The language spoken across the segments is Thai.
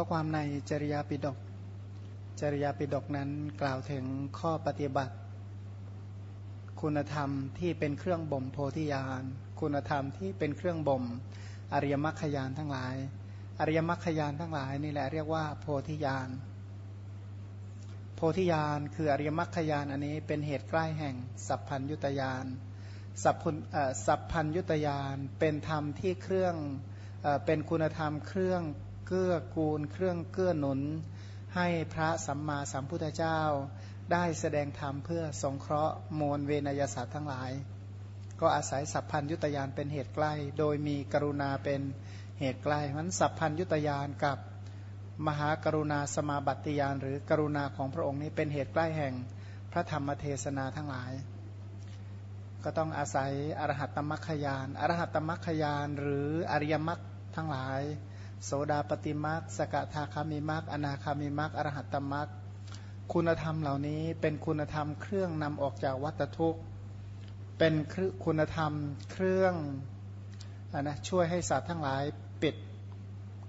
ข้อความในจริยาปิฎกจริยาปิฎกนั้นกล่าวถึงข้อปฏิบัติ คุณธรรมที่เป็นเครื่องบ่มโพธิญาณคุณธรรมที่เป็นเครื่องบ่มอริยมรรคญาณทั้งหลาย อริยมรรคญาณทั้งหลายนี่แหละเรียกว่าโพธิญาณโพธิญาณคืออริยมรรคญาณอันนี้เป็นเหตุใกล้แห่งสัพพัญยุตยานสัพพสัพพัญยุตยานเป็นธรรมที่เครื่องเป็นคุณธรรมเครื่อง เกื้อกูล เครื่องเกื้อหนุน ให้พระสัมมาสัมพุทธเจ้า ได้แสดงธรรมเพื่อสงเคราะห์มวลเวนยศาสตร์ทั้งหลาย ก็อาศัยสัพพัญยุตยานเป็นเหตุใกล้ โดยมีกรุณาเป็นเหตุใกล้มันสัพพัญยุตยานกับมหากรุณาสมาบัติยานหรือกรุณาของพระองค์นี้เป็นเหตุใกล้แห่งพระธรรมเทศนาทั้งหลาย ก็ต้องอาศัยอรหัตตมัคคยานอรหัตตมัคคยานหรืออริยมรรคทั้งหลาย โสดาปฏิมัคสกทาคามิมัคอนาคามิมัคอรหัตตมัคคุณธรรมเหล่านี้เป็นคุณธรรมเครื่องนำออกจากวัฏทุกข์ เป็นคุณธรรมเครื่องนะช่วยให้สัตว์ทั้งหลายปิด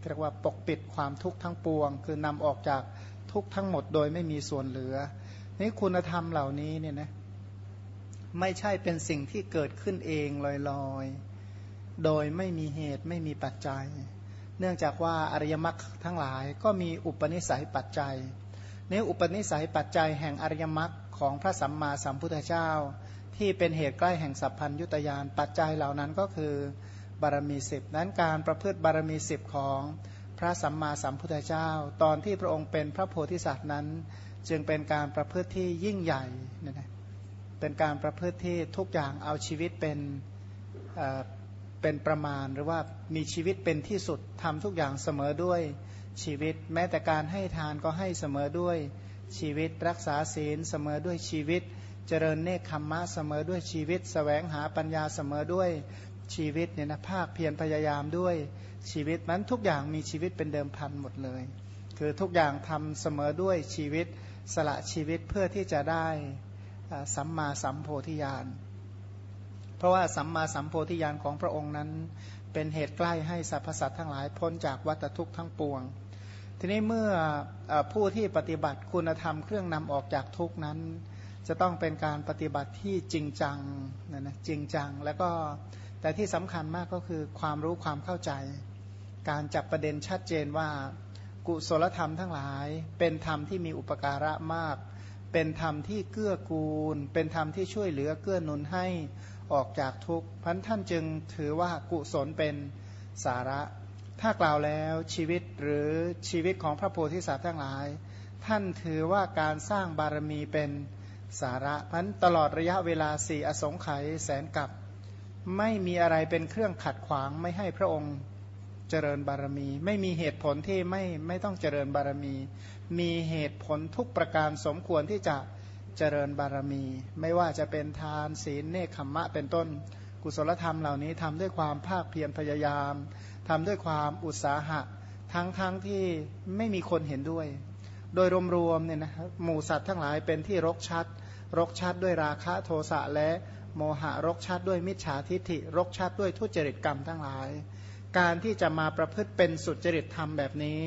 เรียกว่าปกปิดความทุกข์ทั้งปวง คือนำออกจากทุกข์ทั้งหมดโดยไม่มีส่วนเหลือ นี่คุณธรรมเหล่านี้เนี่ยนะไม่ใช่เป็นสิ่งที่เกิดขึ้นเองลอยๆ โดยไม่มีเหตุไม่มีปัจจัย เนื่องจากว่าอริยมรรคทั้งหลายก็มีอุปนิสัยปัจจัยในอุปนิสัยปัจจัยแห่งอริยมรรคของพระสัมมาสัมพุทธเจ้า ที่เป็นเหตุใกล้แห่งสัพพัญยุตยานปัจจัยเหล่านั้นก็คือบารมีสิบนั้นการประพฤติบารมีสิบของพระสัมมาสัมพุทธเจ้า ตอนที่พระองค์เป็นพระโพธิสัตว์นั้น จึงเป็นการประพฤติที่ยิ่งใหญ่เป็นการประพฤติที่ทุกอย่างเอาชีวิตเป็น เป็นประมาณหรือว่ามีชีวิตเป็นที่สุดทำทุกอย่างเสมอด้วยชีวิต แม้แต่การให้ทานก็ให้เสมอด้วยชีวิต รักษาศีลเสมอด้วยชีวิต เจริญเนคขมมะเสมอด้วยชีวิตสแสวงหาปัญญาเสมอด้วยชีวิตเนี่ยนะภาคเพียรพยายามด้วยชีวิตมันทุกอย่างมีชีวิตเป็นเดิมพันหมดเลย คือทุกอย่างทำเสมอด้วยชีวิตสละชีวิตเพื่อที่จะได้สัมมาสัมโพธิญาณ เพราะว่าสัมมาสัมโพธิญาณของพระองค์นั้น เป็นเหตุใกล้ให้สรรพสัตว์ทั้งหลายพ้นจากวัฏทุกข์ทั้งปวง ทีนี้เมื่ออผู้ที่ปฏิบัติคุณธรรมเครื่องนำออกจากทุกนั้น จะต้องเป็นการปฏิบัติที่จริงจังนะนะจริงจัง แล้วก็แต่ที่สำคัญมากก็คือความรู้ความเข้าใจ การจับประเด็นชัดเจนว่ากุศลธรรมทั้งหลาย เป็นธรรมที่มีอุปการะมาก เป็นธรรมที่เกื้อกูล เป็นธรรมที่ช่วยเหลือเกื้อหนุนให้ออกจากทุกข์พันท่านจึงถือว่ากุศลเป็นสาระ ถ้ากล่าวแล้วชีวิตหรือชีวิตของพระโพธิสัตว์ทั้งหลาย ท่านถือว่าการสร้างบารมีเป็นสาระพันตลอดระยะเวลาสี่อสงไขยแสนกับ ไม่มีอะไรเป็นเครื่องขัดขวางไม่ให้พระองค์ เจริญบารมี ไม่มีเหตุผลที่ไม่ไม่ต้องเจริญบารมี มีเหตุผลทุกประการสมควรที่จะเจริญบารมี ไม่ว่าจะเป็นทานศีลเนคขมมะเป็นต้น กุศลธรรมเหล่านี้ทำด้วยความภาคเพียรพยายามทำด้วยความอุตสาหะ ทั้งทั้งที่ไม่มีคนเห็นด้วย โดยรวมๆเนี่ยนะหมู่สัตว์ทั้งหลายเป็นที่รกชัด รกชัดด้วยราคะโทสะและโมหะรกชาติด้วยมิจฉาทิฐิ รกชาติด้วยทุจริตกรรมทั้งหลาย การที่จะมาประพฤติเป็นสุจริตธรรมแบบนี้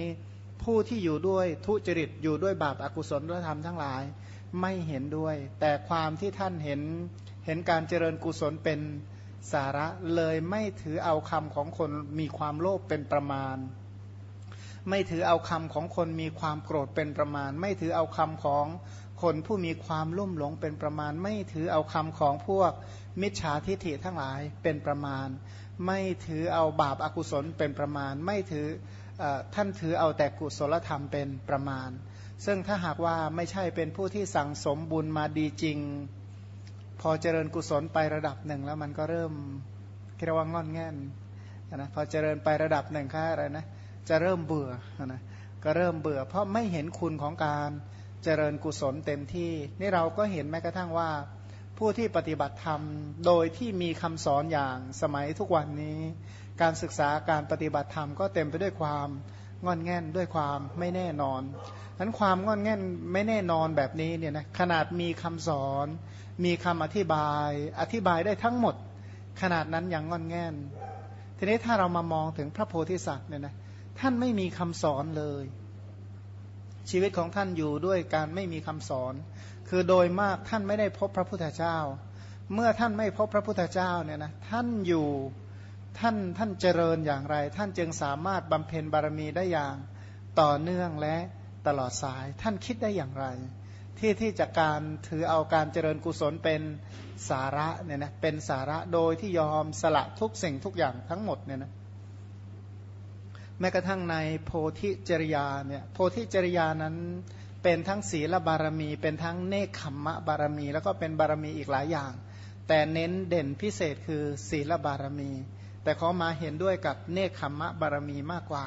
ผู้ที่อยู่ด้วยทุจริตอยู่ด้วยบาปอากุศลธรรมทั้งหลายไม่เห็นด้วย แต่ความที่ท่านเห็นเห็นการเจริญกุศลเป็นสาระเลยไม่ถือเอาคำของคนมีความโลภเป็นประมาณ ไม่ถือเอาคำของคนมีความโกรธเป็นประมาณ ไม่ถือเอาคำของคนผู้มีความลุ่มหลงเป็นประมาณ ไม่ถือเอาคำของพวกมิจฉาทิฐิทั้งหลายเป็นประมาณ ไม่ถือเอาบาปอากุศลเป็นประมาณ ไม่ถืออท่านถือเอาแต่กุศลธรรมเป็นประมาณ ซึ่งถ้าหากว่าไม่ใช่เป็นผู้ที่สั่งสมบุญมาดีจริง พอเจริญกุศลไประดับหนึ่งแล้วมันก็เริ่มคิดว่างอนแง่นนะพอเจริญไประดับหนึ่งค่อะไรนะจะเริ่มเบื่อนะก็เริ่มเบื่อ เพราะไม่เห็นคุณของการเจริญกุศลเต็มที่ นี่เราก็เห็นแม้กระทั่งว่า ผู้ที่ปฏิบัติธรรม โดยที่มีคำสอนอย่างสมัยทุกวันนี้ การศึกษาการปฏิบัติธรรมก็เต็มไปด้วยความงอนแง่นด้วยความไม่แน่นอนนั้นความงอนแง่นไม่แน่นอนแบบนี้เนี่ยนะขนาดมีคำสอน มีคำอธิบาย อธิบายได้ทั้งหมด ขนาดนั้นยังงอนแง่น ทีนี้ถ้าเรามามองถึงพระโพธิสัตว์เนี่ยนะท่านไม่มีคำสอนเลย ชีวิตของท่านอยู่ด้วยการไม่มีคำสอน คือโดยมากท่านไม่ได้พบพระพุทธเจ้า เมื่อท่านไม่พบพระพุทธเจ้าเนี่ยนะท่านอยู่ท่านท่านเจริญอย่างไร ท่านจึงสามารถบำเพ็ญบารมีได้อย่างต่อเนื่องและตลอดสาย ท่านคิดได้อย่างไร ที่ที่จะการถือเอาการเจริญกุศลเป็นสาระเนี่ยนะเป็นสาระโดยที่ยอมสละทุกสิ่งทุกอย่างทั้งหมดเนี่ยนะแม้กระทั่งในโพธิจริยาเนี่ยโพธิจริยานั้น เป็นทั้งศีลบารมี เป็นทั้งเนคขมมะบารมี แล้วก็เป็นบารมีอีกหลายอย่าง แต่เน้นเด่นพิเศษคือศีลบารมี แต่เขามาเห็นด้วยกับเนคขมมะบารมีมากกว่า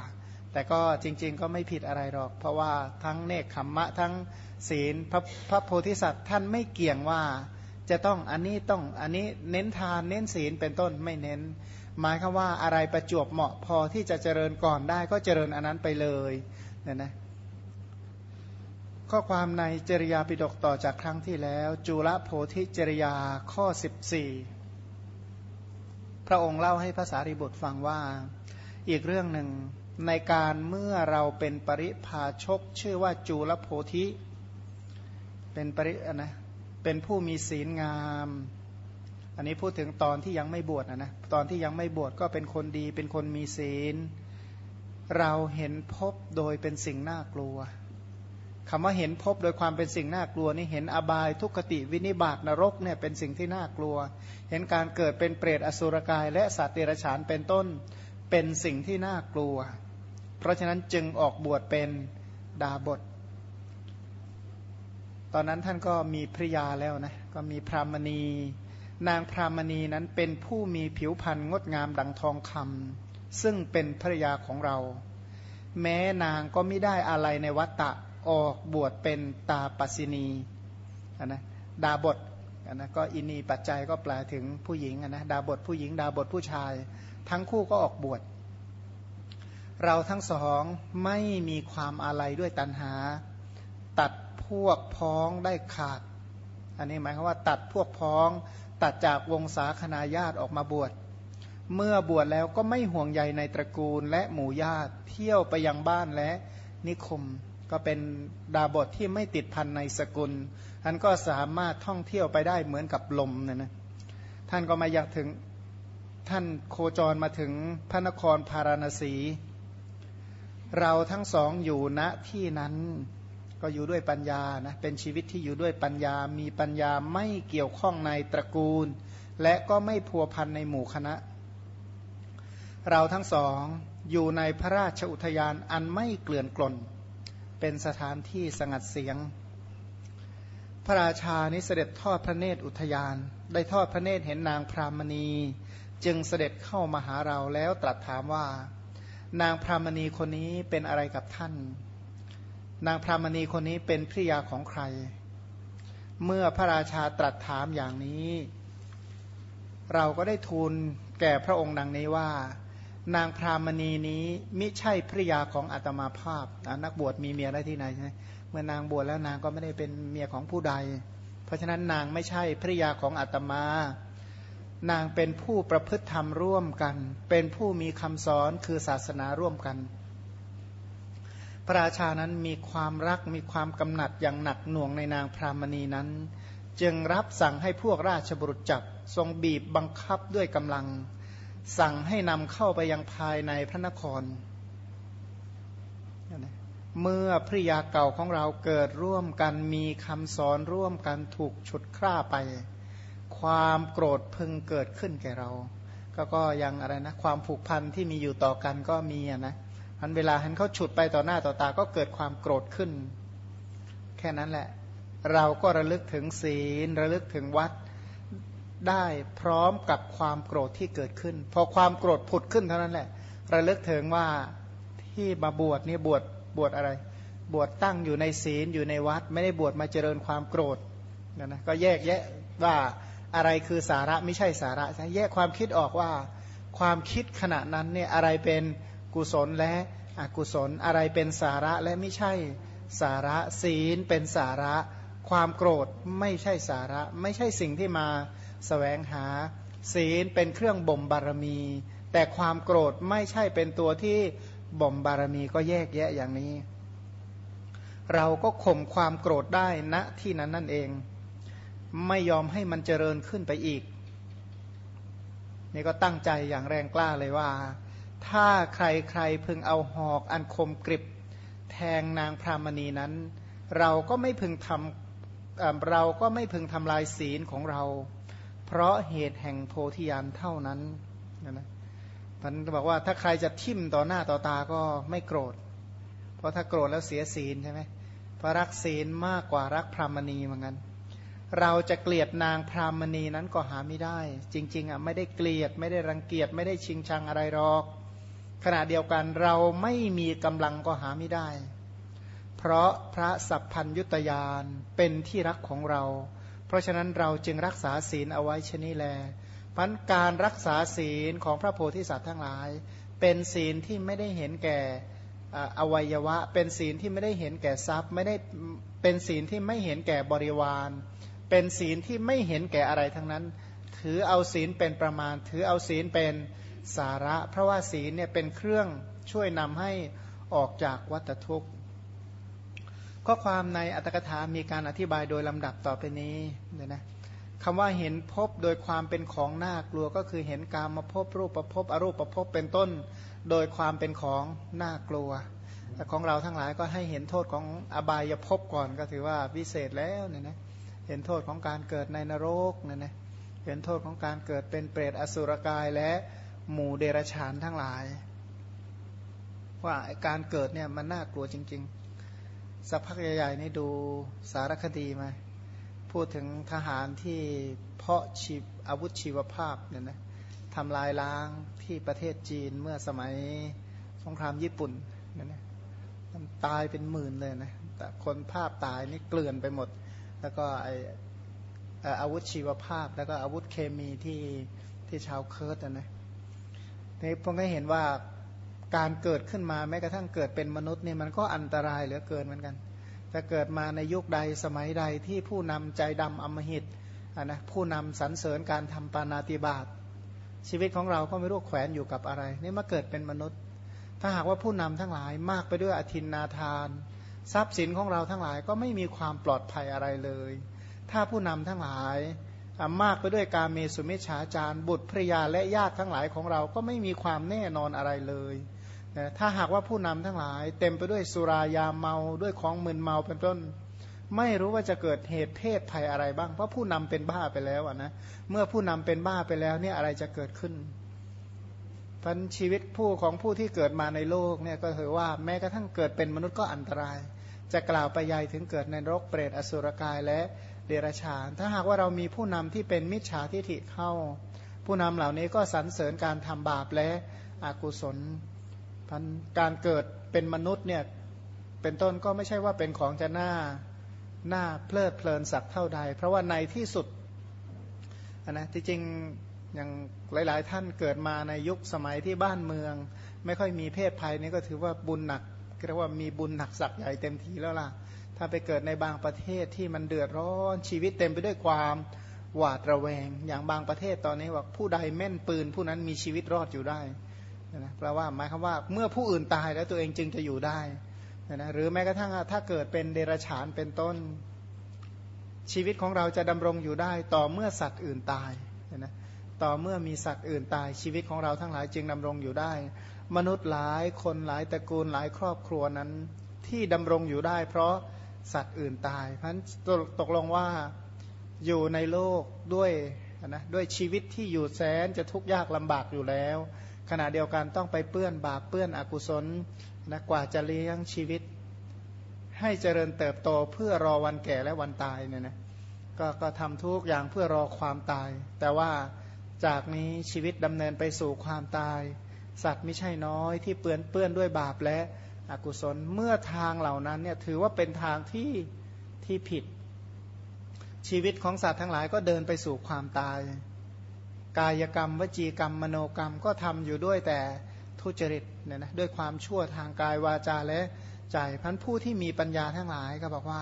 แต่ก็จริง ๆ ก็ไม่ผิดอะไรหรอก เพราะว่าทั้งเนคขมมะทั้งศีลพระพระโพธิสัตว์ท่านไม่เกี่ยงว่าจะต้องอันนี้ต้องอันนี้เน้นทานเน้นศีลเป็นต้นไม่เน้น หมายคือว่าอะไรประจวบเหมาะพอที่จะเจริญก่อนได้ก็เจริญอันนั้นไปเลยเนี่ยนะ ข้อความในจริยาปิฎกต่อจากครั้งที่แล้ว จุลโพธิจริยาข้อ 14 พระองค์เล่าให้ภาษาริบุตรฟังว่า อีกเรื่องหนึ่งในการเมื่อเราเป็นปริพาชก ชื่อว่าจุลโพธิ เป็นปรินะเป็นผู้มีศีลงาม อันนี้พูดถึงตอนที่ยังไม่บวชนะนะตอนที่ยังไม่บวชก็เป็นคนดีเป็นคนมีศีล เราเห็นพบโดยเป็นสิ่งน่ากลัว คำว่าเห็นพบโดยความเป็นสิ่งน่ากลัวนี่เห็นอบายทุกขติวินิบาตนรกเนี่ยเป็นสิ่งที่น่ากลัว เห็นการเกิดเป็นเปรตอสุรกาย และสัตว์เดรัจฉานเป็นต้นเป็นสิ่งที่น่ากลัว เพราะฉะนั้นจึงออกบวชเป็นดาบท ตอนนั้นท่านก็มีภริยาแล้วนะก็มีพรามณี นางพรามณีนั้นเป็นผู้มีผิวพรรณงดงามดังทองคำซึ่งเป็นภรยาของเรา แม้นางก็ไม่ได้อะไรในวัตตะ ออกบวชเป็นตาปัสินีนะดาบทนะก็อินีปัจจัยก็แปลถึงผู้หญิงนะดาบทผู้หญิง ดาบทผู้ชาย ทั้งคู่ก็ออกบวชเราทั้งสองไม่มีความอะไรด้วยตัณหา ตัดพวกพ้องได้ขาด อันนี้หมายความว่าตัดพวกพ้อง ตัดจากวงศาคณาญาติออกมาบวชเมื่อบวชแล้วก็ไม่ห่วงใยในตระกูลและหมู่ญาติเที่ยวไปยังบ้านและนิคม ก็เป็นดาบทที่ไม่ติดพันในสกุลท่านก็สามารถท่องเที่ยวไปได้เหมือนกับลมนะนะท่านก็มาอยากถึงท่านโคจรมาถึงพระนครพาราณสี เราทั้งสองอยู่ณที่นั้น ก็อยู่ด้วยปัญญานะเป็นชีวิตที่อยู่ด้วยปัญญา มีปัญญาไม่เกี่ยวข้องในตระกูล และก็ไม่พัวพันในหมู่คณะ เราทั้งสองอยู่ในพระราชอุทยานอันไม่เกลื่อนกลน เป็นสถานที่สงัดเสียง พระราชานิเสด็จทอดพระเนตรอุทยาน ได้ทอดพระเนตรเห็นนางพรามณี จึงเสด็จเข้ามาหาเราแล้วตรัสถามว่า นางพรามณีคนนี้เป็นอะไรกับท่าน นางพรามณีคนนี้เป็นภริยาของใคร เมื่อพระราชาตรัสถามอย่างนี้ เราก็ได้ทูลแก่พระองค์ดังนี้ว่า นางพรามณีนี้มิใช่ภริยาของอัตมาภาพนักบวชมีเมียได้ที่ไหนใช่เมื่อนางบวชแล้วนางก็ไม่ได้เป็นเมียของผู้ใด เพราะฉะนั้นนางไม่ใช่ภริยาของอัตมา นางเป็นผู้ประพฤติธรรมร่วมกัน เป็นผู้มีคำสอนคือศาสนาร่วมกัน พระราชานั้นมีความรักมีความกำหนัดอย่างหนักหน่วงในนางพรามณีนั้น จึงรับสั่งให้พวกราชบุรุษจับทรงบีบบังคับด้วยกำลัง สั่งให้นำเข้าไปยังภายในพระนคร เมื่อพริยาเก่าของเราเกิดร่วมกันมีคำสอนร่วมกันถูกฉุดคร่าไป ความโกรธพึงเกิดขึ้นแก่เรา ก็ก็ยังอะไรนะ ความผูกพันที่มีอยู่ต่อกันก็มีนะอันเวลาห็นเขาฉุดไปต่อหน้าต่อตาก็เกิดความโกรธขึ้น แค่นั้นแหละ เราก็ระลึกถึงศีลระลึกถึงวัด ได้พร้อมกับความโกรธที่เกิดขึ้น พอความโกรธผุดขึ้นเท่านั้นแหละ ระลึกถึงว่าที่มาบวชนี่บวชบวชอะไร บวชตั้งอยู่ในศีลอยู่ในวัด ไม่ได้บวชมาเจริญความโกรธนะนะก็แยกแยะว่าอะไรคือสาระไม่ใช่สาระแยกความคิดออกว่า ความคิดขณะนั้นเนี่ยอะไรเป็นกุศลและอกุศลอะไรเป็นสาระและไม่ใช่สาระศีลเป็นสาระ ความโกรธไม่ใช่สาระ ไม่ใช่สิ่งที่มา แสวงหา ศีลเป็นเครื่องบ่มบารมี แต่ความโกรธไม่ใช่เป็นตัวที่บ่มบารมีก็แยกแยะอย่างนี้ เราก็ข่มความโกรธได้ณที่นั้นนั่นเอง ไม่ยอมให้มันเจริญขึ้นไปอีก นี่ก็ตั้งใจอย่างแรงกล้าเลยว่า ถ้าใครใครพึงเอาหอกอันคมกริบ แทงนางพรามณีนั้น เราก็ไม่พึงทำเราก็ไม่พึงทำลายศีลของเรา เพราะเหตุแห่งโพธิญาณเท่านั้นนะมันบอกว่าถ้าใครจะทิ่มต่อหน้าต่อตาก็ไม่โกรธ เพราะถ้าโกรธแล้วเสียศีลใช่ไหมเพราะรักศีลมากกว่ารักพรามณีเหมือนกันเราจะเกลียดนางพรามณีนั้นก็หาไม่ได้ จริง ๆอะไม่ได้เกลียดไม่ได้รังเกียจไม่ได้ชิงชังอะไรหรอก ขณะเดียวกันเราไม่มีกำลังก็หาไม่ได้ เพราะพระสัพพัญยุตยานเป็นที่รักของเรา ราะฉะนั้นเราจึงรักษาศีลเอาไว้ชนี้แลพันการรักษาศีลของพระโพธิสัตว์ทั้งหลาย เป็นศีลที่ไม่ได้เห็นแก่อวัยวะ เป็นศีลที่ไม่ได้เห็นแก่ทรัพย์ ไม่ได้เป็นศีลที่ไม่เห็นแก่บริวาร เป็นศีลที่ไม่เห็นแก่อะไรทั้งนั้น ถือเอาศีลเป็นประมาณ ถือเอาศีลเป็นสาระ เพราะว่าศีลเนี่ยเป็นเครื่องช่วยนำให้ออกจากวัฏทุกข์ ข้อความในอัตถกถามีการอธิบายโดยลำดับต่อไปนี้เนี่ยนะคำว่าเห็นพบโดยความเป็นของน่ากลัวก็คือเห็นการมาพบรูปประพบอรูปประพบเป็นต้น โดยความเป็นของน่ากลัว แต่ของเราทั้งหลายก็ให้เห็นโทษของอบายภพก่อนก็ถือว่าวิเศษแล้วเนี่ยนะเห็นโทษของการเกิดในนรกเนี่ยนะเห็นโทษของการเกิดเป็นเปรตอสุรกายและหมู่เดรฉานทั้งหลาย ว่าการเกิดเนี่ยมันน่ากลัวจริง ๆ สักพักใหญ่ๆนี่ดูสารคดีมา พูดถึงทหารที่เพาะชีอาวุธชีวภาพเนี่ยนะทำลายล้างที่ประเทศจีนเมื่อสมัยสงครามญี่ปุ่นเนี่ยนะมันตายเป็นหมื่นเลยนะแต่คนภาพตายนี่เกลื่อนไปหมด แล้วก็ไออาวุธชีวภาพ แล้วก็อาวุธเคมีที่ที่ชาวเคิร์ตนะนะนี่ผมก็เห็นว่า การเกิดขึ้นมาแม้กระทั่งเกิดเป็นมนุษย์เนี่ยมันก็อันตรายเหลือเกินเหมือนกันจะเกิดมาในยุคใดสมัยใดที่ผู้นำใจดำอมหิตนะผู้นำสรรเสริญการทำปานาติบาตชีวิตของเราก็ไม่รู้แขวนอยู่กับอะไร นี่มาเกิดเป็นมนุษย์ ถ้าหากว่าผู้นำทั้งหลายมากไปด้วยอธินนาทาน ทรัพย์สินของเราทั้งหลายก็ไม่มีความปลอดภัยอะไรเลย ถ้าผู้นำทั้งหลายมากไปด้วยการเมสุมิชฌาจารบุตรภรยาและญาติทั้งหลายของเราก็ไม่มีความแน่นอนอะไรเลย ถ้าหากว่าผู้นำทั้งหลาย เต็มไปด้วยสุรายาเมาด้วยของมึนเมาเป็นต้น ไม่รู้ว่าจะเกิดเหตุเพศภัยอะไรบ้าง เพราะผู้นำเป็นบ้าไปแล้วนะเมื่อผู้นำเป็นบ้าไปแล้วเนี่ยอะไรจะเกิดขึ้นพันชีวิตผู้ของผู้ที่เกิดมาในโลกเนี่ยก็ถือว่าแม้กระทั่งเกิดเป็นมนุษย์ก็อันตราย จะกล่าวไปใหญ่ถึงเกิดในรกเปรตอสุรกายและเดรัจฉาน ถ้าหากว่าเรามีผู้นำที่เป็นมิจฉาทิฐิเข้า ผู้นำเหล่านี้ก็สรรเสริญการทำบาปและอกุศล พันการเกิดเป็นมนุษย์เนี่ยเป็นต้นก็ไม่ใช่ว่าเป็นของจะน่าน่าเพลิดเพลินสักเท่าใด เพราะว่าในที่สุดนะที่จริงอย่างหลาย ๆ ท่านเกิดมาในยุคสมัยที่บ้านเมือง ไม่ค่อยมีเพศภัยนี่ก็ถือว่าบุญหนักเรียกว่ามีบุญหนักสักใหญ่เต็มทีแล้วล่ะ ถ้าไปเกิดในบางประเทศที่มันเดือดร้อนชีวิตเต็มไปด้วยความหวาดระแวง อย่างบางประเทศตอนนี้ว่าผู้ใดแม่นปืนผู้นั้นมีชีวิตรอดอยู่ได้ นะแปลว่าหมายความว่าเมื่อผู้อื่นตายแล้วตัวเองจึงจะอยู่ได้นะหรือแม้กระทั่งถ้าเกิดเป็นเดรัจฉานเป็นต้น ชีวิตของเราจะดำรงอยู่ได้ ต่อเมื่อสัตว์อื่นตายนะต่อเมื่อมีสัตว์อื่นตาย ชีวิตของเราทั้งหลายจึงดำรงอยู่ได้ มนุษย์หลายคนหลายตระกูลหลายครอบครัวนั้น ที่ดำรงอยู่ได้ เพราะสัตว์อื่นตายเพราะฉะนั้นตกลงว่าอยู่ในโลกด้วยนะด้วยชีวิตที่อยู่แสนจะทุกข์ยากลำบากอยู่แล้ว ขณะเดียวกันต้องไปเปื้อนบาปเปื้อนอกุศลนะกว่าจะเลี้ยงชีวิต ให้เจริญเติบโตเพื่อรอวันแก่และวันตายเนี่ยนะก็ก็ทำทุกอย่างเพื่อรอความตาย แต่ว่าจากนี้ชีวิตดำเนินไปสู่ความตาย สัตว์ไม่ใช่น้อยที่เปื้อนเปื้อนด้วยบาปและอกุศลเมื่อทางเหล่านั้นเนี่ยถือว่าเป็นทางที่ที่ผิด ชีวิตของสัตว์ทั้งหลายก็เดินไปสู่ความตาย กายกรรม วจีกรรม มโนกรรมก็ทำอยู่ด้วยแต่ทุจริตเนี่ยนะด้วยความชั่วทางกายวาจาและใจพันผู้ที่มีปัญญาทั้งหลายก็บอกว่า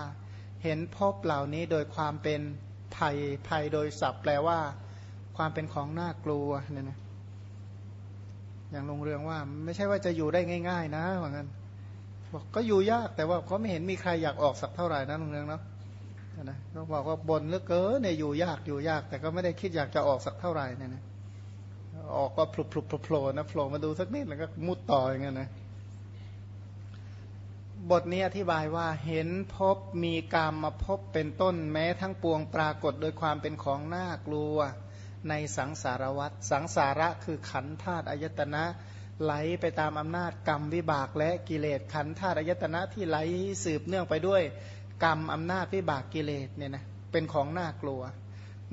เห็นพบเหล่านี้โดยความเป็นภัยภัยโดยศัพท์แปลว่า ความเป็นของน่ากลัวเนี่ยนะอย่างลงเรืองว่า ไม่ใช่ว่าจะอยู่ได้ง่าย ๆ นะว่างั้นบอกก็อยู่ยากแต่ว่าเขาไม่เห็นมีใครอยากออกสักเท่าไหร่นะลงเรืองเนาะ นะเขาบอกว่าบนเหลือเกินเนี่ยอยู่ยากอยู่ยาก แต่ก็ไม่ได้คิดอยากจะออกสักเท่าไหร่เนี่ยนะออกก็พลุบพลุบโผล่นะโผล่มาดูสักนิดแล้วก็มุดต่ออย่างเงี้ยนะบทนี้อธิบายว่าเห็นพบมีกรรมมาพบเป็นต้นแม้ทั้งปวงปรากฏโดยความเป็นของน่ากลัวในสังสารวัตรสังสาระคือขันธาตุอายตนะไหลไปตามอำนาจกรรมวิบากและกิเลสขันธาตุอายตนะที่ไหลสืบเนื่องไปด้วย กรรมอำนาจวิบากกิเลสเนี่ยนะเป็นของน่ากลัว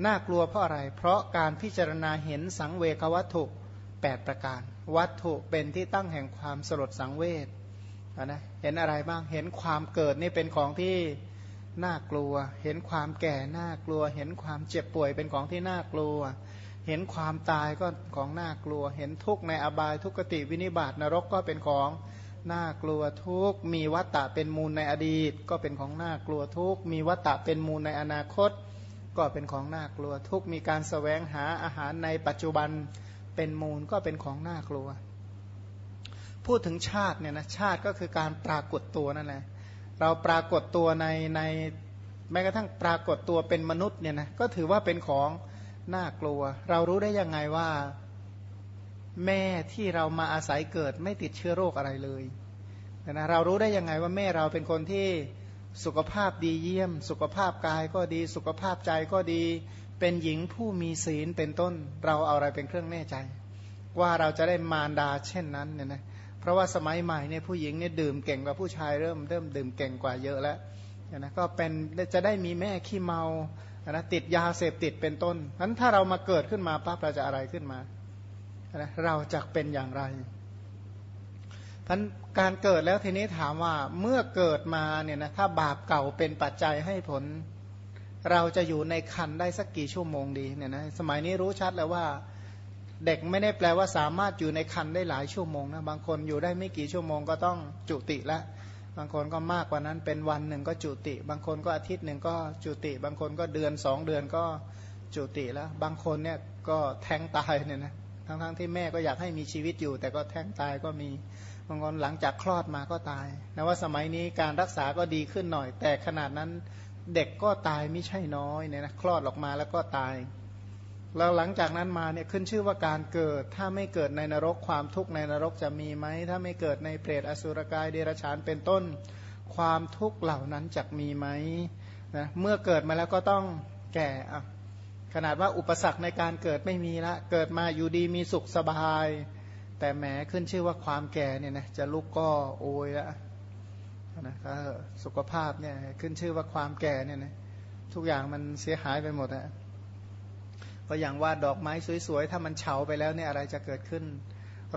น่ากลัวเพราะอะไร เพราะการพิจารณาเห็นสังเวกวัตถุ 8 ประการ วัตถุเป็นที่ตั้งแห่งความสลดสังเวชนะเห็นอะไรบ้างเห็นความเกิดนี่เป็นของที่น่ากลัว เห็นความแก่น่ากลัว เห็นความเจ็บป่วยเป็นของที่น่ากลัว เห็นความตายก็ของน่ากลัว เห็นทุกข์ในอบายทุกขติวินิบาตนรกก็เป็นของ น่ากลัวทุกมีวัตตะเป็นมูลในอดีต ก็เป็นของน่ากลัวทุกมีวัตตะเป็นมูลในอนาคต ก็เป็นของน่ากลัวทุกมีการสแสวงหาอาหารในปัจจุบันเป็นมูลก็เป็นของน่ากลัว พูดถึงชาติเนี่ยนะชาติก็คือการปรากฏตัวนั่นแหละเราปรากฏตัวในในแม้กระทั่งปรากฏตัวเป็นมนุษย์เนี่ยนะก็ถือว่าเป็นของน่ากลัว เรารู้ได้ยังไงว่า แม่ที่เรามาอาศัยเกิดไม่ติดเชื้อโรคอะไรเลยนะเรารู้ได้ยังไงว่าแม่เราเป็นคนที่สุขภาพดีเยี่ยม สุขภาพกายก็ดี สุขภาพใจก็ดี เป็นหญิงผู้มีศีลเป็นต้น เราเอาอะไรเป็นเครื่องแน่ใจ ว่าเราจะได้มารดาเช่นนั้นเนี่ยนะเพราะว่าสมัยใหม่เนี่ยผู้หญิงเนี่ยดื่มเก่งกว่าผู้ชายเริ่มเริ่มดื่มเก่งกว่าเยอะแล้วนะก็เป็นจะได้มีแม่ขี้เมานะติดยาเสพติดเป็นต้นนั้นถ้าเรามาเกิดขึ้นมาปั๊บเราจะอะไรขึ้นมา นะเราจะเป็นอย่างไรพันการเกิดแล้วทีนี้ถามว่าเมื่อเกิดมาเนี่ยนะถ้าบาปเก่าเป็นปัจจัยให้ผล เราจะอยู่ในคันได้สักกี่ชั่วโมงดีเนี่ยนะสมัยนี้รู้ชัดแล้วว่าเด็กไม่ได้แปลว่าสามารถอยู่ในคันได้หลายชั่วโมงนะบางคนอยู่ได้ไม่กี่ชั่วโมงก็ต้องจุติละบางคนก็มากกว่านั้นเป็นวันหนึ่งก็จุติ บางคนก็อาทิตย์หนึ่งก็จุติ บางคนก็เดือนสองเดือนก็จุติแล้ว บางคนเนี่ยก็แท้งตายเนี่ยนะ ทั้งๆทที่แม่ก็อยากให้มีชีวิตอยู่ แต่ก็แท้งตายก็มีบางคนหลังจากคลอดมาก็ตายนะว่าสมัยนี้การรักษาก็ดีขึ้นหน่อย แต่ขนาดนั้นเด็กก็ตายไม่ใช่น้อยเนี่ยนะคลอดออกมาแล้วก็ตาย แล้วหลังจากนั้นมาเนี่ยขึ้นชื่อว่าการเกิด ถ้าไม่เกิดในนรกความทุกข์ในนรกจะมีไหมถ้าไม่เกิดในเปรตอสุรกายเดรัจฉานเป็นต้น ความทุกข์เหล่านั้นจะมีไหมนะเมื่อเกิดมาแล้วก็ต้องแก่อะ ขนาดว่าอุปสรรคในการเกิดไม่มีละ เกิดมาอยู่ดีมีสุขสบาย แต่แหมขึ้นชื่อว่าความแก่เนี่ยนะจะลุกก็โอยละนะก็สุขภาพเนี่ยขึ้นชื่อว่าความแก่เนี่ยนะทุกอย่างมันเสียหายไปหมดอะก็อย่างว่าดอกไม้สวยๆ ถ้ามันเฉาไปแล้วเนี่ยอะไรจะเกิดขึ้น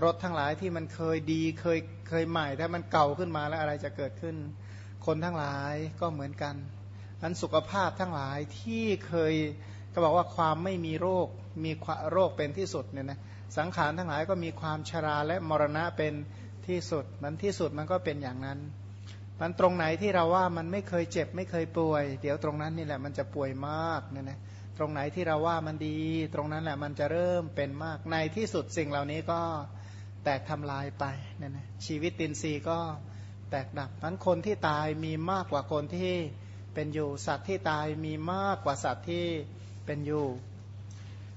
รถทั้งหลายที่มันเคยดีเคยเคยใหม่ ถ้ามันเก่าขึ้นมาแล้วอะไรจะเกิดขึ้น คนทั้งหลายก็เหมือนกันอันสุขภาพทั้งหลายที่เคย ก็บอกว่าความไม่มีโรคมีโรคเป็นที่สุดเนี่ยนะสังขารทั้งหลายก็มีความชราและมรณะเป็นที่สุด มันที่สุดมันก็เป็นอย่างนั้น มันตรงไหนที่เราว่ามันไม่เคยเจ็บไม่เคยป่วย เดี๋ยวตรงนั้นนี่แหละมันจะป่วยมากเนี่ยนะตรงไหนที่เราว่ามันดี ตรงนั้นแหละมันจะเริ่มเป็นมากในที่สุดสิ่งเหล่านี้ก็แตกทำลายไปเนี่ยนะชีวิตตินซีก็แตกดับนั้นคนที่ตายมีมากกว่าคนที่เป็นอยู่สัตว์ที่ตายมีมากกว่าสัตว์ที่ เป็นอยู่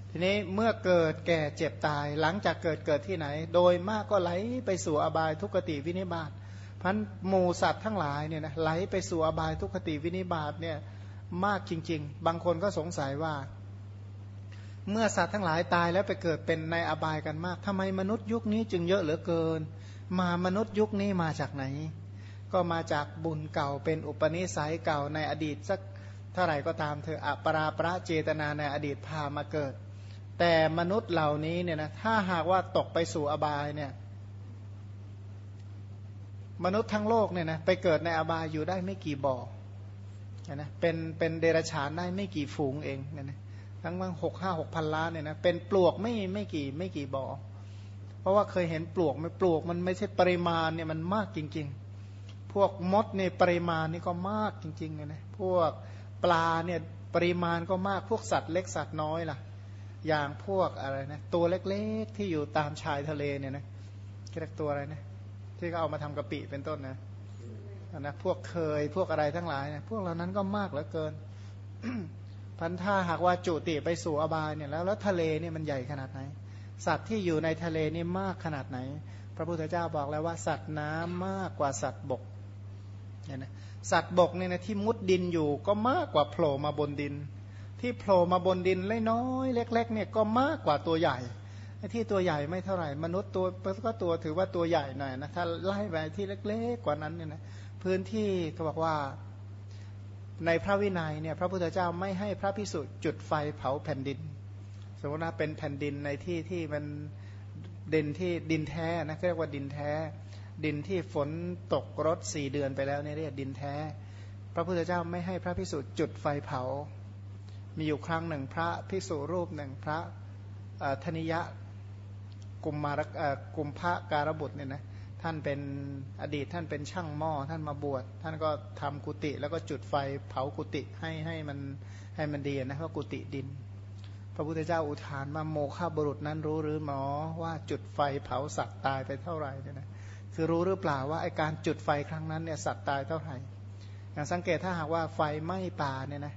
ทีนี้เมื่อเกิดแก่เจ็บตาย หลังจากเกิดเกิดที่ไหน โดยมากก็ไหลไปสู่อบายทุกขติวินิบาตพันหมูสัตว์ทั้งหลายเนี่ยนะไหลไปสู่อบายทุกขติวินิบาตเนี่ยมากจริง ๆ บางคนก็สงสัยว่า เมื่อสัตว์ทั้งหลายตายแล้วไปเกิดเป็นในอบายกันมากทำไมมนุษย์ยุคนี้จึงเยอะเหลือเกิน มามนุษย์ยุคนี้มาจากไหน ก็มาจากบุญเก่าเป็นอุปนิสัยเก่าในอดีตสัก ท่าไหร่ก็ตามเธออปราประเจตนาในอดีตพามาเกิด แต่มนุษย์เหล่านี้เนี่ยนะถ้าหากว่าตกไปสู่อบายเนี่ยมนุษย์ทั้งโลกเนี่ยนะไปเกิดในอบายอยู่ได้ไม่กี่บ่อนะเป็นเป็นเดรัจฉานได้ไม่กี่ฝูงเองเนี่ยนะทั้งบางหกห้าหกพันล้านเนี่ยนะเป็นปลวกไม่ไม่กี่ไม่กี่บ่อเพราะว่าเคยเห็นปลวกไม่ปลวกมันไม่ใช่ปริมาณเนี่ยมันมากจริง ๆ พวกมดเนี่ยปริมาณนี่ก็มากจริงๆเลยนะพวก ปลาเนี่ยปริมาณก็มากพวกสัตว์เล็กสัตว์น้อยล่ะ อย่างพวกอะไรนะตัวเล็กๆที่อยู่ตามชายทะเลเนี่ยนะเรียกตัวอะไรนะที่เขาเอามาทำกะปิเป็นต้นนะนะพวกเคยพวกอะไรทั้งหลายนะพวกเหล่านั้นก็มากเหลือเกิน พันถ้าหากว่าจุติไปสู่อบายเนี่ยแล้วแล้วทะเลเนี่ยมันใหญ่ขนาดไหน สัตว์ที่อยู่ในทะเลนี่มากขนาดไหน พระพุทธเจ้าบอกแล้วว่าสัตว์น้ำมากกว่าสัตว์บก นะสัตว์บกเนี่ยนะที่มุดดินอยู่ก็มากกว่าโผล่มาบนดิน ที่โผล่มาบนดินเล็กน้อยเล็กๆเนี่ยก็มากกว่าตัวใหญ่ที่ตัวใหญ่ไม่เท่าไหร่ มนุษย์ตัวก็ตัวถือว่าตัวใหญ่หน่อยนะถ้าไล่ไปที่เล็กๆกว่านั้นเนี่ยนะพื้นที่เขาบอกว่าในพระวินัยเนี่ยพระพุทธเจ้าไม่ให้พระพิสุจุดไฟเผาแผ่นดิน สมมติว่าเป็นแผ่นดินในที่ที่มันดินที่ดินแท้นะเรียกว่าดินแท้ ดินที่ฝนตกรถสี่เดือนไปแล้วเนี่ยเรียกดินแท้ พระพุทธเจ้าไม่ให้พระพิสุจุดไฟเผา มีอยู่ครั้งหนึ่งพระพิสุรูปหนึ่งพระธนิยะกุมมารกุมพระการบุตรเนี่ยนะท่านเป็นอดีตท่านเป็นช่างหม้อท่านมาบวชท่านก็ทำกุฏิแล้วก็จุดไฟเผากุฏิให้ให้มันให้มันดีนะเพราะกุฏิดิน พระพุทธเจ้าอุทานมาโมฆะบุรุษนั้นรู้หรือหมอว่าจุดไฟเผาสัตว์ตายไปเท่าไหร่เนี่ยนะ คือรู้หรือเปล่าว่าไอการจุดไฟครั้งนั้นเนี่ยสัตว์ตายเท่าไหร่อย่างสังเกตถ้าหากว่าไฟไหม้ป่าเนี่ยนะ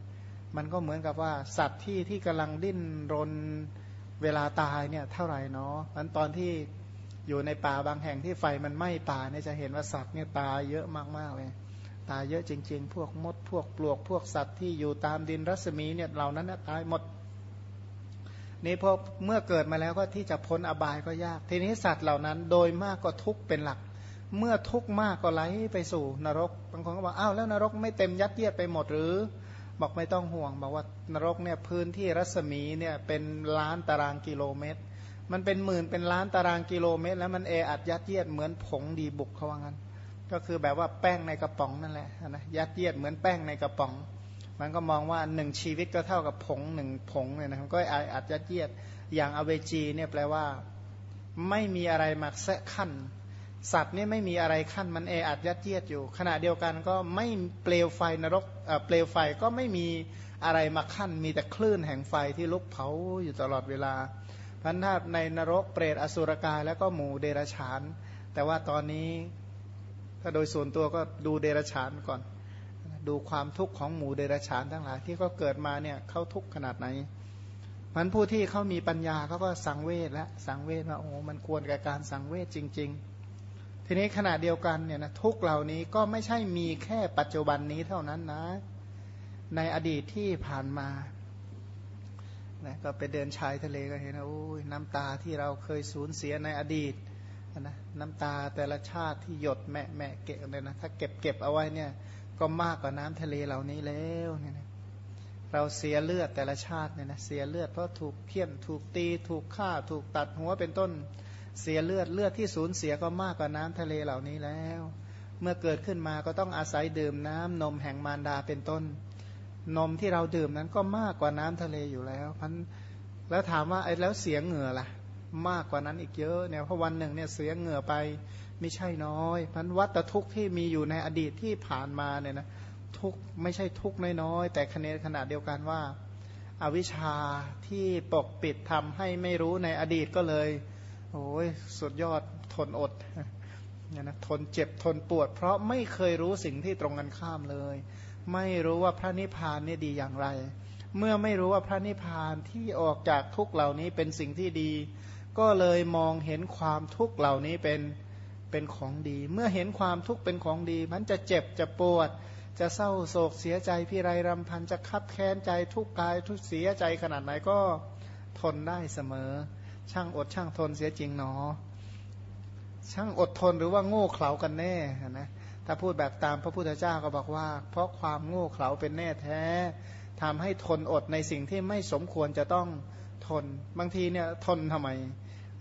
มันก็เหมือนกับว่าสัตว์ที่ที่กำลังดิ้นรนเวลาตายเนี่ยเท่าไหร่เนาะมันตอนที่อยู่ในป่าบางแห่งที่ไฟมันไหม้ป่าเนี่ยจะเห็นว่าสัตว์เนี่ยตายเยอะมากๆเลย ตายเยอะจริง ๆ พวกมดพวกปลวกพวกสัตว์ที่อยู่ตามดินรัศมีเนี่ยเหล่านั้นตายหมด นี่พอเมื่อเกิดมาแล้วก็ที่จะพ้นอบายก็ยาก ทีนี้สัตว์เหล่านั้นโดยมากก็ทุกข์เป็นหลัก เมื่อทุกข์มากก็ไหลไปสู่นรก บางคนก็บอกอ้าวแล้วนรกไม่เต็มยัดเยียดไปหมดหรือ บอกไม่ต้องห่วง บอกว่านรกเนี่ยพื้นที่รัศมีเนี่ยเป็นล้านตารางกิโลเมตร มันเป็นหมื่นเป็นล้านตารางกิโลเมตร แล้วมันเออัดยัดเยียดเหมือนผงดีบุกเขาว่างั้น ก็คือแบบว่าแป้งในกระป๋องนั่นแหละนะยัดเยียดเหมือนแป้งในกระป๋อง มันก็มองว่าหนึ่งชีวิตก็เท่ากับผงหนึ่งผงเนี่ยนะก็อัดยัดเยียดอย่างอเวจีเนี่ยแปลว่า ไม่มีอะไรมาแทะขั้น สัตว์เนี่ยไม่มีอะไรขั้นมันเออัดยัดเยียดอยู่ ขณะเดียวกันก็ไม่เปลวไฟนรกเปลวไฟก็ไม่มีอะไรมาขั้น มีแต่คลื่นแห่งไฟที่ลุกเผาอยู่ตลอดเวลาพันธาในนรกเปรตอสุรกายแล้วก็หมู่เดรฉาน แต่ว่าตอนนี้ถ้าโดยส่วนตัวก็ดูเดรฉานก่อน ดูความทุกข์ของหมู่เดรฉานทั้งหลายที่ก็เกิดมาเนี่ยเขาทุกข์ขนาดไหนมันผู้ที่เขามีปัญญาเขาก็สังเวชและสังเวชว่าโอ้มันควรกับการสังเวชจริง ๆ ทีนี้ขณะเดียวกันเนี่ยนะทุกเหล่านี้ก็ไม่ใช่มีแค่ปัจจุบันนี้เท่านั้นนะ ในอดีตที่ผ่านมานะก็ไปเดินชายทะเลก็เห็นนะโอ้ยน้ำตาที่เราเคยสูญเสียในอดีตนะน้ำตาแต่ละชาติที่หยดแม่แม่เก็บเลยนะถ้าเก็บเก็บเอาไว้เนี่ย ก็มากกว่าน้ำทะเลเหล่านี้แล้วเนี่ยนะเราเสียเลือดแต่ละชาติเนี่ยนะเสียเลือดเพราะถูกเพี้ยนถูกตีถูกฆ่าถูกตัดหัวเป็นต้นเสียเลือดเลือดที่สูญเสียก็มากกว่าน้ำทะเลเหล่านี้แล้ว เมื่อเกิดขึ้นมาก็ต้องอาศัยดื่มน้ำนมแห่งมารดาเป็นต้น นมที่เราดื่มนั้นก็มากกว่าน้ำทะเลอยู่แล้วพันแล้วถามว่าไอ้แล้วเสียเหงื่อล่ะ มากกว่านั้นอีกเยอะเนี่ยเพราะวันหนึ่งเนี่ยเสียเหงื่อไป ไม่ใช่น้อยพันวัตทุกข์ที่มีอยู่ในอดีตที่ผ่านมาเนี่ยนะทุกไม่ใช่ทุกน้อยๆแต่คะแนนขนาดเดียวกันว่าอาวิชชาที่ปกปิดทำให้ไม่รู้ในอดีตก็เลยโอ้ยสุดยอดทนอดเนี่ยนะทนเจ็บทนปวด เพราะไม่เคยรู้สิ่งที่ตรงกันข้ามเลย ไม่รู้ว่าพระนิพพานเนี่ยดีอย่างไร เมื่อไม่รู้ว่าพระนิพพานที่ออกจากทุกเหล่านี้เป็นสิ่งที่ดี ก็เลยมองเห็นความทุกเหล่านี้เป็น เป็นของดี เมื่อเห็นความทุกข์เป็นของดี มันจะเจ็บจะปวด จะเศร้าโศกเสียใจพิไรรำพันจะคับแค้นใจทุกกายทุกเสียใจขนาดไหนก็ทนได้เสมอ ช่างอดช่างทนเสียจริงหนอ ช่างอดทนหรือว่าโง่เขลากันแน่นะถ้าพูดแบบตามพระพุทธเจ้าก็บอกว่า เพราะความโง่เขลาเป็นแน่แท้ทำให้ทนอดในสิ่งที่ไม่สมควรจะต้องทน บางทีเนี่ยทนทำไม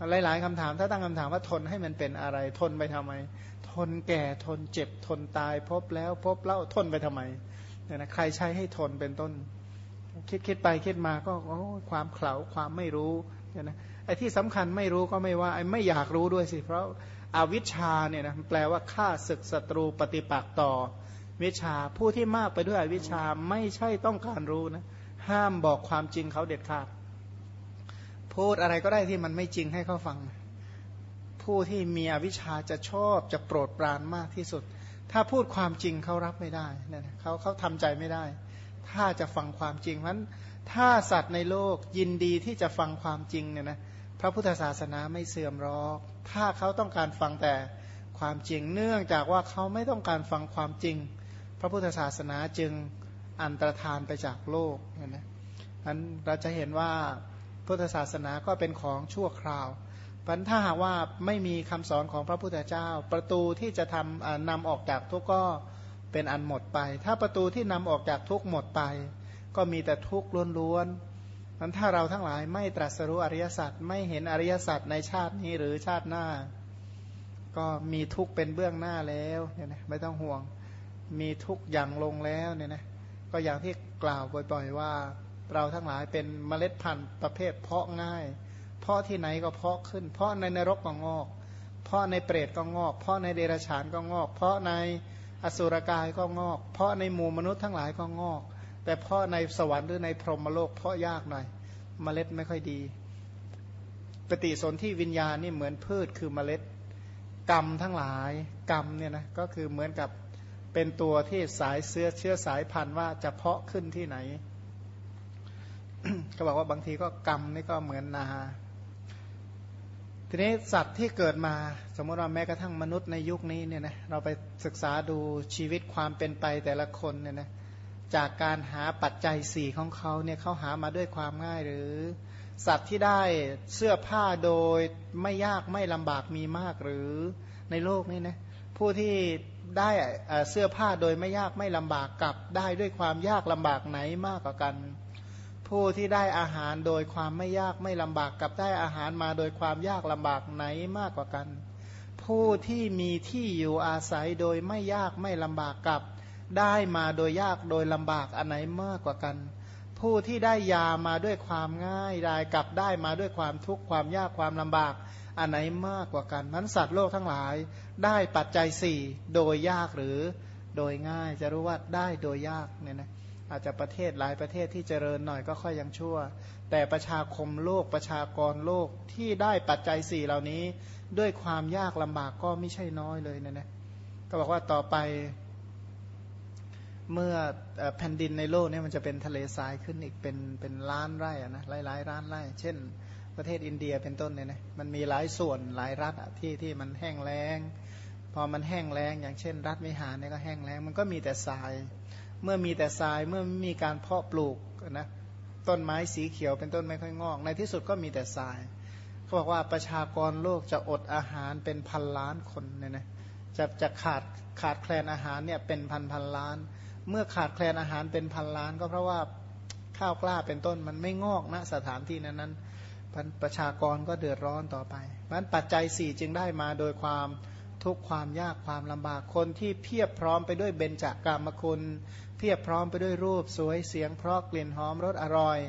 หลาย ๆคำถามถ้าตั้งคำถามว่าทนให้มันเป็นอะไร ทนไปทำไม ทนแก่ทนเจ็บทนตาย พบแล้วพบเล่าทนไปทำไมเนี่ยนะใครใช้ให้ทนเป็นต้น คิดคิดไปคิดมาก็ความเขลาความไม่รู้เนี่ยนะไอ้ที่สำคัญไม่รู้ก็ไม่ว่าไอ้ไม่อยากรู้ด้วยสิ เพราะอาวิชชาเนี่ยนะแปลว่าฆ่าศึกศัตรูปฏิปักษ์ต่อ วิชาผู้ที่มากไปด้วยอวิชชาไม่ใช่ต้องการรู้นะห้ามบอกความจริงเขาเด็ดขาด พูดอะไรก็ได้ที่มันไม่จริงให้เขาฟัง ผู้ที่มีอวิชชาจะชอบจะโปรดปรานมากที่สุด ถ้าพูดความจริงเขารับไม่ได้นี่ยเขาเขาทำใจไม่ได้ ถ้าจะฟังความจริงเพราะนั้นถ้าสัตว์ในโลกยินดีที่จะฟังความจริงเนี่ยนะพระพุทธศาสนาไม่เสื่อมรอกถ้าเขาต้องการฟังแต่ความจริง เนื่องจากว่าเขาไม่ต้องการฟังความจริง พระพุทธศาสนาจึงอันตรธานไปจากโลกเนี่ยนะนั้นเราจะเห็นว่า พุทธศาสนาก็เป็นของชั่วคราวพันถ้าหากว่าไม่มีคำสอนของพระพุทธเจ้า ประตูที่จะทำนำออกจากทุกข์ก็เป็นอันหมดไป ถ้าประตูที่นำออกจากทุกข์หมดไป ก็มีแต่ทุกข์ล้วนๆนั้นถ้าเราทั้งหลายไม่ตรัสรู้อริยสัจไม่เห็นอริยสัจในชาตินี้หรือชาติหน้า ก็มีทุกข์เป็นเบื้องหน้าแล้วเนี่ยนะไม่ต้องห่วง มีทุกข์อย่างลงแล้วเนี่ยนะก็อย่างที่กล่าวบ่อย ๆว่า เราทั้งหลายเป็นเมล็ดพันธุ์ประเภทเพาะง่าย เพาะที่ไหนก็เพาะขึ้น เพาะในนรกก็งอก เพาะในเปรตก็งอก เพาะในเดรัจฉานก็งอก เพาะในอสุรกายก็งอก เพาะในหมู่มนุษย์ทั้งหลายก็งอก แต่เพาะในสวรรค์หรือในพรหมโลกเพาะยากหน่อย เมล็ดไม่ค่อยดี ปฏิสนธิวิญญาณนี่เหมือนพืชคือเมล็ด กรรมทั้งหลายกรรมเนี่ยนะก็คือเหมือนกับเป็นตัวที่สายเสื้อเชื้อสายพันธุ์ว่าจะเพาะขึ้นที่ไหน ก็บอกว่าบางทีก็กรรมนี่ก็เหมือนนา ทีนี้สัตว์ที่เกิดมา สมมติว่าแม้กระทั่งมนุษย์ในยุคนี้เนี่ยนะเราไปศึกษาดูชีวิตความเป็นไปแต่ละคนเนี่ยนะจากการหาปัจจัยสี่ของเขาเนี่ยเขาหามาด้วยความง่ายหรือ สัตว์ที่ได้เสื้อผ้าโดยไม่ยากไม่ลำบากมีมากหรือในโลกนี้นะผู้ที่ได้เสื้อผ้าโดยไม่ยากไม่ลำบากกับได้ด้วยความยากลำบากไหนมากกว่ากัน ผู้ที่ได้อาหารโดยความไม่ยากไม่ลำบากกับได้อาหารมาโดยความยากลำบากไหนมากกว่ากัน ผู้ที่มีที่อยู่อาศัยโดยไม่ยากไม่ลำบากกับ ได้มาโดยยากโดยลำบากอันไหนมากกว่ากัน ผู้ที่ได้ยามาด้วยความง่ายได้กับได้มาด้วยความทุกข์ความยากความลำบาก อันไหนมากกว่ากันนั้นสัตว์โลกทั้งหลาย ได้ปัจจัยสี่โดยยากหรือโดยง่ายจะรู้ว่าได้โดยยากเนี่ยนะ อาจจะประเทศหลายประเทศที่เจริญหน่อยก็ค่อยยังชั่ว แต่ประชาคมโลกประชากรโลกที่ได้ปัจจัยสี่เหล่านี้ ด้วยความยากลำบากก็ไม่ใช่น้อยเลยนะนะก็บอกว่าต่อไป เมื่อแผ่นดินในโลกนี้มันจะเป็นทะเลทรายขึ้นอีกเป็นเป็นล้านไร่นะหลายหลายล้านไร่ เช่น ประเทศอินเดียเป็นต้นเนี่ยนะมันมีหลายส่วนหลายรัฐที่ที่มันแห้งแล้ง พอมันแห้งแล้ง อย่างเช่น รัฐมิหารเนี่ยก็แห้งแล้ง มันก็มีแต่ทราย เมื่อมีแต่ทรายเมื่อไม่มีการเพาะปลูกนะต้นไม้สีเขียวเป็นต้นไม่ค่อยงอก ในที่สุดก็มีแต่ทรายเขาบอกว่าประชากรโลกจะอดอาหารเป็นพันล้านคนเนี่ยนะจะจะขาดขาดแคลนอาหารเนี่ยเป็นพันพันล้าน เมื่อขาดแคลนอาหารเป็นพันล้าน ก็เพราะว่าข้าวกล้าเป็นต้นมันไม่งอกณนะสถานที่นั้นนั้นประชากรก็เดือดร้อนต่อไปมันปัจจัยสี่จึงได้มาโดยความทุกความยากความลำบากคนที่เพียบพร้อมไปด้วยเบญจากามคุณ พียบพร้อมไปด้วยรูปสวยเสียงเพราะกลิ่นหอมรสอร่อย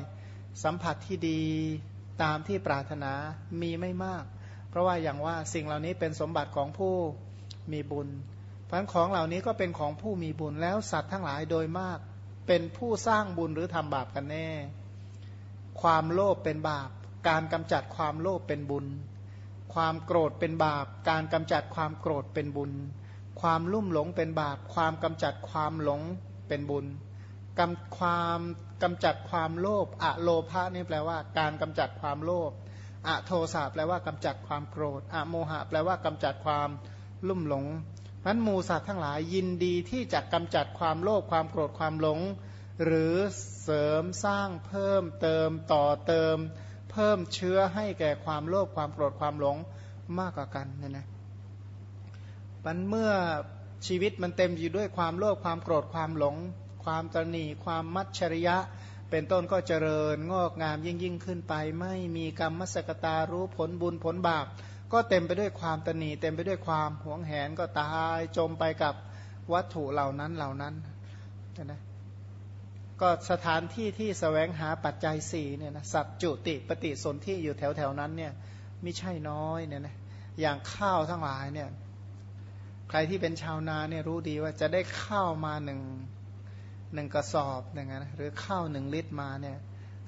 สัมผัสที่ดีตามที่ปรารถนามีไม่มาก เพราะว่าอย่างว่าสิ่งเหล่านี้เป็นสมบัติของผู้มีบุญพันของเหล่านี้ก็เป็นของผู้มีบุญแล้วสัตว์ทั้งหลายโดยมาก เป็นผู้สร้างบุญหรือทำบาปกันแน่ ความโลภเป็นบาป การกำจัดความโลภเป็นบุญ ความโกรธเป็นบาป การกำจัดความโกรธเป็นบุญ ความลุ่มหลงเป็นบาป ความกำจัดความหลง เป็นบุญกำความกำจัดความโลภอะโลภะนี่แปลว่า การกำจัดความโลภอะโทสะแปลว่ากำจัดความโกรธอะโมหะ แปลว่ากำจัดความลุ่มหลงนั้นมูสัตว์ทั้งหลายยินดีที่จะกำจัดความโลภความโกรธความหลง หรือเสริมสร้างเพิ่มเติมต่อเติม เพิ่มเชื้อให้แก่ความโลภความโกรธความหลงมากกว่ากันนี่ยนะมันเมื่อ ชีวิตมันเต็มอยู่ด้วยความโลภความโกรธความหลง ความตนีความมัจฉริยะ เป็นต้นก็เจริญงอกงามยิ่งยิ่งขึ้นไป ไม่มีกรรมมสกตารู้ผลบุญผลบาป ก็เต็มไปด้วยความตนีเต็มไปด้วยความหวงแหนก็ตายจมไปกับวัตถุเหล่านั้นเหล่านั้นนะก็สถานที่ที่สแสวงหาปัจจัยสี่เนี่ยนะสัตจุติปฏิสนธิอยู่แถวแถวนั้นเนี่ยไม่ใช่น้อยเนี่ยนะอย่างข้าวทั้งหลายเนี่ย ใครที่เป็นชาวนาเนี่ยรู้ดีว่าจะได้ข้าวมาหนึ่งหนึ่งกระสอบอย่างนั้นหรือข้าวหนึ่งลิตรมาเนี่ย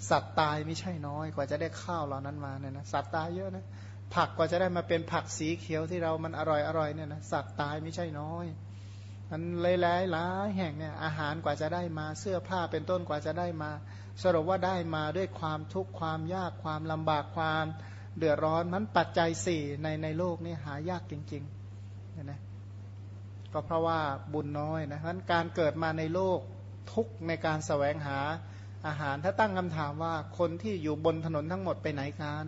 สัตว์ตายไม่ใช่น้อยกว่าจะได้ข้าวเหล่านั้นมาเนี่ยนะสัตว์ตายเยอะนะผักกว่าจะได้มาเป็นผักสีเขียวที่เรามันอร่อยอร่อยเนี่ยนะสัตว์ตายไม่ใช่น้อยมันเลยหลายหลายแห่งเนี่ยอาหารกว่าจะได้มาเสื้อผ้าเป็นต้นกว่าจะได้มา สรุปว่าได้มาด้วยความทุกข์ความยากความลำบากความเดือดร้อนมันปัจจัยสี่ในในโลกนี่หายากจริงๆเนี่ยนะ ก็เพราะว่าบุญน้อยนะเพราะการเกิดมาในโลกทุกในการสแสวงหาอาหารถ้าตั้งคำถามว่าคนที่อยู่บนถนนทั้งหมดไปไหนกัน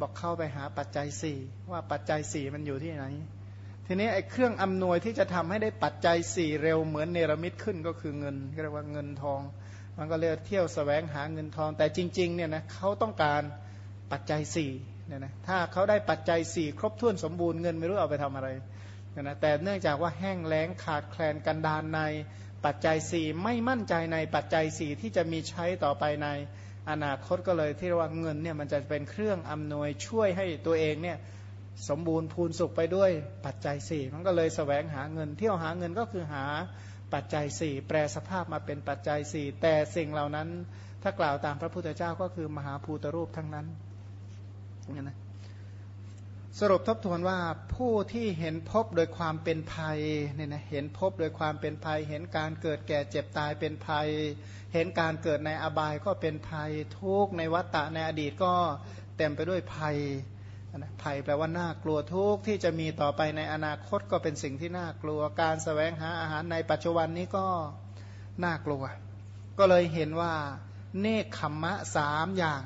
บอกเข้าไปหาปัจจัยสี่ว่าปัจจัยสี่มันอยู่ที่ไหน ทีนี้ไอ้เครื่องอำนวยที่จะทำให้ได้ปัจจัยสี่เร็วเหมือนเนรมิตขึ้นก็คือเงินเรียกว่าเงินทอง มันก็เรียเที่ยวสแสวงหาเงินทอง แต่จริงๆเนี่ยนะเขาต้องการปัจจัยสี่เนี่ยนะถ้าเขาได้ปัจจัยสี่ครบถ้วนสมบูรณ์เงินไม่รู้เอาไปทำอะไร นะแต่เนื่องจากว่าแห้งแล้งขาดแคลนกันดานในปัจจัยสี่ไม่มั่นใจในปัจจัยสี่ที่จะมีใช้ต่อไปในอนาคตก็เลยที่เรียกว่าเงินเนี่ยมันจะเป็นเครื่องอำนวยช่วยให้ตัวเองเนี่ยสมบูรณ์พูนสุขไปด้วยปัจจัยสี่มันก็เลยสแสวงหาเงิน เที่ยวหาเงินก็คือหาปัจจัยสี่แปลสภาพมาเป็นปัจจัยสี่แต่สิ่งเหล่านั้นถ้ากล่าวตามพระพุทธเจ้าก็คือมหาภูตรูปทั้งนั้นนะ สรุปทบทวนว่าผู้ที่เห็นพบโดยความเป็นภัยเนี่ยนะเห็นพบโดยความเป็นภัย เห็นการเกิดแก่เจ็บตายเป็นภัย เห็นการเกิดในอบายก็เป็นภัย ทุกในวัฏฏะในอดีตก็เต็มไปด้วยภัยนะภัยแปลว่าน่ากลัวทุกที่จะมีต่อไปในอนาคตก็เป็นสิ่งที่น่ากลัว การสแสวงหาอาหารในปัจจุบันนี้ก็น่ากลัว ก็เลยเห็นว่าเนคขมมะสามอย่าง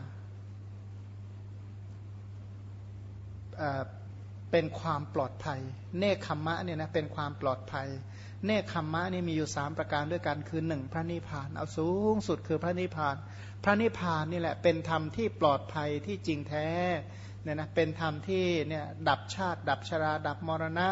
เป็นความปลอดภัย เนคขมมะเนี่ยนะเป็นความปลอดภัย เนคขมมะนี่มีอยู่สามประการด้วยกันคือหนึ่งพระนิพพาน เอาสูงสุดคือพระนิพพาน พระนิพพานนี่แหละเป็นธรรมที่ปลอดภัยที่จริงแท้เนี่ยนะเป็นธรรมที่เนี่ยดับชาติ ดับชรา ดับมรณะ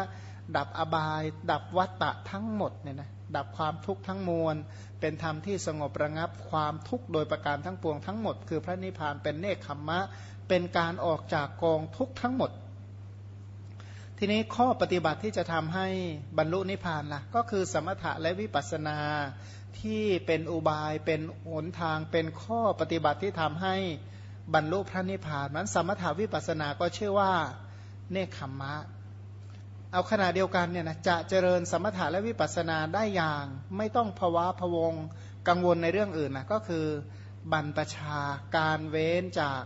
ดับอบาย ดับวัตตะทั้งหมดเนี่ยนะดับความทุกข์ทั้งมวล เป็นธรรมที่สงบระงับความทุกข์โดยประการทั้งปวงทั้งหมด คือพระนิพพานเป็นเนคขมมะ เป็นการออกจากกองทุกทั้งหมด ทีนี้ข้อปฏิบัติที่จะทำให้บรรลุนิพพานล่ะ ก็คือสมถะและวิปัสสนาที่เป็นอุบายเป็นหนทางเป็นข้อปฏิบัติที่ทำให้บรรลุพระนิพพานนั้นสมถะวิปัสสนาก็ชื่อว่าเนคขมมะ เอาขณะเดียวกันเนี่ยนะจะเจริญสมถะและวิปัสสนาได้อย่าง ไม่ต้องภาวะพวงกังวลในเรื่องอื่นนะก็คือบรรพชาการเว้นจาก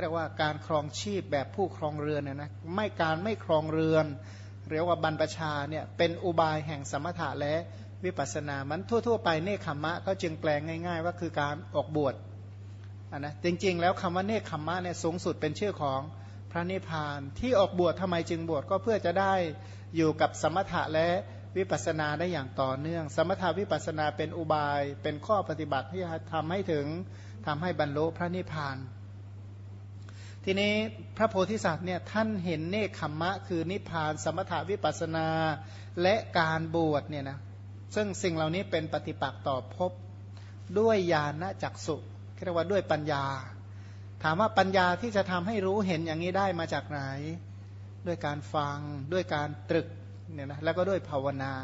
เรียกว่าการครองชีพแบบผู้ครองเรือนเนี่ยนะไม่การไม่ครองเรือนเรียกว่าบรรพชาเนี่ยเป็นอุบายแห่งสมถะและวิปัสสนามันทั่ว ๆ ไปเนคขมะก็จึงแปลงง่าย ๆ ว่าคือการออกบวชนะจริงๆ แล้วคำว่าเนคขมะเนี่ยสูงสุดเป็นชื่อของพระนิพพานที่ออกบวชทำไมจึงบวชก็เพื่อจะได้อยู่กับสมถะและวิปัสสนาได้อย่างต่อเนื่อง สมถะวิปัสสนาเป็นอุบายเป็นข้อปฏิบัติที่ทำให้ถึงทำให้บรรลุพระนิพพาน ทีนี้พระโพธิสัตว์เนี่ยท่านเห็นเนคขมมะ คือนิพพานสมถาวิปัสนาและการบวชเนี่ยนะซึ่งสิ่งเหล่านี้เป็นปฏิปักษ์ต่อพบด้วยญาณจักสุเรียกว่าด้วยปัญญา ถามว่าปัญญาที่จะทำให้รู้เห็นอย่างนี้ได้มาจากไหน ด้วยการฟังด้วยการตรึกเนี่ยนะแล้วก็ด้วยภาวนา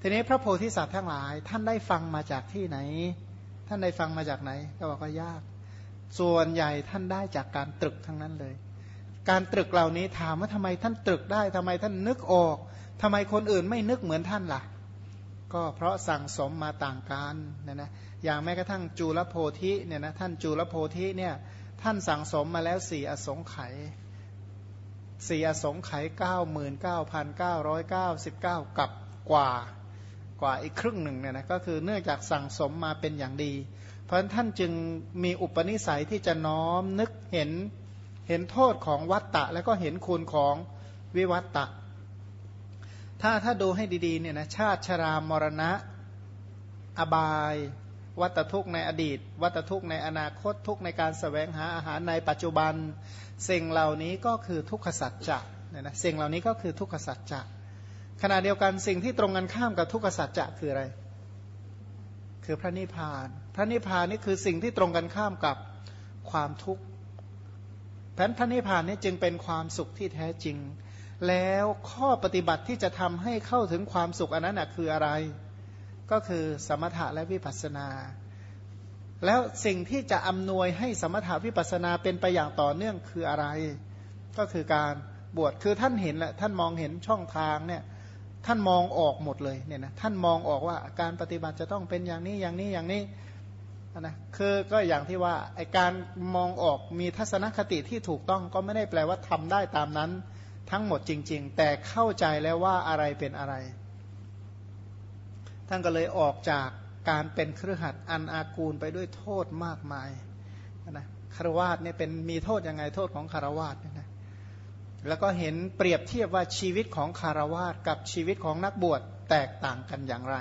ทีนี้พระโพธิสัตว์ทั้งหลาย ท่านได้ฟังมาจากที่ไหน ท่านได้ฟังมาจากไหน ก็บอกว่ายาก ส่วนใหญ่ท่านได้จากการตรึกทั้งนั้นเลย การตรึกเหล่านี้ถามว่าทำไมท่านตรึกได้ทำไมท่านนึกออกทำไมคนอื่นไม่นึกเหมือนท่านละ่ะ ก็เพราะสั่งสมมาต่างกันนะนะอย่างแม้กระทั่งจูลโพธิเนี่ยนะท่านจูลโพธิเนี่ยท่านสั่งสมมาแล้วสี่อสงไขยสี่อสงไขยเก้าหมื่นเก้าพันเก้าร้อยเก้าสิบเก้ากับกว่ากว่าอีกครึ่งหนึ่งเนี่ยนะก็คือเนื่องจากสั่งสมมาเป็นอย่างดี ราะท่านจึงมีอุปนิสัยที่จะน้อมนึกเห็นเห็นโทษของวัตตะ แล้วก็เห็นคุณของวิวัตตะ ถ้าถ้าดูให้ดีๆเนี่ยนะชาติชรามรณะ อบาย วัตทุกในอดีต วัตทุกในอนาคตทุกในการสแสวงหาอาหารในปัจจุบัน สิ่งเหล่านี้ก็คือทุกขสัจจะเนี่ยนะสิ่งเหล่านี้ก็คือทุกขสัจจะขณะเดียวกันสิ่งที่ตรงกันข้ามกับทุกขสัจจะคืออะไร คือพระนิพพาน ระนิพพานนี่คือสิ่งที่ตรงกันข้ามกับความทุกข์แผนพระนิพพานนี่จึงเป็นความสุขที่แท้จริง แล้วข้อปฏิบัติที่จะทำให้เข้าถึงความสุขอันนั้นคืออะไร ก็คือสมถะและวิปัสสนา แล้วสิ่งที่จะอำนวยให้สมถะวิปัสสนาเป็นไปอย่างต่อเนื่องคืออะไร ก็คือการบวชคือท่านเห็นแหละท่านมองเห็นช่องทางเนี่ยท่านมองออกหมดเลยเนี่ยนะท่านมองออกว่าการปฏิบัติจะต้องเป็นอย่างนี้อย่างนี้อย่างนี้ นะคือก็อย่างที่ว่าไอการมองออกมีทัศนคติที่ถูกต้องก็ไม่ได้แปลว่าทำได้ตามนั้นทั้งหมดจริง ๆ แต่เข้าใจแล้วว่าอะไรเป็นอะไร ท่านก็เลยออกจากการเป็นเครือขัดอันอากูลไปด้วยโทษมากมายนะคารวาสเนี่ยเป็นมีโทษยังไงโทษของคารวาสเนี่ยนะแล้วก็เห็นเปรียบเทียบว่าชีวิตของคารวาสกับชีวิตของนักบวชแตกต่างกันอย่างไร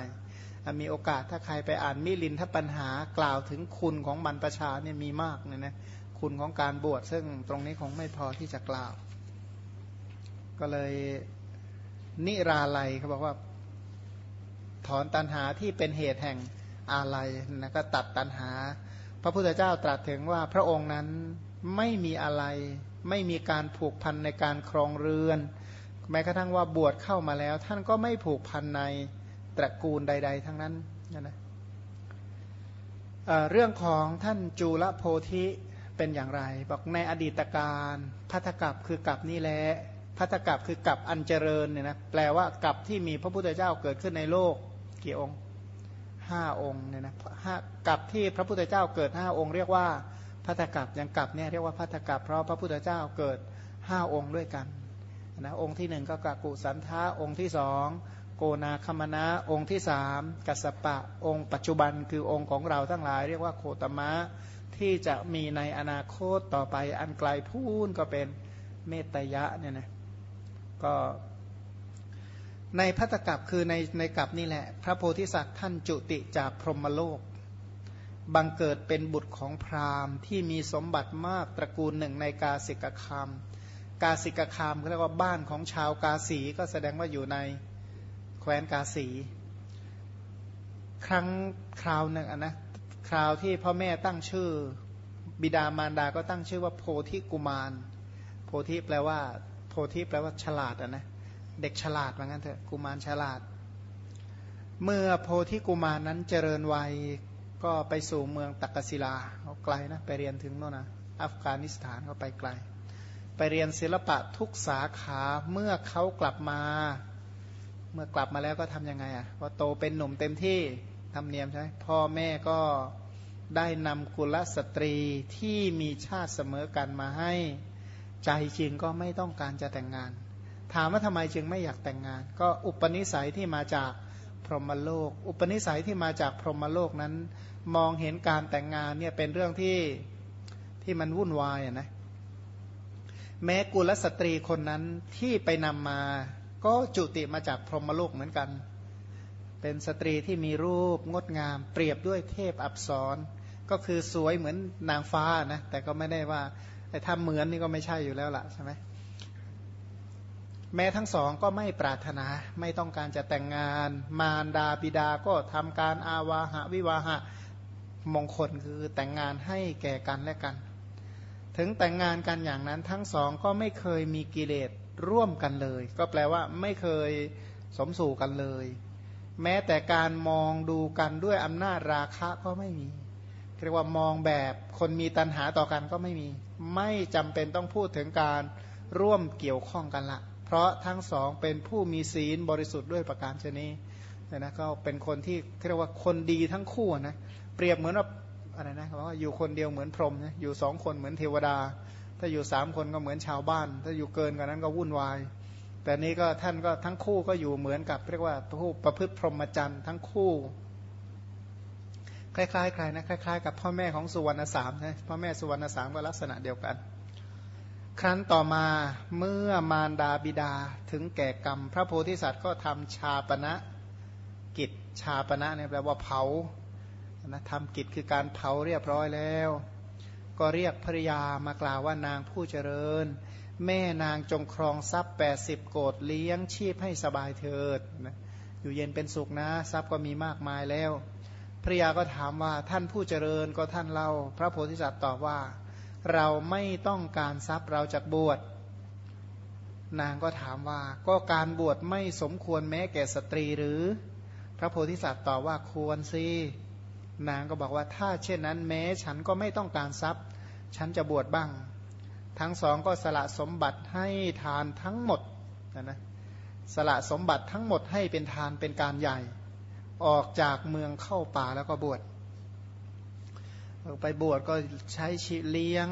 มีโอกาสถ้าใครไปอ่านมิลินทปัญหากล่าวถึงคุณของบรรพชาเนี่ยมีมากเนี่ยนะคุณของการบวชซึ่งตรงนี้คงไม่พอที่จะกล่าว ก็เลยนิราลัยเขาบอกว่า ถอนตันหาที่เป็นเหตุแห่งอาลัยนะก็ตัดตันหา พระพุทธเจ้าตรัสถึงว่าพระองค์นั้นไม่มีอะไรไม่มีการผูกพันในการครองเรือน แม้กระทั่งว่าบวชเข้ามาแล้ว ท่านก็ไม่ผูกพันใน ตระกูลใด ๆ ทั้งนั้นนะเรื่องของท่านจูลโพธิเป็นอย่างไร บอกในอดีตการพัทกับคือกับนี่แหละพัทกับคือกับอันเจริญเนี่ยนะแปลว่ากับที่มีพระพุทธเจ้าเกิดขึ้นในโลกกี่องค์ห้าองค์เนี่ยนะห้ากับที่พระพุทธเจ้าเกิดห้าองค์ เรียกว่าพัทกับยังกับเนี่ยเรียกว่าพัทกับเพราะพระพุทธเจ้าเกิดห้าองค์ด้วยกันนะองค์ที่หนึ่งก็กากุสันทาองค์ที่สอง กนาคมนะองค์ที่สามกัสปะองค์ปัจจุบันคือองค์ของเราทั้งหลาย เรียกว่าโคตมะที่จะมีในอนาคตต่อไปอันไกลพูนก็เป็นเมตยะเนี่ยนะก็ในพัตกับคือในในกับนี่แหละ พระโพธิสัตว์ท่านจุติจากพรหมโลก บังเกิดเป็นบุตรของพราหมณ์ ที่มีสมบัติมากตระกูลหนึ่งในกาสิกคาม กาสิกคามเรียกว่าบ้านของชาวกาสีก็แสดงว่าอยู่ใน แคว้นกาสี ครั้งคราวหนึ่งนะคราวที่พ่อแม่ตั้งชื่อ บิดามารดาก็ตั้งชื่อว่าโพธิกุมาร โพธิแปลว่า โพธิแปลว่าฉลาดอะนะเด็กฉลาดว่างั้นเถอะกุมารฉลาด เมื่อโพธิกุมารนั้นเจริญวัยก็ไปสู่เมืองตักกศิลาเขาไกลนะไปเรียนถึงโน่นนะอัฟกานิสถานเขาไปไกล ไปเรียนศิลปะทุกสาขาเมื่อเขากลับมา เมื่อกลับมาแล้วก็ทํำยังไงอะพอโตเป็นหนุ่มเต็มที่ทำเนียมใช่ไหมพ่อแม่ก็ได้นำกุลสตรีที่มีชาติเสมอกันมาให้ ใจจริงก็ไม่ต้องการจะแต่งงาน ถามว่าทำไมจึงไม่อยากแต่งงาน ก็อุปนิสัยที่มาจากพรหมโลก อุปนิสัยที่มาจากพรหมโลกนั้น มองเห็นการแต่งงานเนี่ยเป็นเรื่องที่ที่มันวุ่นวายนะแม้กุลสตรีคนนั้นที่ไปนำมา ก็จุติมาจากพรหมโลกเหมือนกัน เป็นสตรีที่มีรูปงดงาม เปรียบด้วยเทพอับสรก็คือสวยเหมือนนางฟ้านะ แต่ก็ไม่ได้ว่าไอ้ถ้าเหมือนนี่ก็ไม่ใช่อยู่แล้วล่ะใช่ไหมแม้ทั้งสองก็ไม่ปรารถนาไม่ต้องการจะแต่งงาน มารดาบิดาก็ทำการอาวาหะวิวาหะมงคลคือแต่งงานให้แก่กันและกัน ถึงแต่งงานกันอย่างนั้นทั้งสองก็ไม่เคยมีกิเลส ร่วมกันเลย ก็แปลว่าไม่เคยสมสู่กันเลย แม้แต่การมองดูกันด้วยอำนาจราคะก็ไม่มีเรียกว่ามองแบบคนมีตัณหาต่อกันก็ไม่มี ไม่จำเป็นต้องพูดถึงการร่วมเกี่ยวข้องกันละเพราะทั้งสองเป็นผู้มีศีลบริสุทธิ์ด้วยประการชนีนะก็เป็นคนที่เรียกว่าคนดีทั้งคู่นะเปรียบเหมือนว่าอะไรนะเขาว่าอยู่คนเดียวเหมือนพรหมนะอยู่สองคนเหมือนเทวดา ถ้าอยู่สามคนก็เหมือนชาวบ้าน ถ้าอยู่เกินกว่านั้นก็วุ่นวาย แต่นี้ก็ท่านก็ทั้งคู่ก็อยู่เหมือนกับเรียกว่าผู้ประพฤติพรหมจรรย์ทั้งคู่ คล้ายๆใครนะคล้ายๆ กับพ่อแม่ของสุวรรณสามนะพ่อแม่สุวรรณสามก็ลักษณะเดียวกัน ครั้นต่อมาเมื่อมารดาบิดาถึงแก่กรรม พระโพธิสัตว์ก็ทำชาปณะกิจชาปณะเนี่ยแปลว่าเผานะทำกิจคือการเผาเรียบร้อยแล้ว ก็เรียกภริยามากล่าวว่านางผู้เจริญ แม่นางจงครองทรัพย์80โกดเลี้ยงชีพให้สบายเถิดนะอยู่เย็นเป็นสุขนะทรัพย์ก็มีมากมายแล้วภริยาก็ถามว่าท่านผู้เจริญก็ท่านเล่า พระโพธิสัตว์ตอบว่า เราไม่ต้องการทรัพย์เราจะบวชนางก็ถามว่าก็การบวชไม่สมควรแม้แก่สตรีหรือ พระโพธิสัตว์ตอบว่าควรสิ นางก็บอกว่าถ้าเช่นนั้นแม้ฉันก็ไม่ต้องการทรัพย์ ฉันจะบวชบ้าง ทั้งสองก็สละสมบัติให้ทานทั้งหมดนะนะสละสมบัติทั้งหมดให้เป็นทานเป็นการใหญ่ ออกจากเมืองเข้าป่าแล้วก็บวชไปบวชก็ใช้ชีเลี้ยง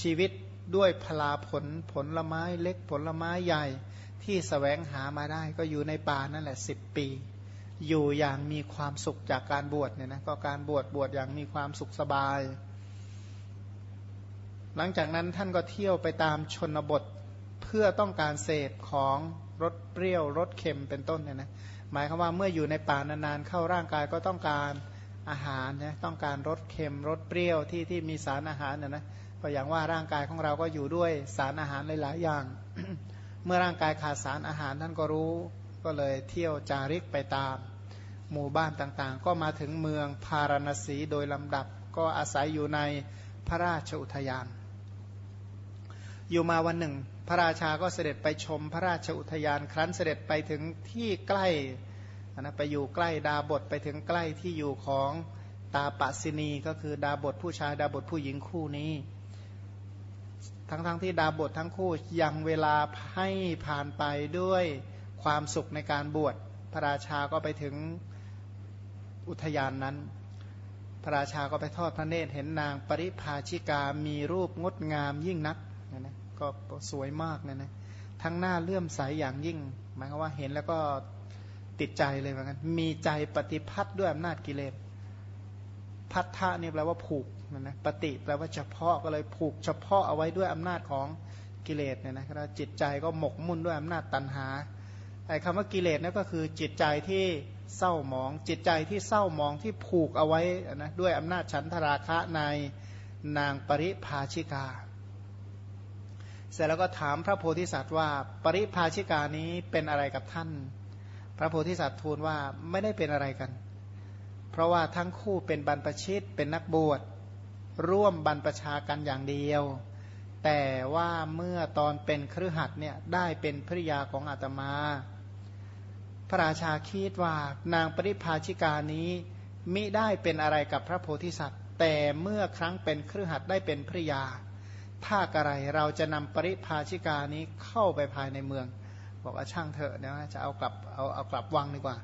ชีวิตด้วยพลาผลผลไม้เล็กผลไม้ใหญ่ที่สแสวงหามาได้ก็อยู่ในป่านั่นแหละสิบปี อยู่อย่างมีความสุขจากการบวชเนี่ยนะก็การบวชบวชอย่างมีความสุขสบาย หลังจากนั้นท่านก็เที่ยวไปตามชนบทเพื่อต้องการเสพของรสเปรี้ยวรสเค็มเป็นต้นเนี่ยนะหมายความว่าเมื่ออยู่ในป่านานๆเข้าร่างกายก็ต้องการอาหารนะต้องการรสเค็มรสเปรี้ยวที่ที่มีสารอาหารนะนะก็อย่างว่าร่างกายของเราก็อยู่ด้วยสารอาหารหลายๆอย่าง เมื่อร่างกายขาดสารอาหารท่านก็รู้ ก็เลยเที่ยวจาริกไปตาม หมู่บ้านต่างๆ ก็มาถึงเมืองพาราณสีโดยลำดับ ก็อาศัยอยู่ในพระราชอุทยาน อยู่มาวันหนึ่ง พระราชาก็เสด็จไปชมพระราชอุทยานครั้นเสด็จไปถึงที่ใกล้นะไปอยู่ใกล้ดาบทไปถึงใกล้ที่อยู่ของตาปสินีก็คือดาบทผู้ชายดาบทผู้หญิงคู่นี้ ทั้งๆทที่ดาบททั้งคู่ยังเวลาให้ผ่านไปด้วย ความสุขในการบวชพระราชาก็ไปถึงอุทยานนั้น พระราชาก็ไปทอดพระเนตรเห็นนางปริภาชิกามีรูปงดงามยิ่งนักนะนะก็สวยมากนะนะทั้งหน้าเลื่อมใสอย่างยิ่ง หมายความว่าเห็นแล้วก็ติดใจเลยเหมือนกันมีใจปฏิพัทธ์ด้วยอำนาจกิเลสพัทธะนี่แปลว่าผูกนะนะปฏิแปลว่าเฉพาะก็เลยผูกเฉพาะเอาไว้ด้วยอำนาจของกิเลสเนี่ยนะครับจิตใจก็หมกมุ่นด้วยอำนาจตันหา ไอ้คำว่ากิเลสนั่นก็คือจิตใจที่เศร้าหมอง จิตใจที่เศร้าหมองที่ผูกเอาไว้นะด้วยอำนาจฉันทราคะในนางปริภาชิกา เสร็จแล้วก็ถามพระโพธิสัตว์ว่าปริภาชิกานี้เป็นอะไรกับท่าน พระโพธิสัตว์ทูลว่าไม่ได้เป็นอะไรกัน เพราะว่าทั้งคู่เป็นบรรพชิตเป็นนักบวชร่วมบรรพชากันอย่างเดียว แต่ว่าเมื่อตอนเป็นครือหัดเนี่ยได้เป็นภริยาของอาตมา พระราชาคิดว่านางปริภาชิกานี้มิได้เป็นอะไรกับพระโพธิสัตว์ แต่เมื่อครั้งเป็นครือหัดได้เป็นภริยา ถ้ากระไรเราจะนำปริภาชิกานี้เข้าไปภายในเมือง บอกว่าช่างเถอะนะจะเอากลับเอาเอากลับวังดีกว่า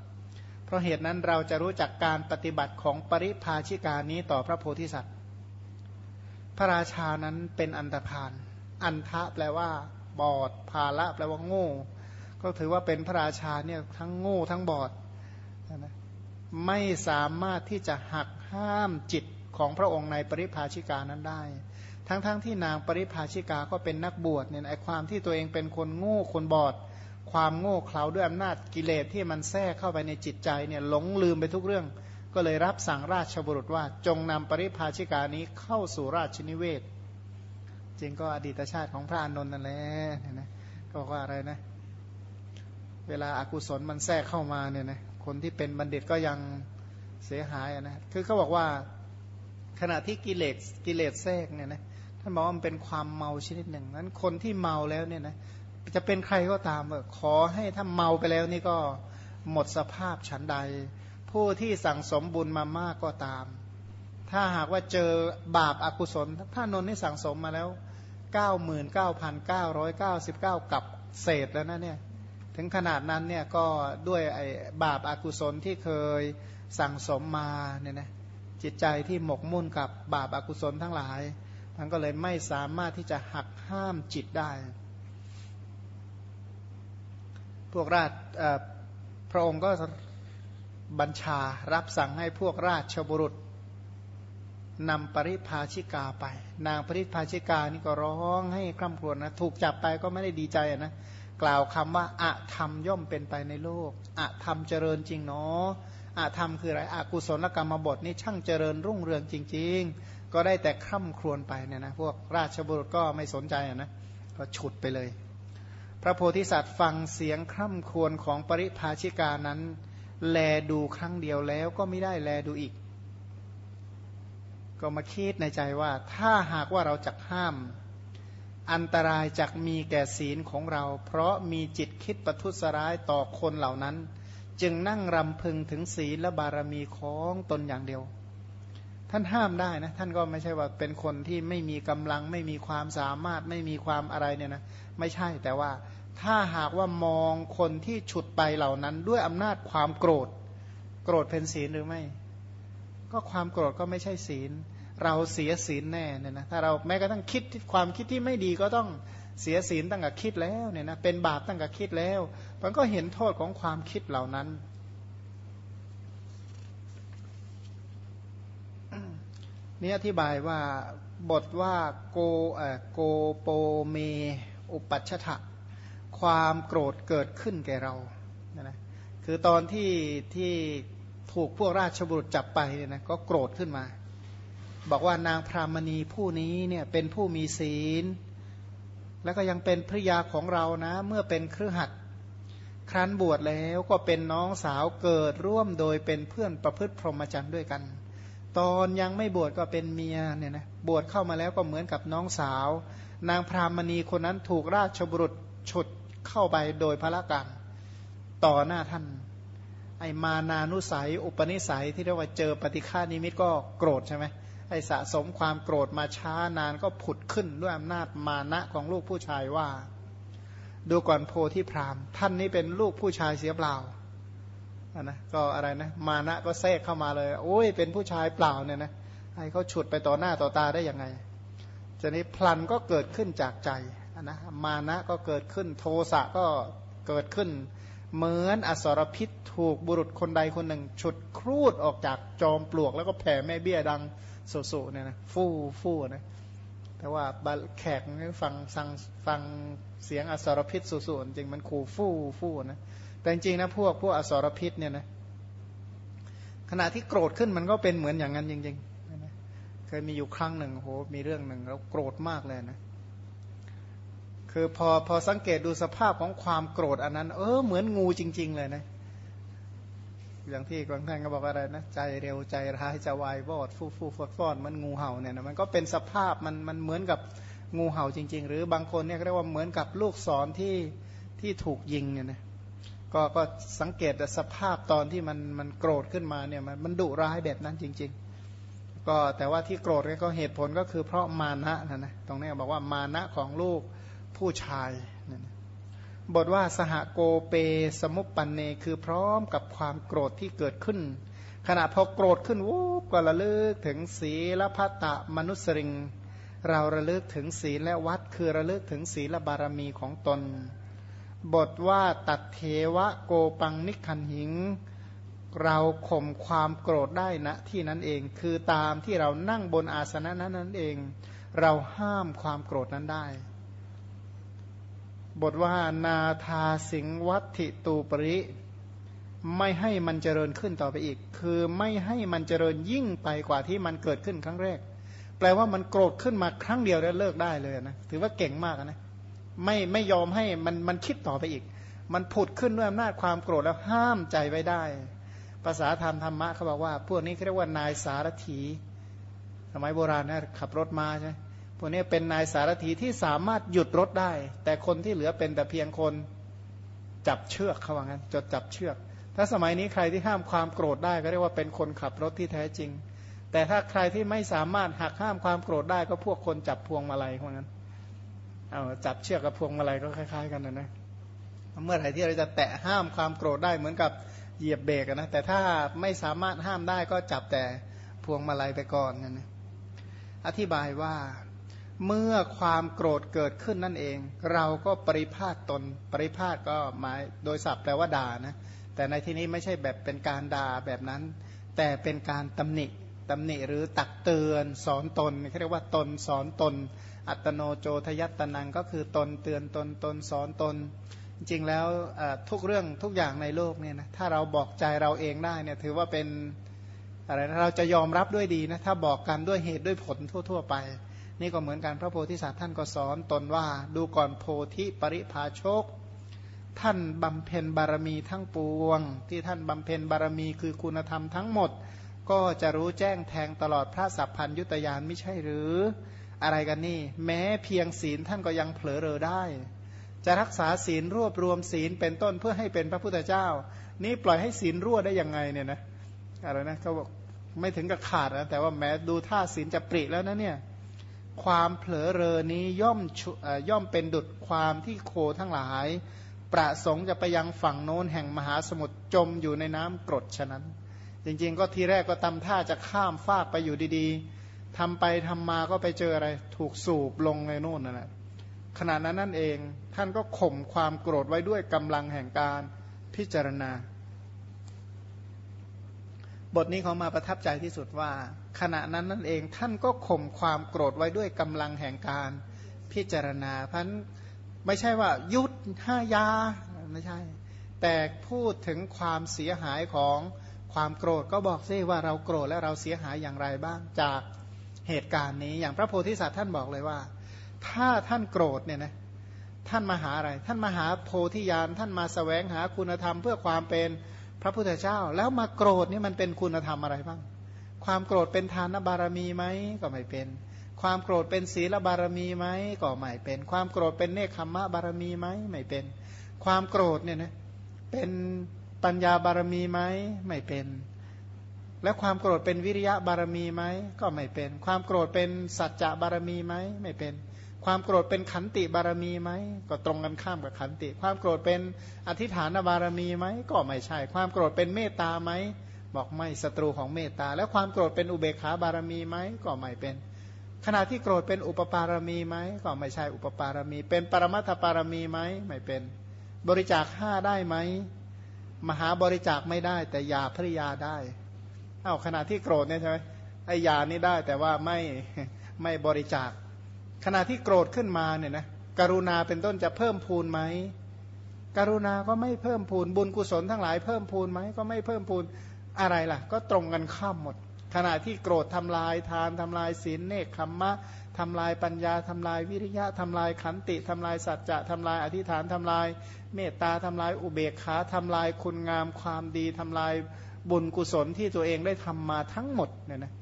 เพราะเหตุนั้นเราจะรู้จักการปฏิบัติของปริพาชิกานี้ต่อพระโพธิสัตว์ พระราชานั้นเป็นอันตรพานอันทะแปลว่า บอดภาละแปลว่าโง่ ก็ถือว่าเป็นพระราชาเนี่ยทั้งโง่ทั้งบอดนะไม่สามารถที่จะหักห้ามจิตของพระองค์ในปริพาชิกานั้นได้ ทั้งๆทที่นางปริพาชิกาก็เป็นนักบวชเนี่ยไอความที่ตัวเองเป็นคนโง่คนบอด ความโง่เขลาด้วยอำนาจกิเลสที่มันแทรกเข้าไปในจิตใจเนี่ยหลงลืมไปทุกเรื่อง ก็เลยรับสั่งราชบุรุษว่าจงนำปริภาชิกานี้เข้าสู่ราชนิเวศจริงก็อดีตชาติของพระอานนท์นั่นแหละนะก็ว่าอะไรนะ เวลาอากุศลมันแทรกเข้ามาเนี่ยนะคนที่เป็นบัณฑิตก็ยังเสียหายนะคือเขาบอกว่าขณะที่กิเลสกิเลสแทรกเนี่ยนะท่านบอกว่ามันเป็นความเมาชนิดหนึ่งนั้นคนที่เมาแล้วเนี่ยนะจะเป็นใครก็ตามขอให้ถ้าเมาไปแล้วนี่ก็หมดสภาพฉันใด ผู้ที่สั่งสมบุญมามากก็ตาม ถ้าหากว่าเจอบาปอากุศลถ้านนนี่สั่งสมมาแล้ว 99,999 กับเศษแล้วนะเนี่ย ถึงขนาดนั้นเนี่ยก็ด้วยไอ้บาปอากุศลที่เคยสั่งสมมาเนี่ยนะจิตใจที่หมกมุ่นกับบาปอากุศลทั้งหลายมันก็เลยไม่สามารถที่จะหักห้ามจิตได้ พวกราชพระองค์ก็บัญชารับสั่งให้พวกราชบุรุษนำปริพาชิกาไป นางปริพาชิกานี่ก็ร้องให้คร่ำครวญนะ ถูกจับไปก็ไม่ได้ดีใจนะ กล่าวคำว่าอะธรรมย่อมเป็นไปในโลกอะธรรมเจริญจริงเนาะอะธรรมคืออะไรอะกุศลกรรมบทนี่ช่างเจริญรุ่งเรืองจริง ๆ ก็ได้แต่คร่ำครวญไปเนี่ยนะพวกราชบุรุษก็ไม่สนใจนะก็ฉุดไปเลย พระโพธิสัตว์ฟังเสียงคร่ำครวญของปริภาชิกานั้น แลดูครั้งเดียวแล้วก็ไม่ได้แลดูอีก ก็มาคิดในใจว่าถ้าหากว่าเราจะห้าม อันตรายจากมีแก่ศีลของเรา เพราะมีจิตคิดประทุษร้ายต่อคนเหล่านั้น จึงนั่งรำพึงถึงศีลและบารมีของตนอย่างเดียว ท่านห้ามได้นะ ท่านก็ไม่ใช่ว่าเป็นคนที่ไม่มีกำลัง ไม่มีความสามารถไม่มีความอะไรเนี่ยนะไม่ใช่แต่ว่าถ้าหากว่ามองคนที่ฉุดไปเหล่านั้น ด้วยอำนาจความโกรธ โกรธเป็นศีลหรือไม่ ก็ความโกรธก็ไม่ใช่ศีล เราเสียศีลแน่เนี่ยนะถ้าเราแม้กระทั่งคิดความคิดที่ไม่ดีก็ต้องเสียศีลตั้งแต่คิดแล้วเนี่ยนะเป็นบาปตั้งแต่คิดแล้ว มันก็เห็นโทษของความคิดเหล่านั้น นี่อธิบายว่าบทว่าโกโกโปเม อุปัชชะความโกรธเกิดขึ้นแก่เรานะคือตอนที่ที่ถูกพวกราชบุตรจับไปเนี่ยนะก็โกรธขึ้นมา บอกว่านางพรามณีผู้นี้เนี่ยเป็นผู้มีศีล แล้วก็ยังเป็นภริยาของเรานะ เมื่อเป็นเครือขัดครั้นบวชแล้วก็เป็นน้องสาวเกิดร่วมโดยเป็นเพื่อนประพฤติพรหมจรรย์ด้วยกัน ตอนยังไม่บวชก็เป็นเมียเนี่ยนะบวชเข้ามาแล้วก็เหมือนกับน้องสาว นางพรามณีคนนั้นถูกราชบุรุษฉุดเข้าไปโดยพระการต่อหน้าท่านไอมานานุสัย อุปนิสัยที่เรียกว่าเจอปฏิฆานิมิตก็โกรธใช่ไหม ไอสะสมความโกรธมาช้านานก็ผุดขึ้นด้วยอำนาจมานะของลูกผู้ชายว่า ดูก่อนโพธิพรามท่านนี้เป็นลูกผู้ชายเสียเปล่านะก็อะไรนะมานะก็แทรกเข้ามาเลย โอ้ยเป็นผู้ชายเปล่าเนี่ยนะให้เขาฉุดไปต่อหน้าต่อตาได้ยังไงจะนี้พลันก็เกิดขึ้นจากใจนะมานะก็เกิดขึ้นโทสะก็เกิดขึ้น เหมือนอสรพิษถูกบุรุษคนใดคนหนึ่ง ฉุดครูดออกจากจอมปลวก แล้วก็แผ่แม่เบี้ยดัง สุๆเนี่ยนะฟู่ฟู่นะแต่ว่าแขกฟังฟังฟังเสียงอสรพิษสุๆจริงมันขู่ฟู่ฟู่นะแต่จริงนะพวกพวกอสรพิษเนี่ยนะขณะที่โกรธขึ้นมันก็เป็นเหมือนอย่างนั้นจริงๆ เคยมีอยู่ครั้งหนึ่งโหมีเรื่องหนึ่งแล้วโกรธมากเลยนะ คือพอพอสังเกตดูสภาพของความโกรธอันนั้น เออเหมือนงูจริง ๆ เลยนะ อย่างที่บางท่านก็บอกอะไรนะใจเร็วใจร้ายจะวายวอดฟูฟูฟอดฟอดมันงูเห่าเนี่ยนะมันก็เป็นสภาพมันมันเหมือนกับงูเห่าจริง ๆ หรือบางคนเนี่ยเรียกว่าเหมือนกับลูกศรที่ที่ถูกยิงเนี่ยนะก็ก็สังเกตสภาพตอนที่มันมันโกรธขึ้นมาเนี่ยมันมันดุร้ายแบบนั้นจริง ๆ ก็แต่ว่าที่โกรธก็เหตุผลก็คือเพราะมานะนะนะตรงนี้บอกว่ามานะของลูกผู้ชาย บทว่าสหโกเปสมุปปันเนคือพร้อมกับความโกรธที่เกิดขึ้น ขณะพอโกรธขึ้นวูบก็ระลึกถึงศีลพัตตะมนุสริง เราระลึกถึงศีลและวัดคือระลึกถึงศีลบารมีของตน บทว่าตัดเทวะโกปังนิคันหิง เราข่มความโกรธได้นะที่นั้นเองคือตามที่เรานั่งบนอาสนะนั้นนั้นเอง เราห้ามความโกรธนั้นได้ บทว่านาทาสิงวัติตูปริ ไม่ให้มันเจริญขึ้นต่อไปอีก คือไม่ให้มันเจริญยิ่งไปกว่าที่มันเกิดขึ้นครั้งแรก แปลว่ามันโกรธขึ้นมาครั้งเดียวแล้วเลิกได้เลยนะถือว่าเก่งมากนะไม่ไม่ยอมให้มันมันคิดต่อไปอีก มันผุดขึ้นด้วยอำนาจความโกรธแล้วห้ามใจไว้ได้ ภาษาธรรมธรรมะเขาบอกว่า พวกนี้เขาเรียกว่านายสารถี สมัยโบราณนะขับรถมาใช่ วกนี้เป็นนายสารถีที่สามารถหยุดรถได้ แต่คนที่เหลือเป็นแต่เพียงคนจับเชือกเขาว่างั้นจดจับเชือก ถ้าสมัยนี้ใครที่ห้ามความโกรธได้ก็เรียกว่าเป็นคนขับรถที่แท้จริง แต่ถ้าใครที่ไม่สามารถหักห้ามความโกรธได้ก็พวกคนจับพวงมาลัยพวกนั้นเอาจับเชือกกับพวงมาลัยก็คล้าย ๆ กันนะนะเมื่อไหร่ที่เราจะแตะห้ามความโกรธได้เหมือนกับเหยียบเบรกนะแต่ถ้าไม่สามารถห้ามได้ก็จับแต่พวงมาลัยไปก่อนนะนะอธิบายว่า เมื่อความโกรธเกิดขึ้นนั่นเอง เราก็ปริพาทตน ปริพาทก็หมายโดยศัพท์แปลว่าด่านะแต่ในที่นี้ไม่ใช่แบบเป็นการด่าแบบนั้น แต่เป็นการตำหนิตำหนิหรือตักเตือนสอนตนเขาเรียกว่าตนสอนตน อัตโนโจทยัตนังก็คือตนเตือนตนตนสอนตน จริงแล้วทุกเรื่องทุกอย่างในโลกเนี่ยนะถ้าเราบอกใจเราเองได้เนี่ยถือว่าเป็นอะไรนะเราจะยอมรับด้วยดีนะถ้าบอกกันด้วยเหตุด้วยผลทั่ว ๆ ไป นี่ก็เหมือนกันพระโพธิสัตว์ท่านก็สอนตนว่าดูก่อนโพธิปริภาชก ท่านบำเพ็ญบารมีทั้งปวง ที่ท่านบำเพ็ญบารมีคือคุณธรรมทั้งหมด ก็จะรู้แจ้งแทงตลอดพระสัพพัญยุตยานไม่ใช่หรือ อะไรกันนี่ แม้เพียงศีลท่านก็ยังเผลอเรอได้ จะรักษาศีลรวบรวมศีลเป็นต้นเพื่อให้เป็นพระพุทธเจ้า นี่ปล่อยให้ศีลรั่วได้ยังไงเนี่ยนะอะไรนะเขาบอกไม่ถึงกับขาดนะแต่ว่าแม้ดูท่าศีลจะปริแล้วนะเนี่ย ความเผลอเรอนี้ย่อมย่อมเป็นดุดความที่โคทั้งหลาย ประสงค์จะไปยังฝั่งโน้นแห่งมหาสมุทรจมอยู่ในน้ำกรดฉะนั้น จริงๆ ก็ทีแรกก็ตำท่าจะข้ามฟากไปอยู่ดีๆทำไปทำมาก็ไปเจออะไร ถูกสูบลงในโน่นนั่นแหละขณะนั้นนั่นเองท่านก็ข่มความโกรธไว้ด้วยกำลังแห่งการพิจารณา บทนี้เขามาประทับใจที่สุดว่า ขณะนั้นนั่นเองท่านก็ข่มความโกรธไว้ด้วยกำลังแห่งการพิจารณาพันไม่ใช่ว่ายุดห้ายาไม่ใช่ แต่พูดถึงความเสียหายของความโกรธก็บอกซิว่าเราโกรธและเราเสียหายอย่างไรบ้างจากเหตุการณ์นี้ อย่างพระโพธิสัตว์ท่านบอกเลยว่า ถ้าท่านโกรธเนี่ยนะท่านมาหาอะไร ท่านมาหาโพธิญาณท่านมาสแสวงหาคุณธรรมเพื่อความเป็นพระพุทธเจ้า แล้วมาโกรธนี่มันเป็นคุณธรรมอะไรบ้าง ความโกรธเป็นทานบารมีไหมก็ไม่เป็น ความโกรธเป็นศีลบารมีไหมก็ไม่เป็น ความโกรธเป็นเนคขมมะบารมีไหมไม่เป็น ความโกรธเนี่ยนะเป็นปัญญาบารมีไหมไม่เป็น และความโกรธเป็นวิริยะบารมีไหมก็ไม่เป็น ความโกรธเป็นสัจจะบารมีไหมไม่เป็น ความโกรธเป็นขันติบารมีไหมก็ตรงกันข้ามกับขันติ ความโกรธเป็นอธิฐานบารมีไหมก็ไม่ใช่ ความโกรธเป็นเมตตาไหม บอกไม่ศัตรูของเมตตา แล้วความโกรธเป็นอุเบกขาบารมีไหมก็ไม่เป็น ขณะที่โกรธเป็นอุปปารมีไหมก็ไม่ใช่อุปปารมี เป็นปรมัตถปารมีไหมไม่เป็น บริจาคห้าได้ไหมมหาบริจาคไม่ได้แต่ยาภริยาได้เอ้าขณะที่โกรธเนี่ยใช่ไหมไอ้ยานี่ได้แต่ว่าไม่ไม่บริจาค ขณะที่โกรธขึ้นมาเนี่ยนะกรุณาเป็นต้นจะเพิ่มพูนไหมกรุณาก็ไม่เพิ่มพูน บุญกุศลทั้งหลายเพิ่มพูนไหมก็ไม่เพิ่มพูน อะไรล่ะ ก็ตรงกันข้ามหมด ขณะที่โกรธทำลายทานทำลายศีลเนคขมมะทำลายปัญญาทำลายวิริยะทำลายขันติทำลายสัจจะทำลายอธิษฐานทำลาย เมตตาทำลายอุเบกขาทำลายคุณงามความดีทำลายบุญกุศลที่ตัวเองได้ทำมาทั้งหมดเนี่ยนะ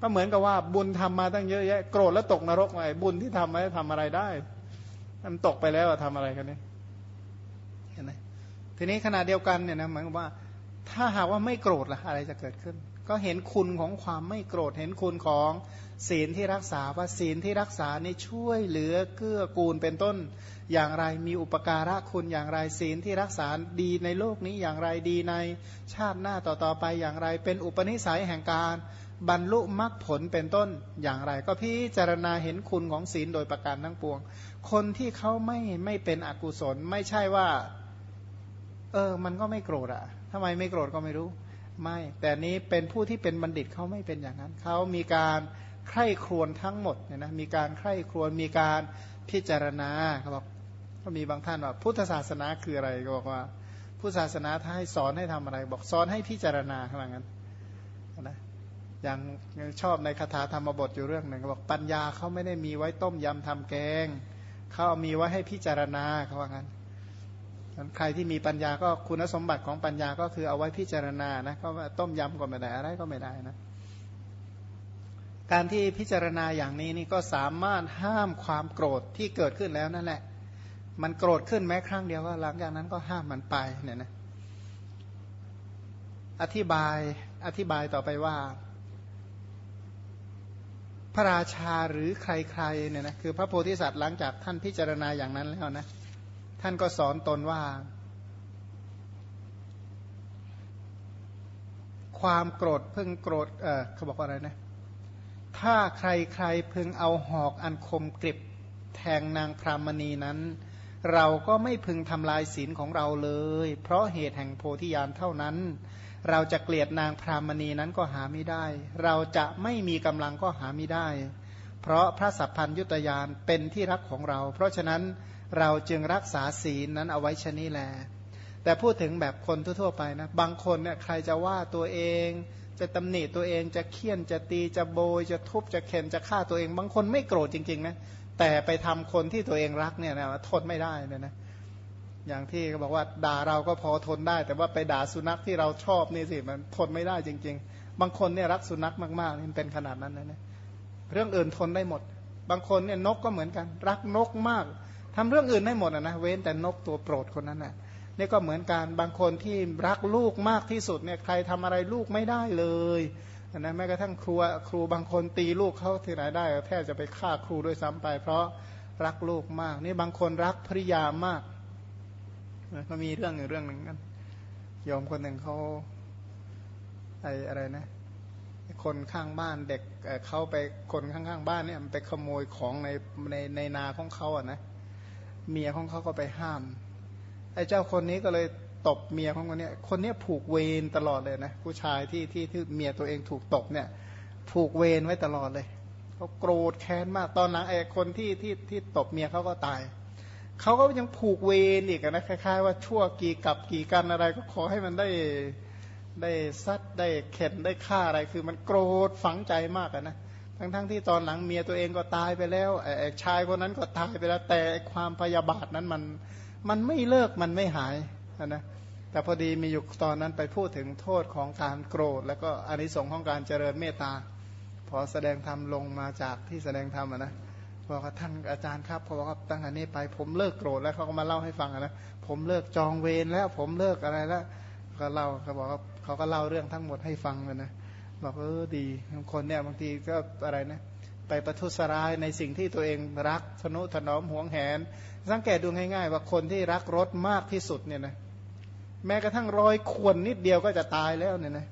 ก็เหมือนกับว่าบุญทำมาตั้งเยอะแยะโกรธแล้วตกนรกไงบุญที่ทำไว้ทำอะไรได้ มันตกไปแล้วทำอะไรกันเนี่ยเห็นไหมทีนี้ขณะเดียวกันเนี่ยนะเหมือนกับว่า ถ้าหากว่าไม่โกรธล่ะอะไรจะเกิดขึ้น ก็เห็นคุณของความไม่โกรธ เห็นคุณของศีลที่รักษาว่าศีลที่รักษานี่ช่วยเหลือเกื้อกูลเป็นต้นอย่างไรมีอุปการะคุณอย่างไรศีลที่รักษาดีในโลกนี้อย่างไรดีในชาติหน้าต่อๆไปอย่างไร เป็นอุปนิสัยแห่งการบรรลุมรรคผลเป็นต้นอย่างไร ก็พิจารณาเห็นคุณของศีลโดยประการทั้งปวง คนที่เขาไม่ไม่เป็นอกุศลไม่ใช่ว่า เออ มันก็ไม่โกรธอะ ทำไมไม่โกรธก็ไม่รู้ ไม่ แต่นี้เป็นผู้ที่เป็นบัณฑิตเขาไม่เป็นอย่างนั้น เขามีการใคร่ครวญทั้งหมดเนี่ยนะมีการใคร่ครวญมีการพิจารณาเขาบอกก็มีบางท่านว่า พุทธศาสนาคืออะไรก็บอกว่าพุทธศาสนาถ้าให้สอนให้ทำอะไร บอกสอนให้พิจารณาเขาบอกงั้นนะอย่างชอบในคาถาธรรมบทอยู่เรื่องหนึ่งบอกปัญญาเขาไม่ได้มีไว้ต้มยำทำแกงเขาเอามีไว้ให้พิจารณาเขาว่างั้น ใครที่มีปัญญาก็คุณสมบัติของปัญญาก็คือเอาไว้พิจารณานะก็ต้มยำก็ไม่ได้อะไรก็ไม่ได้นะการที่พิจารณาอย่างนี้นี่ก็สามารถห้ามความโกรธที่เกิดขึ้นแล้วนั่นแหละ มันโกรธขึ้นแม้ครั้งเดียวก็หลังจากนั้นก็ห้ามมันไปเนี่ยนะอธิบายอธิบายต่อไปว่า พระราชาหรือใครๆเนี่ยนะคือพระโพธิสัตว์หลังจากท่านพิจารณาอย่างนั้นแล้วนะ ท่านก็สอนตนว่า ความโกรธเพิ่งโกรธเออเขาบอกว่าอะไรนะ ถ้าใครๆพึงเอาหอกอันคมกริบแทงนางพรามณีนั้น เราก็ไม่พึงทำลายศีลของเราเลย เพราะเหตุแห่งโพธิญาณเท่านั้น เราจะเกลียดนางพรามณีนั้นก็หาไม่ได้ เราจะไม่มีกำลังก็หาไม่ได้ เพราะพระสัพพัญยุตยานเป็นที่รักของเรา เพราะฉะนั้น เราจึงรักษาศีลนั้นเอาไว้ชนี้แล แต่พูดถึงแบบคนทั่วๆไปนะ บางคนเนี่ยใครจะว่าตัวเอง จะตำหนิตัวเองจะเคี่ยนจะตีจะโบย จะทุบจะเข็นจะฆ่าตัวเอง บางคนไม่โกรธจริงๆนะแต่ไปทำคนที่ตัวเองรักเนี่ยนะทนไม่ได้นี่ยนะอย่างที่เขาบอกว่าด่าเราก็พอทนได้ แต่ว่าไปด่าสุนัขที่เราชอบนี่สิมันทนไม่ได้จริง ๆ บางคนเนี่ยรักสุนัขมากๆนี่เป็นขนาดนั้นนะเนี่ยเรื่องอื่นทนได้หมด บางคนเนี่ยนกก็เหมือนกัน รักนกมาก ทำเรื่องอื่นได้หมดนะเว้นแต่นกตัวโปรดคนนั้นน่ะนี่ก็เหมือนกันบางคนที่รักลูกมากที่สุดเนี่ยใครทำอะไรลูกไม่ได้เลยนะแม้กระทั่งครูครูบางคนตีลูกเขาที่ไหนได้แทบจะไปฆ่าครูด้วยซ้ำไป เพราะรักลูกมาก นี่บางคนรักภริยามากก็มีเรื่องอยู่เรื่องหนึ่งกันยอมคนหนึ่งเขาไออะไรนะ คนข้างบ้านเด็กเขาไปคนข้างๆบ้านเนี่ยมันไปขโมยของในในในนาของเขาอะนะ เมียของเขาก็ไปห้ามไอ้เจ้าคนนี้ก็เลยตบเมียของคนนี้คนนี้ผูกเวรตลอดเลยนะผู้ชายที่ที่ที่เมียตัวเองถูกตบเนี่ย ผูกเวรไว้ตลอดเลยเขาโกรธแค้นมากตอนหลังไอ้คนที่ที่ที่ตบเมียเขาก็ตายเขาก็ยังผูกเวรอีกนะคล้ายๆ ว่าชั่วกี่กับกี่กันอะไรก็ขอให้มันได้ได้ซัดได้เข็นได้ฆ่าอะไรคือมันโกรธฝังใจมากนะ ทั้งๆทที่ตอนหลังเมียตัวเองก็ตายไปแล้วไอ้ชายคนนั้นก็ตายไปแล้วแต่ความพยาบาทนั้นมันมันไม่เลิกมันไม่หายนะแต่พอดีมีอยู่ตอนนั้นไปพูดถึงโทษของการโกรธ แล้วก็อานิสงส์ของการเจริญเมตตา พอแสดงธรรมลงมาจากที่แสดงธรรมนะบอกว่าท่านอาจารย์ครับเขาบอกว่าตั้งแต่นี้ไปผมเลิกโกรธแล้วเขาก็มาเล่าให้ฟังนะผมเลิกจองเวรแล้วผมเลิกอะไรแล้วก็เล่าเขาบอกว่าเขาก็เล่าเรื่องทั้งหมดให้ฟังเลยนะ บอกเออดีบางคนเนี่ยบางทีก็อะไรนะไปประทุษร้ายในสิ่งที่ตัวเองรักทนุถนอมห่วงแหน สังเกตดูง่ายๆ ว่าคนที่รักรถมากที่สุดเนี่ยนะแม้กระทั่งรอยข่วนนิดเดียวก็จะตายแล้วเนี่ยนะ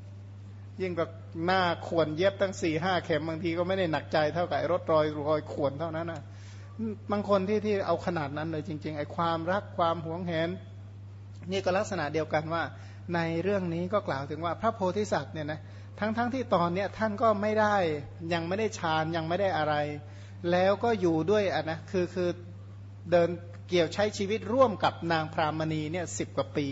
ยิ่งกับหน้าข่วนเย็บตั้งสี่ห้าเข็มบางทีก็ไม่ได้หนักใจเท่ากับรถรอยรอยข่วนเท่านั้นนะบางคนที่ที่เอาขนาดนั้นเลยจริงๆไอ้ความรักความหวงแหน นี่ก็ลักษณะเดียวกันว่า ในเรื่องนี้ก็กล่าวถึงว่าพระโพธิสัตว์เนี่ยนะ ทั้งๆทที่ตอนเนี้ยท่านก็ไม่ได้ยังไม่ได้ฌานยังไม่ได้อะไร แล้วก็อยู่ด้วยอะนะคือคือเดินเกี่ยวใช้ชีวิตร่วมกับนางพรามณีเนี่ยสิบกว่าปี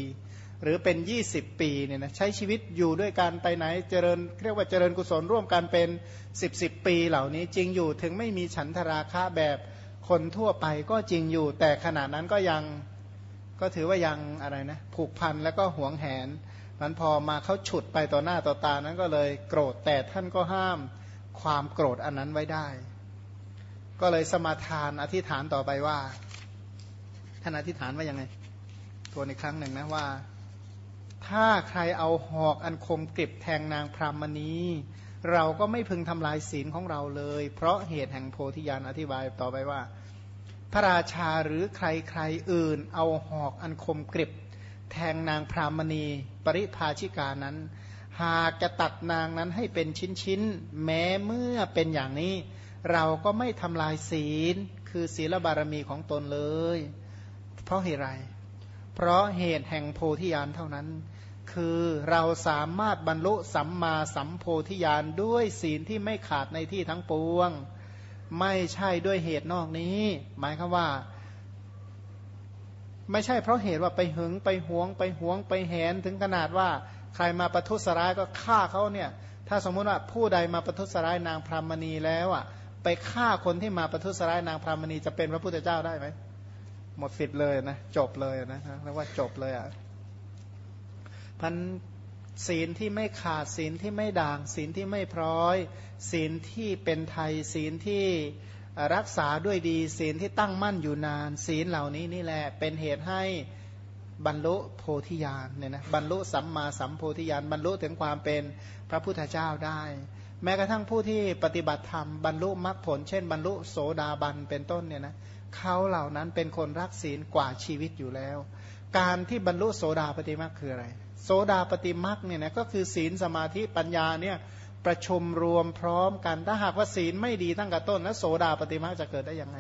หรือเป็น 20 ปีเนี่ยนะใช้ชีวิตอยู่ด้วยกันไปไหนเจริญเรียกว่าเจริญกุศลร่วมกันเป็น 10บสปีเหล่านี้จริงอยู่ถึงไม่มีฉันทราคะแบบคนทั่วไปก็จริงอยู่ แต่ขณะนั้นก็ยังก็ถือว่ายังอะไรนะผูกพันแล้วก็หวงแหน มันพอมาเขาฉุดไปต่อหน้าต่อตานั้นก็เลยโกรธแต่ท่านก็ห้ามความโกรธอันนั้นไว้ได้ ก็เลยสมาทานอธิษฐานต่อไปว่าท่านอธิษฐานว่ายังไงตัวในครั้งหนึ่งนะว่า ถ้าใครเอาหอกอันคมกริบแทงนางพรามณี เราก็ไม่พึงทำลายศีลของเราเลย เพราะเหตุแห่งโพธิญาณอธิบายต่อไปว่า พระราชาหรือใครใครอื่น เอาหอกอันคมกริบ แทงนางพรามณีปริภาชิกานั้น หากจะตัดนางนั้นให้เป็นชิ้นๆ แม้เมื่อเป็นอย่างนี้ เราก็ไม่ทำลายศีล คือศีลบารมีของตนเลย เพราะเหตุไร เพราะเหตุแห่งโพธิญาณเท่านั้น คือเราสามารถบรรลุสัมมาสัมโพธิญาณด้วยศีลที่ไม่ขาดในที่ทั้งปวง ไม่ใช่ด้วยเหตุนอกนี้ หมายคือว่า ไม่ใช่เพราะเหตุว่าไปหึงไปหวงไปหวงไปแหนถึงขนาดว่าใครมาประทุษร้ายก็ฆ่าเขาเนี่ยถ้าสมมุติว่าผู้ใดมาประทุษร้ายนางพรามณีแล้วอะไปฆ่าคนที่มาประทุษร้ายนางพรามณีจะเป็นพระพุทธเจ้าได้ไหมหมดสิทธิ์เลยนะจบเลยนะเรียกว่าจบเลยอะพันศีลที่ไม่ขาดศีลที่ไม่ด่าง ศีลที่ไม่พร้อย ศีลที่เป็นไทยศีลที่ รักษาด้วยดีศีลที่ตั้งมั่นอยู่นาน ศีลเหล่านี้นี่แหละเป็นเหตุให้บรรลุโพธิญาณเนี่ยนะบรรลุสัมมาสัมโพธิญาณบรรลุถึงความเป็นพระพุทธเจ้าได้ แม้กระทั่งผู้ที่ปฏิบัติธรรมบรรลุมรรคผล เช่น บรรลุโสดาบันเป็นต้นเนี่ยนะเขาเหล่านั้นเป็นคนรักศีลกว่าชีวิตอยู่แล้ว การที่บรรลุโสดาปฏิมรรคคืออะไร โสดาปฏิมรรคเนี่ยนะก็คือศีลสมาธิปัญญาเนี่ย ประชุมรวมพร้อมกัน ถ้าหากว่าศีลไม่ดีตั้งแต่ต้นแล้วโสดาปฏิมาจะเกิดได้ยังไง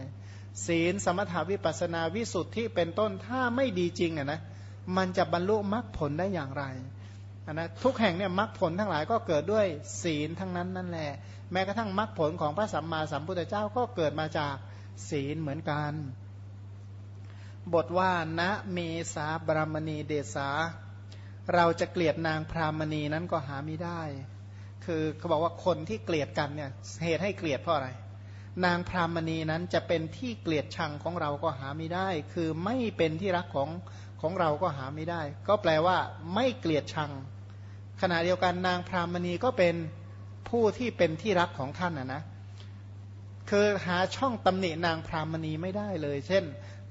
ศีลสมถาวิปัสนาวิสุทธิเป็นต้นถ้าไม่ดีจริงเนี่ยนะมันจะบรรลุมรรคผลได้อย่างไรนะทุกแห่งเนี่ยมรรคผลทั้งหลายก็เกิดด้วยศีลทั้งนั้นนั่นแหละแม้กระทั่งมรรคผลของพระสัมมาสัมพุทธเจ้าก็เกิดมาจากศีลเหมือนกัน บทว่าณเมสาบรมณีเดสา เราจะเกลียดนางพรามณีนั้นก็หาไม่ได้ คือเขาบอกว่าคนที่เกลียดกันเนี่ยเหตุให้เกลียดเพราะอะไร นางพรามณีนั้นจะเป็นที่เกลียดชังของเราก็หาไม่ได้ คือไม่เป็นที่รักของของเราก็หาไม่ได้ ก็แปลว่าไม่เกลียดชัง ขณะเดียวกันนางพรามณีก็เป็นผู้ที่เป็นที่รักของท่านนะนะคือหาช่องตำหนินางพรามณีไม่ได้เลย เช่น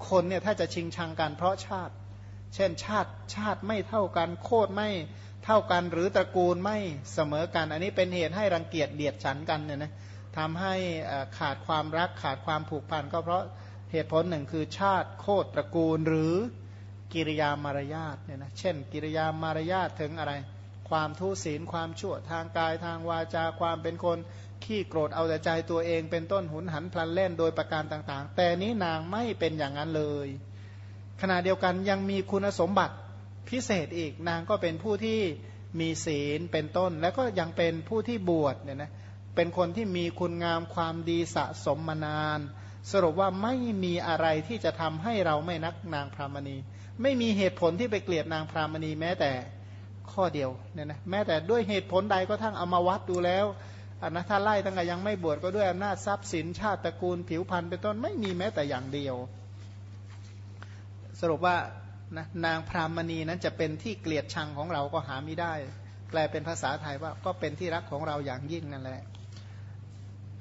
คนเนี่ยถ้าจะชิงชังกันเพราะชาติ เช่นชาติชาติไม่เท่ากันโคตรไม่ เท่ากันหรือตระกูลไม่เสมอกัน อันนี้เป็นเหตุให้รังเกียจเดียดฉันกันเนี่ยนะทำให้ขาดความรักขาดความผูกพันก็เพราะเหตุผลหนึ่งคือชาติโคตรตระกูลหรือกิริยามารยาทเนี่ยนะเช่น กิริยามารยาทถึงอะไร ความทุศีลความชั่วทางกายทางวาจาความเป็นคนขี้โกรธเอาแต่ใจตัวเองเป็นต้นหุนหันพลันเล่นโดยประการต่างๆ แต่นี้นางไม่เป็นอย่างนั้นเลย ขณะเดียวกันยังมีคุณสมบัติ พิเศษอีกนางก็เป็นผู้ที่มีศีลเป็นต้น แล้วก็ยังเป็นผู้ที่บวชเนี่ยนะเป็นคนที่มีคุณงามความดีสะสมมานาน สรุปว่าไม่มีอะไรที่จะทำให้เราไม่นักนางพรามณี ไม่มีเหตุผลที่ไปเกลียดนางพรามณีแม้แต่ข้อเดียวเนี่ยนะแม้แต่ด้วยเหตุผลใดก็ทั้งเอามาวัดดูแล้วอันนะถ้าไล่ตั้งแต่ยังไม่บวชก็ด้วยอำนาจทรัพย์สินชาติตระกูลผิวพรรณเป็นต้นไม่มีแม้แต่อย่างเดียว สรุปว่า นะนางพรามณีนั้นจะเป็นที่เกลียดชังของเราก็หาไม่ได้ แปลเป็นภาษาไทยว่าก็เป็นที่รักของเราอย่างยิ่งนั่นแหละ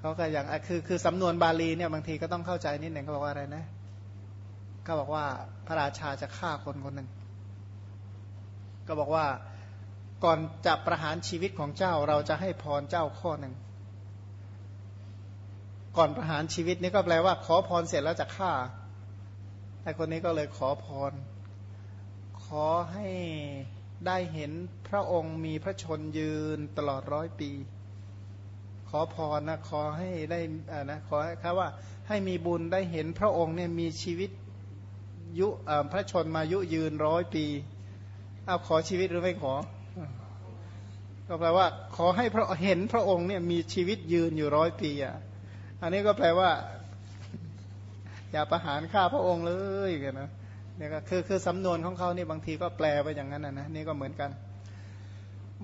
เขาก็อย่างคือคือสำนวนบาลีเนี่ยบางทีก็ต้องเข้าใจนิดหนึ่งเขาบอกว่าอะไรนะก็บอกว่าพระราชาจะฆ่าคนคนหนึ่งก็บอกว่าก่อนจะประหารชีวิตของเจ้าเราจะให้พรเจ้าข้อหนึ่งก่อนประหารชีวิตนี่ก็แปลว่า ขอพรเสร็จแล้วจะฆ่าไอ้คนนี้ก็เลยขอพร อให้ได้เห็นพระองค์มีพระชนยืนตลอดร้อยปี ขอพรนะขอให้ได้อ่านะขอให้ครับว่าให้มีบุญได้เห็นพระองค์เนี่ยมีชีวิตยุพระชนมายุยืนร้อยปีเอาขอชีวิตหรือไม่ขอ ก็แปลว่า ขอให้พระเห็นพระองค์เนี่ยมีชีวิตยืนอยู่ร้อยปีอะอันนี้ก็แปลว่า อย่าประหารฆ่าพระองค์เลยกันนะ เนี่ยก็คือคือสำนวนของเขานี่บางทีก็แปลไปอย่างนั้นนะนะนี่ก็เหมือนกัน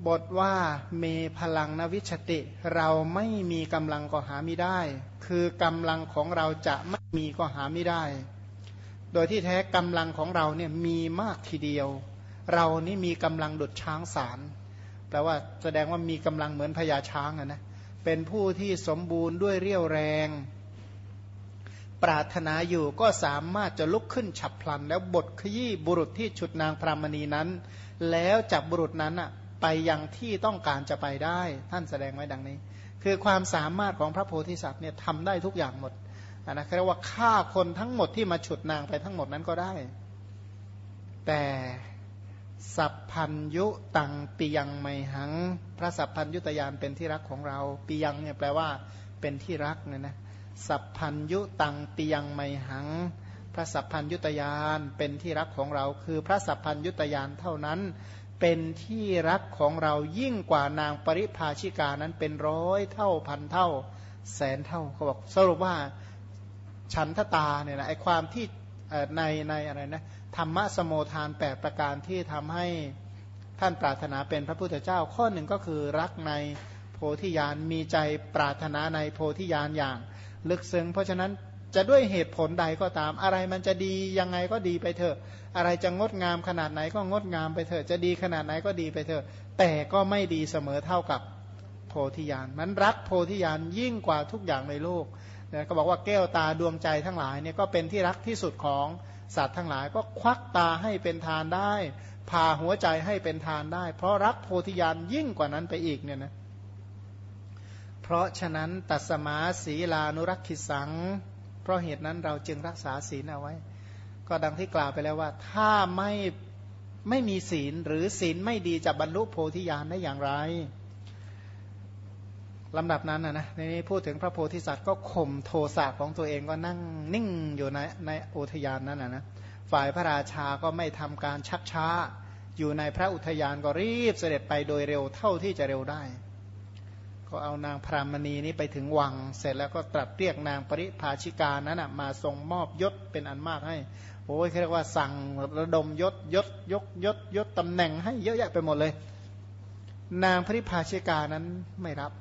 บทว่าเมพลังนวิชติ เราไม่มีกำลังก็หาไม่ได้ คือกำลังของเราจะไม่มีก็หาไม่ได้ โดยที่แท้กำลังของเราเนี่ยมีมากทีเดียว เรานี่มีกำลังดุดช้างสารแปลว่าแสดงว่ามีกำลังเหมือนพญาช้างนะเป็นผู้ที่สมบูรณ์ด้วยเรี่ยวแรง ปรารถนาอยู่ก็สามารถจะลุกขึ้นฉับพลัน แล้วบทขยี้บุรุษที่ฉุดนางพรามณีนั้น แล้วจับบุรุษนั้นอะไปยังที่ต้องการจะไปได้ ท่านแสดงไว้ดังนี้ คือความสามารถของพระโพธิสัตว์เนี่ยทำได้ทุกอย่างหมดนะเรียกว่าฆ่าคนทั้งหมดที่มาฉุดนางไปทั้งหมดนั้นก็ได้ แต่สัพพัญยุตังปิยังไมหัง พระสัพพัญยุตยานเป็นที่รักของเราปิยังเนี่ยแปลว่าเป็นที่รักเนี่ยนะ สัพพัญยุตังปิยังไมหัง พระสัพพัญยุตยานเป็นที่รักของเรา คือพระสัพพัญยุตยานเท่านั้น เป็นที่รักของเรายิ่งกว่านางปริภาชิกานั้นเป็นร้อยเท่าพันเท่า แสนเท่าเขาบอกสรุปว่าฉันทตาเนี่ยนะไอความที่ในในอะไรนะธรรมะสมโมทานแปดประการที่ทำให้ท่านปรารถนาเป็นพระพุทธเจ้าข้อหนึ่งก็คือรักในโพธิญาณมีใจปรารถนาในโพธิญาณอย่าง ลึกซึ้งเพราะฉะนั้นจะด้วยเหตุผลใดก็ตาม อะไรมันจะดียังไงก็ดีไปเถอะ อะไรจะงดงามขนาดไหนก็งดงามไปเถอะ จะดีขนาดไหนก็ดีไปเถอะ แต่ก็ไม่ดีเสมอเท่ากับโพธิญาณมันรักโพธิญาณยิ่งกว่าทุกอย่างในโลกนี่ยก็บอกว่าแก้วตาดวงใจทั้งหลายเนี่ยก็เป็นที่รักที่สุดของสัตว์ทั้งหลาย ก็ควักตาให้เป็นทานได้พาหัวใจให้เป็นทานได้ เพราะรักโพธิญาณยิ่งกว่านั้นไปอีกเนี่ยนะ ราะฉะนั้นตัสมาศีลานุรักขิสัง เพราะเหตุนั้นเราจึงรักษาศีลเอาไว้ ก็ดังที่กล่าวไปแล้วว่า ถ้าไม่ไม่มีศีลหรือศีลไม่ดีจะบรรลุโพธิญาณได้อย่างไรลำดับนั้นนะนะในนี้พูดถึงพระโพธิสัตว์ก็ข่มโทสะของตัวเองก็นั่งนิ่งอยู่ในในอุทยานนั้นนะนะฝ่ายพระราชาก็ไม่ทำการชักช้า อยู่ในพระอุทยานก็รีบเสด็จไปโดยเร็วเท่าที่จะเร็วได้ ก็เอานางพรามณีนี้ไปถึงวัง เสร็จแล้วก็ตรัสเรียกนางปริภาชิกานั้นนะมาทรงมอบยศเป็นอันมากให้โอ้ยเรียกว่าสั่งระดมยศยศยกยศยศตำแหน่งให้เยอะแยะไปหมดเลย นางปริภาชิกานั้นไม่รับ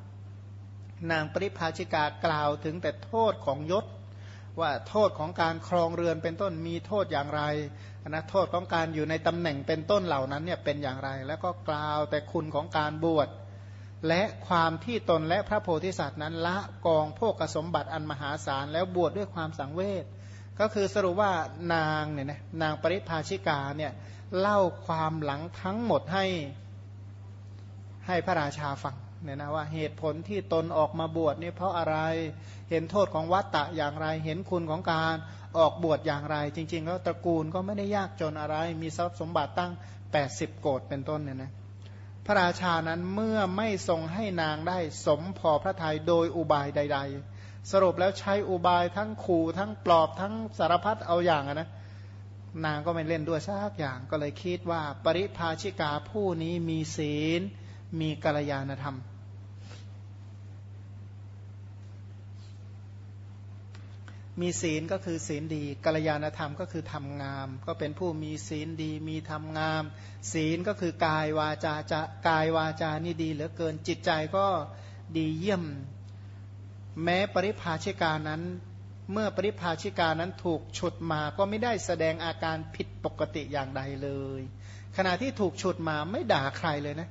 นางปริภาชิกากล่าวถึงแต่โทษของยศ ว่าโทษของการครองเรือนเป็นต้นมีโทษอย่างไรนะโทษของการอยู่ในตำแหน่งเป็นต้นเหล่านั้นเนี่ยเป็นอย่างไร แล้วก็กล่าวแต่คุณของการบวช และความที่ตนและพระโพธิสัตว์นั้นละกองพวกสมบัติอันมหาศาลแล้วบวชดด้วยความสังเวชก็คือสรุปว่านางเนี่ยนะนางปริภาชิกาเนี่ยเล่าความหลังทั้งหมดให้ให้พระราชาฟังเนี่ยนะว่าเหตุผลที่ตนออกมาบวชนี่เพราะอะไรเห็นโทษของวัตตะอย่างไร เห็นคุณของการออกบวชอย่างไร จริง ๆ แล้วตระกูลก็ไม่ได้ยากจนอะไร มีทรัพย์สมบัติตั้ง 80 โกดเป็นต้นเนี่ยนะ ระราชานั้นเมื่อไม่ทรงให้นางได้สมพอพระทัยโดยอุบายใด ๆ สรุปแล้วใช้อุบายทั้งขู่ทั้งปลอบทั้งสารพัดเอาอย่างนะนางก็ไม่เล่นด้วยสักอย่างก็เลยคิดว่าปริภาชิกาผู้นี้มีศีล มีกัลยาณธรรม มีศีลก็คือศีลดีกัลยาณธรรมก็คือทำงาม ก็เป็นผู้มีศีลดีมีทำงาม ศีลก็คือกายวาจาจะกายวาจานี่ดีเหลือเกินจิตใจก็ดีเยี่ยม แม้ปริภาชิกานั้น เมื่อปริภาชิกานั้นถูกฉุดมาก็ไม่ได้แสดงอาการผิดปกติอย่างใดเลย ขณะที่ถูกฉุดมาไม่ด่าใครเลยนะ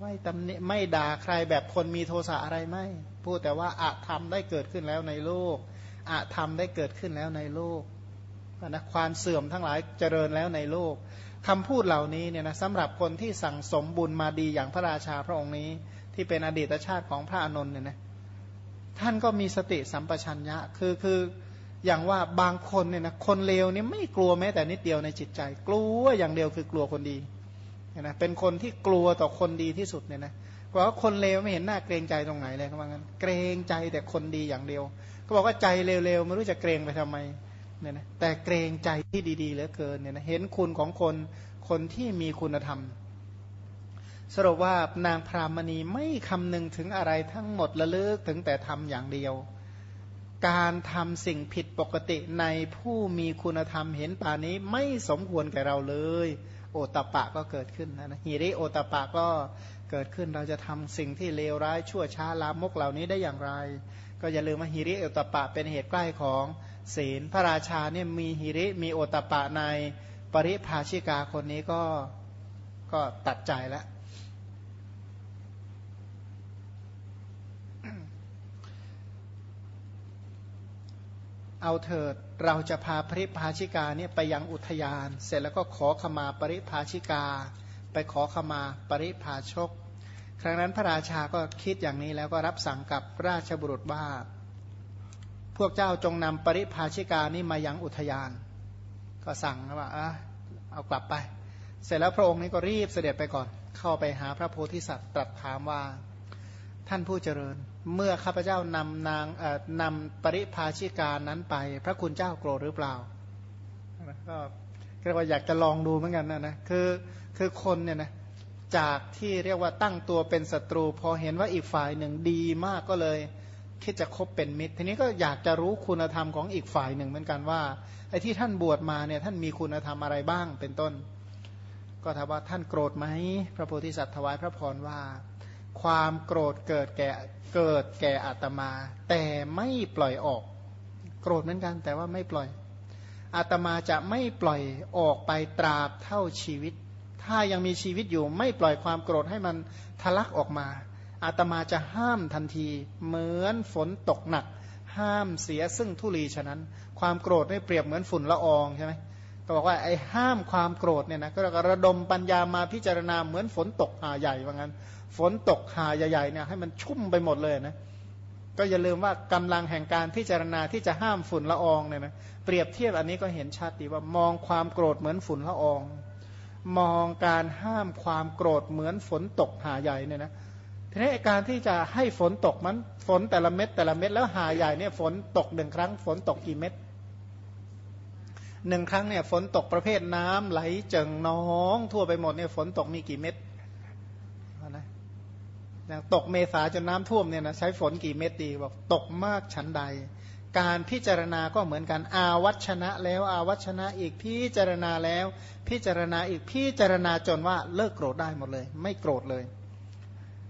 ไม่ตำหนิไม่ด่าใครแบบคนมีโทสะอะไรไม่พูดแต่ว่าอะธรรมได้เกิดขึ้นแล้วในโลก อธรรมได้เกิดขึ้นแล้วในโลกนะความเสื่อมทั้งหลายเจริญแล้วในโลกคำพูดเหล่านี้เนี่ยนะสำหรับคนที่สั่งสมบุญมาดีอย่างพระราชาพระองค์นี้ ที่เป็นอดีตชาติของพระอานนท์เนี่ยนะท่านก็มีสติสัมปชัญญะคือคืออย่างว่าบางคนเนี่ยนะคนเลวนี่ไม่กลัวแม้แต่นิดเดียวในจิตใจ กลัวอย่างเดียวคือกลัวคนดีนะเป็นคนที่กลัวต่อคนดีที่สุดเนี่ยนะเพราะว่าคนเลวไม่เห็นหน้าเกรงใจตรงไหนเลยเขาบอกงั้น เกรงใจแต่คนดีอย่างเดียว ก็บอกว่าใจเร็วๆไม่รู้จะเกรงไปทำไมเนี่ยนะแต่เกรงใจที่ดีๆเหลือเกินเนี่ยนะเห็นคุณของคนคนที่มีคุณธรรม สรุปว่านางพรามณีไม่คำนึงถึงอะไรทั้งหมดละเลิกถึงแต่ทำอย่างเดียว การทำสิ่งผิดปกติในผู้มีคุณธรรมเห็นป่านี้ไม่สมควรแก่เราเลย โอตปะก็เกิดขึ้นนะฮิริโอตปะก็เกิดขึ้นเราจะทำสิ่งที่เลวร้ายชั่วช้าลามกเหล่านี้ได้อย่างไร ก็อย่าลืมว่าฮิริโอตปะเป็นเหตุใกล้ของศีล พระราชาเนี่ยมีฮิริมีโอตปะในปริภาชิกาคนนี้ก็ก็ตัดใจแล้วเอาเถิดเราจะพาปริภาชิกาเนี่ยไปยังอุทยาน เสร็จแล้วก็ขอขมาปริภาชิกา ไปขอขมาปริภาชก ครั้งนั้นพระราชาก็คิดอย่างนี้แล้วก็รับสั่งกับราชบุรุษว่า พวกเจ้าจงนำปริภาชิกานี่มายังอุทยาน ก็สั่งว่าอะเอากลับไป เสร็จแล้วพระองค์นี้ก็รีบเสด็จไปก่อน เข้าไปหาพระโพธิสัตว์ตรัสถามว่าท่านผู้เจริญ เมื่อข้าพเจ้านำนางนำปริภาชิกานั้นไป พระคุณเจ้าโกรธหรือเปล่าก็เรียกว่าอยากจะลองดูเหมือนกันนะนะคือคือคนเนี่ยนะ จากที่เรียกว่าตั้งตัวเป็นศัตรู พอเห็นว่าอีกฝ่ายหนึ่งดีมากก็เลยคิดจะคบเป็นมิตร ทีนี้ก็อยากจะรู้คุณธรรมของอีกฝ่ายหนึ่งเหมือนกันว่าไอ้ที่ท่านบวชมาเนี่ยท่านมีคุณธรรมอะไรบ้างเป็นต้น ก็ถามว่าท่านโกรธไหมพระโพธิสัตว์ถวายพระพรว่า ความโกรธเกิดแก่เกิดแก่อาตมา แต่ไม่ปล่อยออก โกรธเหมือนกันแต่ว่าไม่ปล่อยอาตมาจะไม่ปล่อยออกไปตราบเท่าชีวิต ถ้ายังมีชีวิตอยู่ ไม่ปล่อยความโกรธให้มันทะลักออกมา อาตมาจะห้ามทันที เหมือนฝนตกหนัก ห้ามเสียซึ่งทุลีฉะนั้น ความโกรธไม่เปรียบเหมือนฝุ่นละอองใช่ไหมก็บอกว่าไอ้ห้ามความโกรธเนี่ยนะก็ระดมปัญญามาพิจารณาเหมือนฝนตกหาใหญ่ว่างั้น ฝนตกหาใหญ่ๆเนี่ยให้มันชุ่มไปหมดเลยนะก็อย่าลืมว่ากำลังแห่งการพิจารณาที่จะห้ามฝุ่นละอองเนี่ยนะเปรียบเทียบอันนี้ก็เห็นชัดดีว่ามองความโกรธเหมือนฝุ่นละออง มองการห้ามความโกรธเหมือนฝนตกหาใหญ่เนี่ยนะทีนี้การที่จะให้ฝนตกมันฝนแต่ละเม็ดแต่ละเม็ดแล้วหาใหญ่เนี่ยฝนตกหนึ่งครั้ง ฝนตกกี่เม็ดหนึ่งครั้งเนี่ยฝนตกประเภทน้ำไหลเจิ่งน้องทั่วไปหมดเนี่ยฝนตกมีกี่เม็ดอย่างตกเมษาจนน้ำท่วมเนี่ยนะใช้ฝนกี่เม็ดดีบอกตกมากชั้นใด การพิจารณาก็เหมือนกันอาวัชนะแล้วอาวัชนะอีกพิจารณาแล้ว พิจารณาอีกพิจารณาจนว่าเลิกโกรธได้หมดเลย ไม่โกรธเลย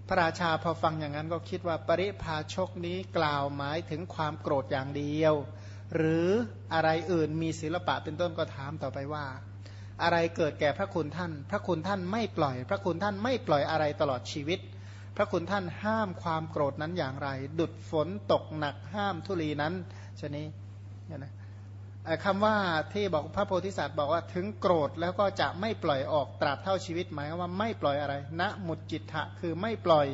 พระราชาพอฟังอย่างนั้นก็คิดว่าปริพาชกนี้กล่าวหมายถึงความโกรธอย่างเดียว หรืออะไรอื่นมีศิลปะเป็นต้นก็ถามต่อไปว่า อะไรเกิดแก่พระคุณท่าน พระคุณท่านไม่ปล่อย พระคุณท่านไม่ปล่อยอะไรตลอดชีวิต พระคุณท่านห้ามความโกรธนั้นอย่างไร ดุดฝนตกหนักห้ามทุลีนั้นชนี้เนี่ยนะคำว่าที่บอกพระโพธิสัตว์บอกว่าถึงโกรธแล้วก็จะไม่ปล่อยออกตราบเท่าชีวิตหมายว่าไม่ปล่อยอะไรณมุดจิตทะคือไม่ปล่อย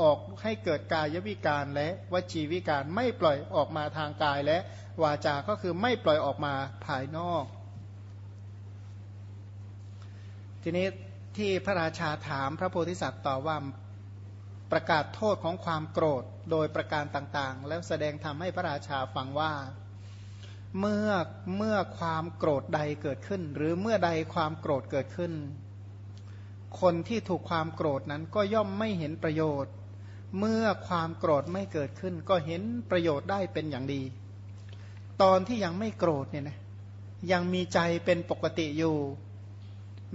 ออกให้เกิดกายวิการและวจีวิการไม่ปล่อยออกมาทางกายและวาจา ก็คือไม่ปล่อยออกมาภายนอก ทีนี้ที่พระราชาถามพระโพธิสัตว์ต่อว่า ประกาศโทษของความโกรธโดยประการต่างๆ แล้วแสดงทำให้พระราชาฟังว่า เมื่อเมื่อความโกรธใดเกิดขึ้น หรือเมื่อใดความโกรธเกิดขึ้น คนที่ถูกความโกรธนั้นก็ย่อมไม่เห็นประโยชน์ เมื่อความโกรธไม่เกิดขึ้น ก็เห็นประโยชน์ได้เป็นอย่างดี ตอนที่ยังไม่โกรธเนี่ยนะยังมีใจเป็นปกติอยู่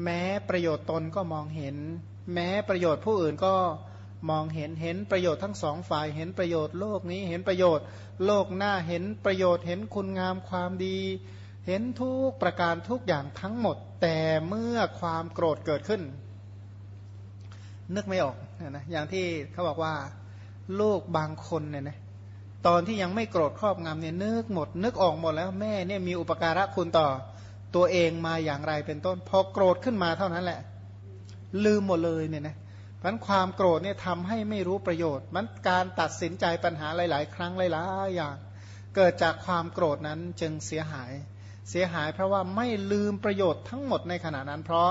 แม้ประโยชน์ตนก็มองเห็น แม้ประโยชน์ผู้อื่นก็ มองเห็นเห็นประโยชน์ทั้งสองฝ่ายเห็นประโยชน์โลกนี้เห็นประโยชน์ โลกหน้าเห็นประโยชน์เห็นคุณงามความดี เห็นทุกประการทุกอย่างทั้งหมด แต่เมื่อความโกรธเกิดขึ้น นึกไม่ออกนะอย่างที่เขาบอกว่าลูกบางคนเนี่ยนะตอนที่ยังไม่โกรธครอบงำเนี่ยนึกหมด นึกออกหมดแล้วแม่เนี่ยมีอุปการะคุณต่อตัวเองมาอย่างไรเป็นต้น พอโกรธขึ้นมาเท่านั้นแหละ ลืมหมดเลยเนี่ยนะ มันความโกรธเนี่ยทำให้ไม่รู้ประโยชน์ มันการตัดสินใจปัญหาหลาย ๆ ครั้งหลายๆอย่าง เกิดจากความโกรธนั้นจึงเสียหาย เสียหายเพราะว่าไม่ลืมประโยชน์ทั้งหมดในขณะนั้น เพราะ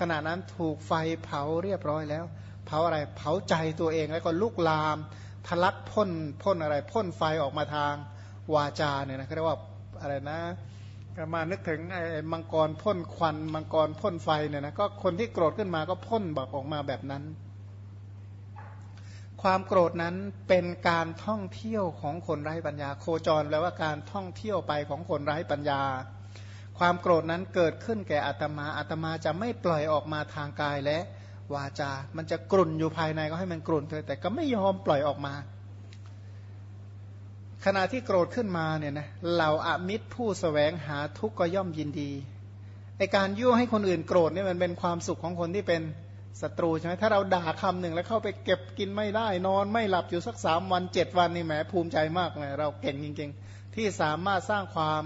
ขณะนั้นถูกไฟเผาเรียบร้อยแล้ว เผาอะไรเผาใจตัวเองแล้วก็ลุกลามทะลักพ่นพ่นอะไรพ่นไฟออกมาทางวาจาเนี่ยนะเขาเรียกว่าอะไรนะก็มานึกถึงไอ้มังกรพ่นควันมังกรพ่นไฟเนี่ยนะก็คนที่โกรธขึ้นมาก็พ่นบอกออกมาแบบนั้น ความโกรธนั้นเป็นการท่องเที่ยวของคนไร้ปัญญา โคจรแปลว่าการท่องเที่ยวไปของคนไร้ปัญญา ความโกรธนั้นเกิดขึ้นแก่อัตมาอัตมาจะไม่ปล่อยออกมาทางกายและวาจา มันจะกลุ่นอยู่ภายในก็ให้มันกลุ่นเถอะแต่ก็ไม่ยอมปล่อยออกมา ขณะที่โกรธขึ้นมาเนี่ยนะเหล่าอามิตรผู้สแสวงหาทุกข์ก็ย่อมยินดีไอการยั่วให้คนอื่นโกรธเนี่ยมันเป็นความสุขของคนที่เป็น ศัตรูใช่ไหมถ้าเราด่าคำหนึ่งแล้วเข้าไปเก็บกินไม่ได้ นอนไม่หลับอยู่สักสามวันเจ็ดวันนี่แหมภูมิใจมากเลยเราเก่งจริง ๆ ที่สามารถสร้างความ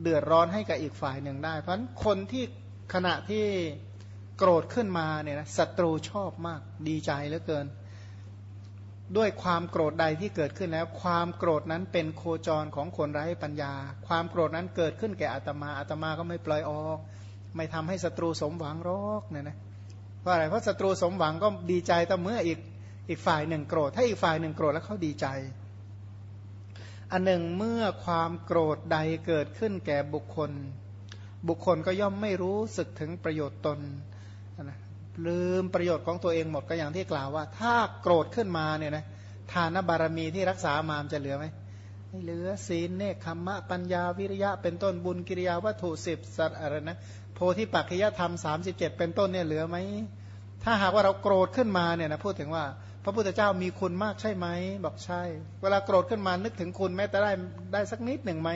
เดือดร้อนให้กับอีกฝ่ายหนึ่งได้ เพราะฉะนั้นคนที่ขณะที่โกรธขึ้นมาเนี่ยนะศัตรูชอบมากดีใจเหลือเกิน ด้วยความโกรธใดที่เกิดขึ้นแล้ว ความโกรธนั้นเป็นโคจรของคนไร้ปัญญา ความโกรธนั้นเกิดขึ้นแก่อัตมาอัตมาก็ไม่ปล่อยออก ไม่ทำให้ศัตรูสมหวังรอกเนี่ยนะ เพราะอะไรเพราะศัตรูสมหวังก็ดีใจแต่เมื่ออีกอีกฝ่ายหนึ่งโกรธ ถ้าอีกฝ่ายหนึ่งโกรธแล้วเขาดีใจ อันหนึ่งเมื่อความโกรธใดเกิดขึ้นแก่บุคคล บุคคลก็ย่อมไม่รู้สึกถึงประโยชน์ตนนะลืมประโยชน์ของตัวเองหมดก็อย่างที่กล่าวว่า ถ้าโกรธขึ้นมาเนี่ยนะทานบารมีที่รักษามามจะเหลือไหมไม่เหลือศีลเนคขมะปัญญาวิริยะเป็นต้นบุญกิริยาวัตถุสิบสัตอะไรนะ ธิปัจจยธรรม 37 เป็นต้นเนี่ยเหลือไหม ถ้าหากว่าเราโกรธขึ้นมาเนี่ยนะพูดถึงว่า พระพุทธเจ้ามีคุณมากใช่ไหม บอกใช่ เวลาโกรธขึ้นมานึกถึงคุณแม้แต่ได้ได้สักนิดหนึ่งไหม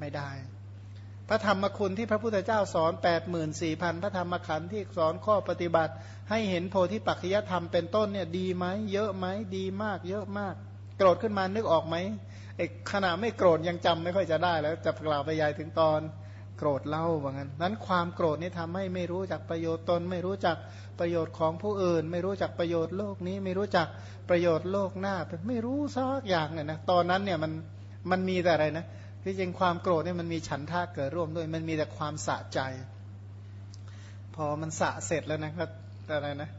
ไม่ได้ พระธรรมคุณที่พระพุทธเจ้าสอน 8 4 0 0 0 พระธรรมขันธ์ที่สอนข้อปฏิบัติ ให้เห็นโพธิปัจจยธรรมเป็นต้นเนี่ยดีไหม เยอะไหม ดีมาก เยอะมาก โกรธขึ้นมานึกออกไหมไอ้ขณะไม่โกรธยังจำไม่ค่อยจะได้แล้วจะกล่าวไปยายถึงตอน โกรธเล่าว่างั้นนั้นความโกรธนี่ทำให้ไม่รู้จักประโยชน์ตน ไม่รู้จักประโยชน์ของผู้อื่น ไม่รู้จักประโยชน์โลกนี้ ไม่รู้จักประโยชน์โลกหน้าไม่รู้สักอย่างเนี่ยนะตอนนั้นเนี่ยมันมันมีแต่อะไรนะที่จริงความโกรธเนี่ยมันมีฉันท่าเกิดร่วมด้วย มันมีแต่ความสะใจ พอมันสะเสร็จแล้วนะก็อะไรนะ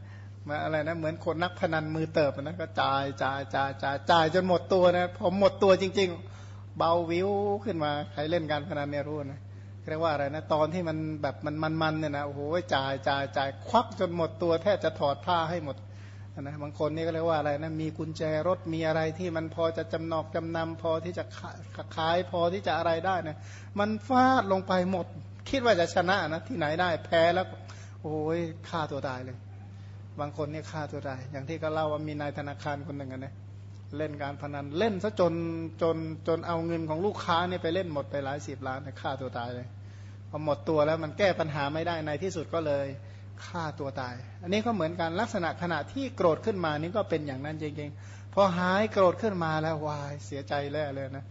มาอะไรนะเหมือนคนนักพนันมือเติบนะก็จ่ายจ่ายจ่ายจ่ายจ่ายจนหมดตัวนะพอหมดตัวจริง ๆ เบาวิวขึ้นมาใครเล่นการพนันเนี่ยรู้นะ เรียกว่าอะไรนะตอนที่มันแบบมันมันมันเนี่ยนะโอ้โหจ่ายจ่ายจ่ายควักจนหมดตัวแทบจะถอดผ้าให้หมดนะบางคนนี่ก็เรียกว่าอะไรนะมีกุญแจรถมีอะไรที่มันพอจะจำนอกจำนำพอที่จะขายพอที่จะอะไรได้นะมันฟาดลงไปหมด คิดว่าจะชนะนะที่ไหนได้แพ้แล้ว โอ้ยฆ่าตัวตายเลย บางคนนี่ฆ่าตัวตาย อย่างที่ก็เล่าว่ามีนายธนาคารคนหนึ่งนะเล่นการพนันเล่นซะจนจนจนเอาเงินของลูกค้าเนี่ยไปเล่นหมดไปหลายสิบล้านฆ่าตัวตายเลย อหมดตัวแล้วมันแก้ปัญหาไม่ได้ในที่สุดก็เลยฆ่าตัวตาย อันนี้ก็เหมือนกันลักษณะขณะที่โกรธขึ้นมานี่ก็เป็นอย่างนั้นจริงๆ พอหายโกรธขึ้นมาแล้ววายเสียใจแล้วเลยนะ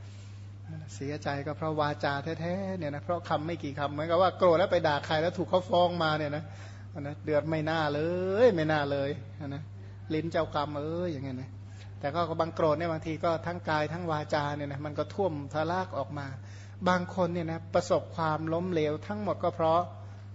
เสียใจก็เพราะวาจาแท้ๆเนี่ยนะเพราะคำไม่กี่คำเหมือนกับว่าโกรธแล้วไปด่าใครแล้วถูกเขาฟ้องมาเนี่ยนะนะเดือดไม่น่าเลยไม่น่าเลยนะลิ้นเจ้ากรรมเอออย่างเงี้ยนะแต่ก็บางโกรธเนี่ยบางทีก็ทั้งกายทั้งวาจาเนี่ยนะมันก็ท่วมทะลากออกมา บางคนเนี่ยนะประสบความล้มเหลวทั้งหมดก็เพราะ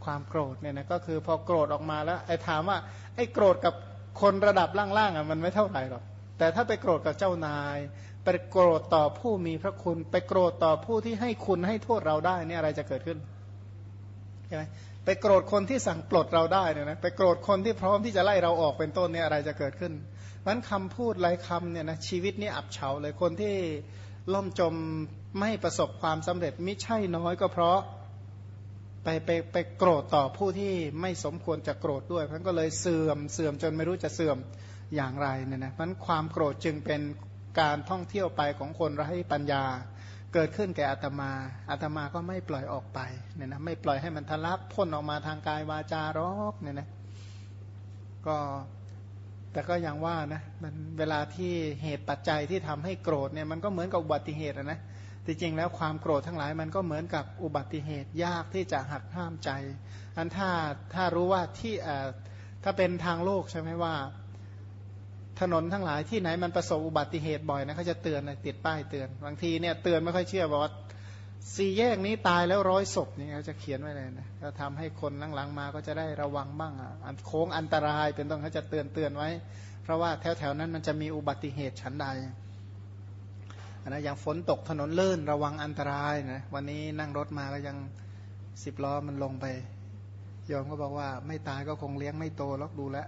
ความโกรธเนี่ยนะก็คือพอโกรธออกมาแล้วไอ้ถามว่าไอ้โกรธกับคนระดับล่างๆอะมันไม่เท่าไหร่หรอกแต่ถ้าไปโกรธกับเจ้านาย ไปโกรธต่อผู้มีพระคุณ ไปโกรธต่อผู้ที่ให้คุณให้โทษเราได้เนี่ยอะไรจะเกิดขึ้นใช่ไหมไปโกรธคนที่สั่งปลดเราได้เนี่ยนะไปโกรธคนที่พร้อมที่จะไล่เราออกเป็นต้นเนี่ยอะไรจะเกิดขึ้นเพราะคำพูดหลายคำเนี่ยนะชีวิตนี้อับเฉาเลยคนที่ ล่มจมไม่ประสบความสำเร็จไม่ใช่น้อยก็เพราะไปไปไปโกรธต่อผู้ที่ไม่สมควรจะโกรธด้วยมันก็เลยเสื่อมเสื่อมจนไม่รู้จะเสื่อมอย่างไรเนี่ยนะมันความโกรธจึงเป็นการท่องเที่ยวไปของคนไร้ปัญญา เกิดขึ้นแก่อาตมาอาตมาก็ไม่ปล่อยออกไปเนี่ยนะไม่ปล่อยให้มันทะลักพ่นออกมาทางกายวาจารอกเนี่ยนะก็ แต่ก็ยังว่านะมันเวลาที่เหตุปัจจัยที่ทำให้โกรธเนี่ยมันก็เหมือนกับอุบัติเหตุนะที่จริงแล้วความโกรธทั้งหลายมันก็เหมือนกับอุบัติเหตุยากที่จะหักห้ามใจอันถ้าถ้ารู้ว่าที่ถ้าเป็นทางโลกใช่ไหมว่า ถนนทั้งหลายที่ไหนมันประสบอุบัติเหตุบ่อยนะเขาจะเตือนติดป้ายเตือนบางทีเนี่ยเตือนไม่ค่อยเชื่อบอกว่า สี่แยกนี้ตายแล้วร้อยศพนี่เขาจะเขียนไว้เลยนะก็ทำให้คนหลังๆมาก็จะได้ระวังบ้างอะโค้งอันตรายเป็นต้องเขาจะเตือนเตือนไว้ เพราะว่าแถวๆนั้นมันจะมีอุบัติเหตุชั้นใดนะอย่างฝนตกถนนลื่นระวังอันตรายนะวันนี้นั่งรถมาก็ยังสิบล้อมันลงไปยอมก็บอกว่าไม่ตายก็คงเลี้ยงไม่โตล็อกดูแล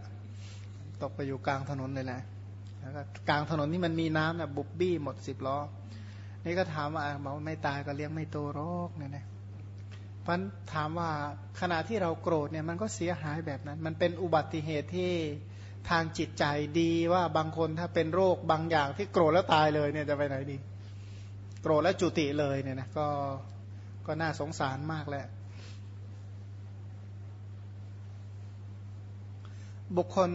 ตกไปอยู่กลางถนนเลยแหละแล้วก็กลางถนนนี่มันมีน้ำนะบุบบี้หมดสิบล้อ นี่ก็ถามว่าบอกไม่ตายก็เลี้ยงไม่โตโรอกเนี่ยนะพันถามว่าขณะที่เราโกรธเนี่ยมันก็เสียหายแบบนั้น มันเป็นอุบัติเหตุที่ทางจิตใจดีว่าบางคนถ้าเป็นโรคบางอย่างที่โกรธแล้วตายเลยเนี่ยจะไปไหนดี โกรธแล้วจุติเลยเนี่ยนะก็ก็น่าสงสารมากแหละบุคคล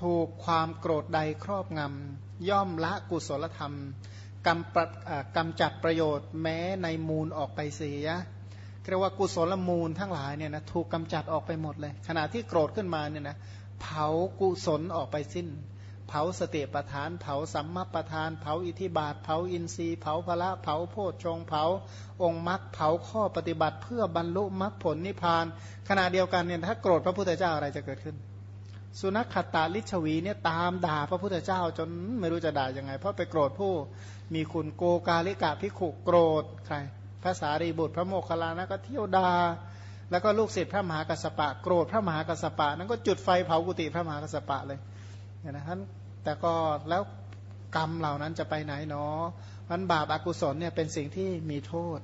ถูกความโกรธใดครอบงำย่อมละกุศลธรรม กำกำจัดประโยชน์แม้ในมูลออกไปเสียเรียกว่ากุศลมูลทั้งหลายเนี่ยนะถูกกำจัดออกไปหมดเลย ขณะที่โกรธขึ้นมาเนี่ยนะเผากุศลออกไปสิ้น เผาสติปทาน เผาสัมมาปทาน เผาอิทิบาท เผาอินทรีย์ เผาพละ เผาโพชฌงเผา องค์มรรคเผาข้อปฏิบัติเพื่อบรรลุมรรคผลนิพพาน ขณะเดียวกันเนี่ยถ้าโกรธพระพุทธเจ้าอะไรจะเกิดขึ้น สุนัขขตาลิชวีเนี่ยตามด่าพระพุทธเจ้าจนไม่รู้จะด่ายังไง เพราะไปโกรธผู้ มีคุณโกกาลิกะพิขุโกรธใครพระสารีบุตรพระโมคคัลลานะก็เที่ยวดาแล้วก็ลูกศิษย์พระมหากัสปะโกรธพระมหากัสปะ นั้นก็จุดไฟเผากุฏิพระมหากัสปะเลยนะท่านแต่ก็แล้วกรรมเหล่านั้นจะไปไหนเนาะมันบาปอากุศลเนี่ยเป็นสิ่งที่มีโทษ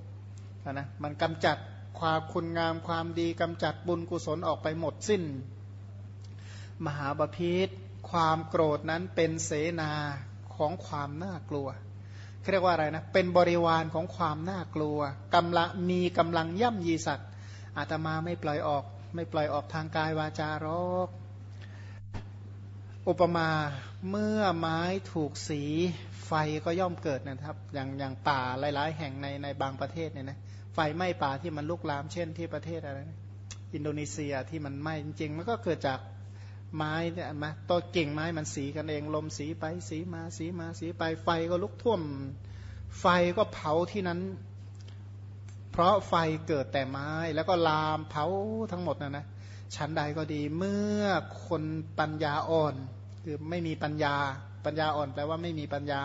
นะมันกำจัดความคุณงามความดีกำจัดบุญกุศลออกไปหมดสิ้น มหาบาพิษความโกรธนั้นเป็นเสนาของความน่ากลัว เรียกว่าอะไรนะ เป็นบริวารของความน่ากลัวกำลังมีกำลังย่ำยีสัตว์อาตมาไม่ปล่อยออก ไม่ปล่อยออกทางกายวาจารกอุปมาเมื่อไม้ถูกสีไฟก็ย่อมเกิดนะครับ อย่างอย่างป่าหลาย ๆ แห่งในในบางประเทศเนี่ยนะไฟไหม้ป่าที่มันลุกลามเช่นที่ประเทศอะไรนะอินโดนีเซียที่มันไหม้จริงๆมันก็เกิดจาก ไม้เนี่ยมาตัวกิ่งไม้มันสีกันเองลมสีไปสีมาสีมาสีไปไฟก็ลุกท่วม ไฟก็เผาที่นั้น เพราะไฟเกิดแต่ไม้แล้วก็ลามเผาทั้งหมดนะนะชั้นใดก็ดีเมื่อคนปัญญาอ่อน คือไม่มีปัญญา ปัญญาอ่อนแปลว่าไม่มีปัญญา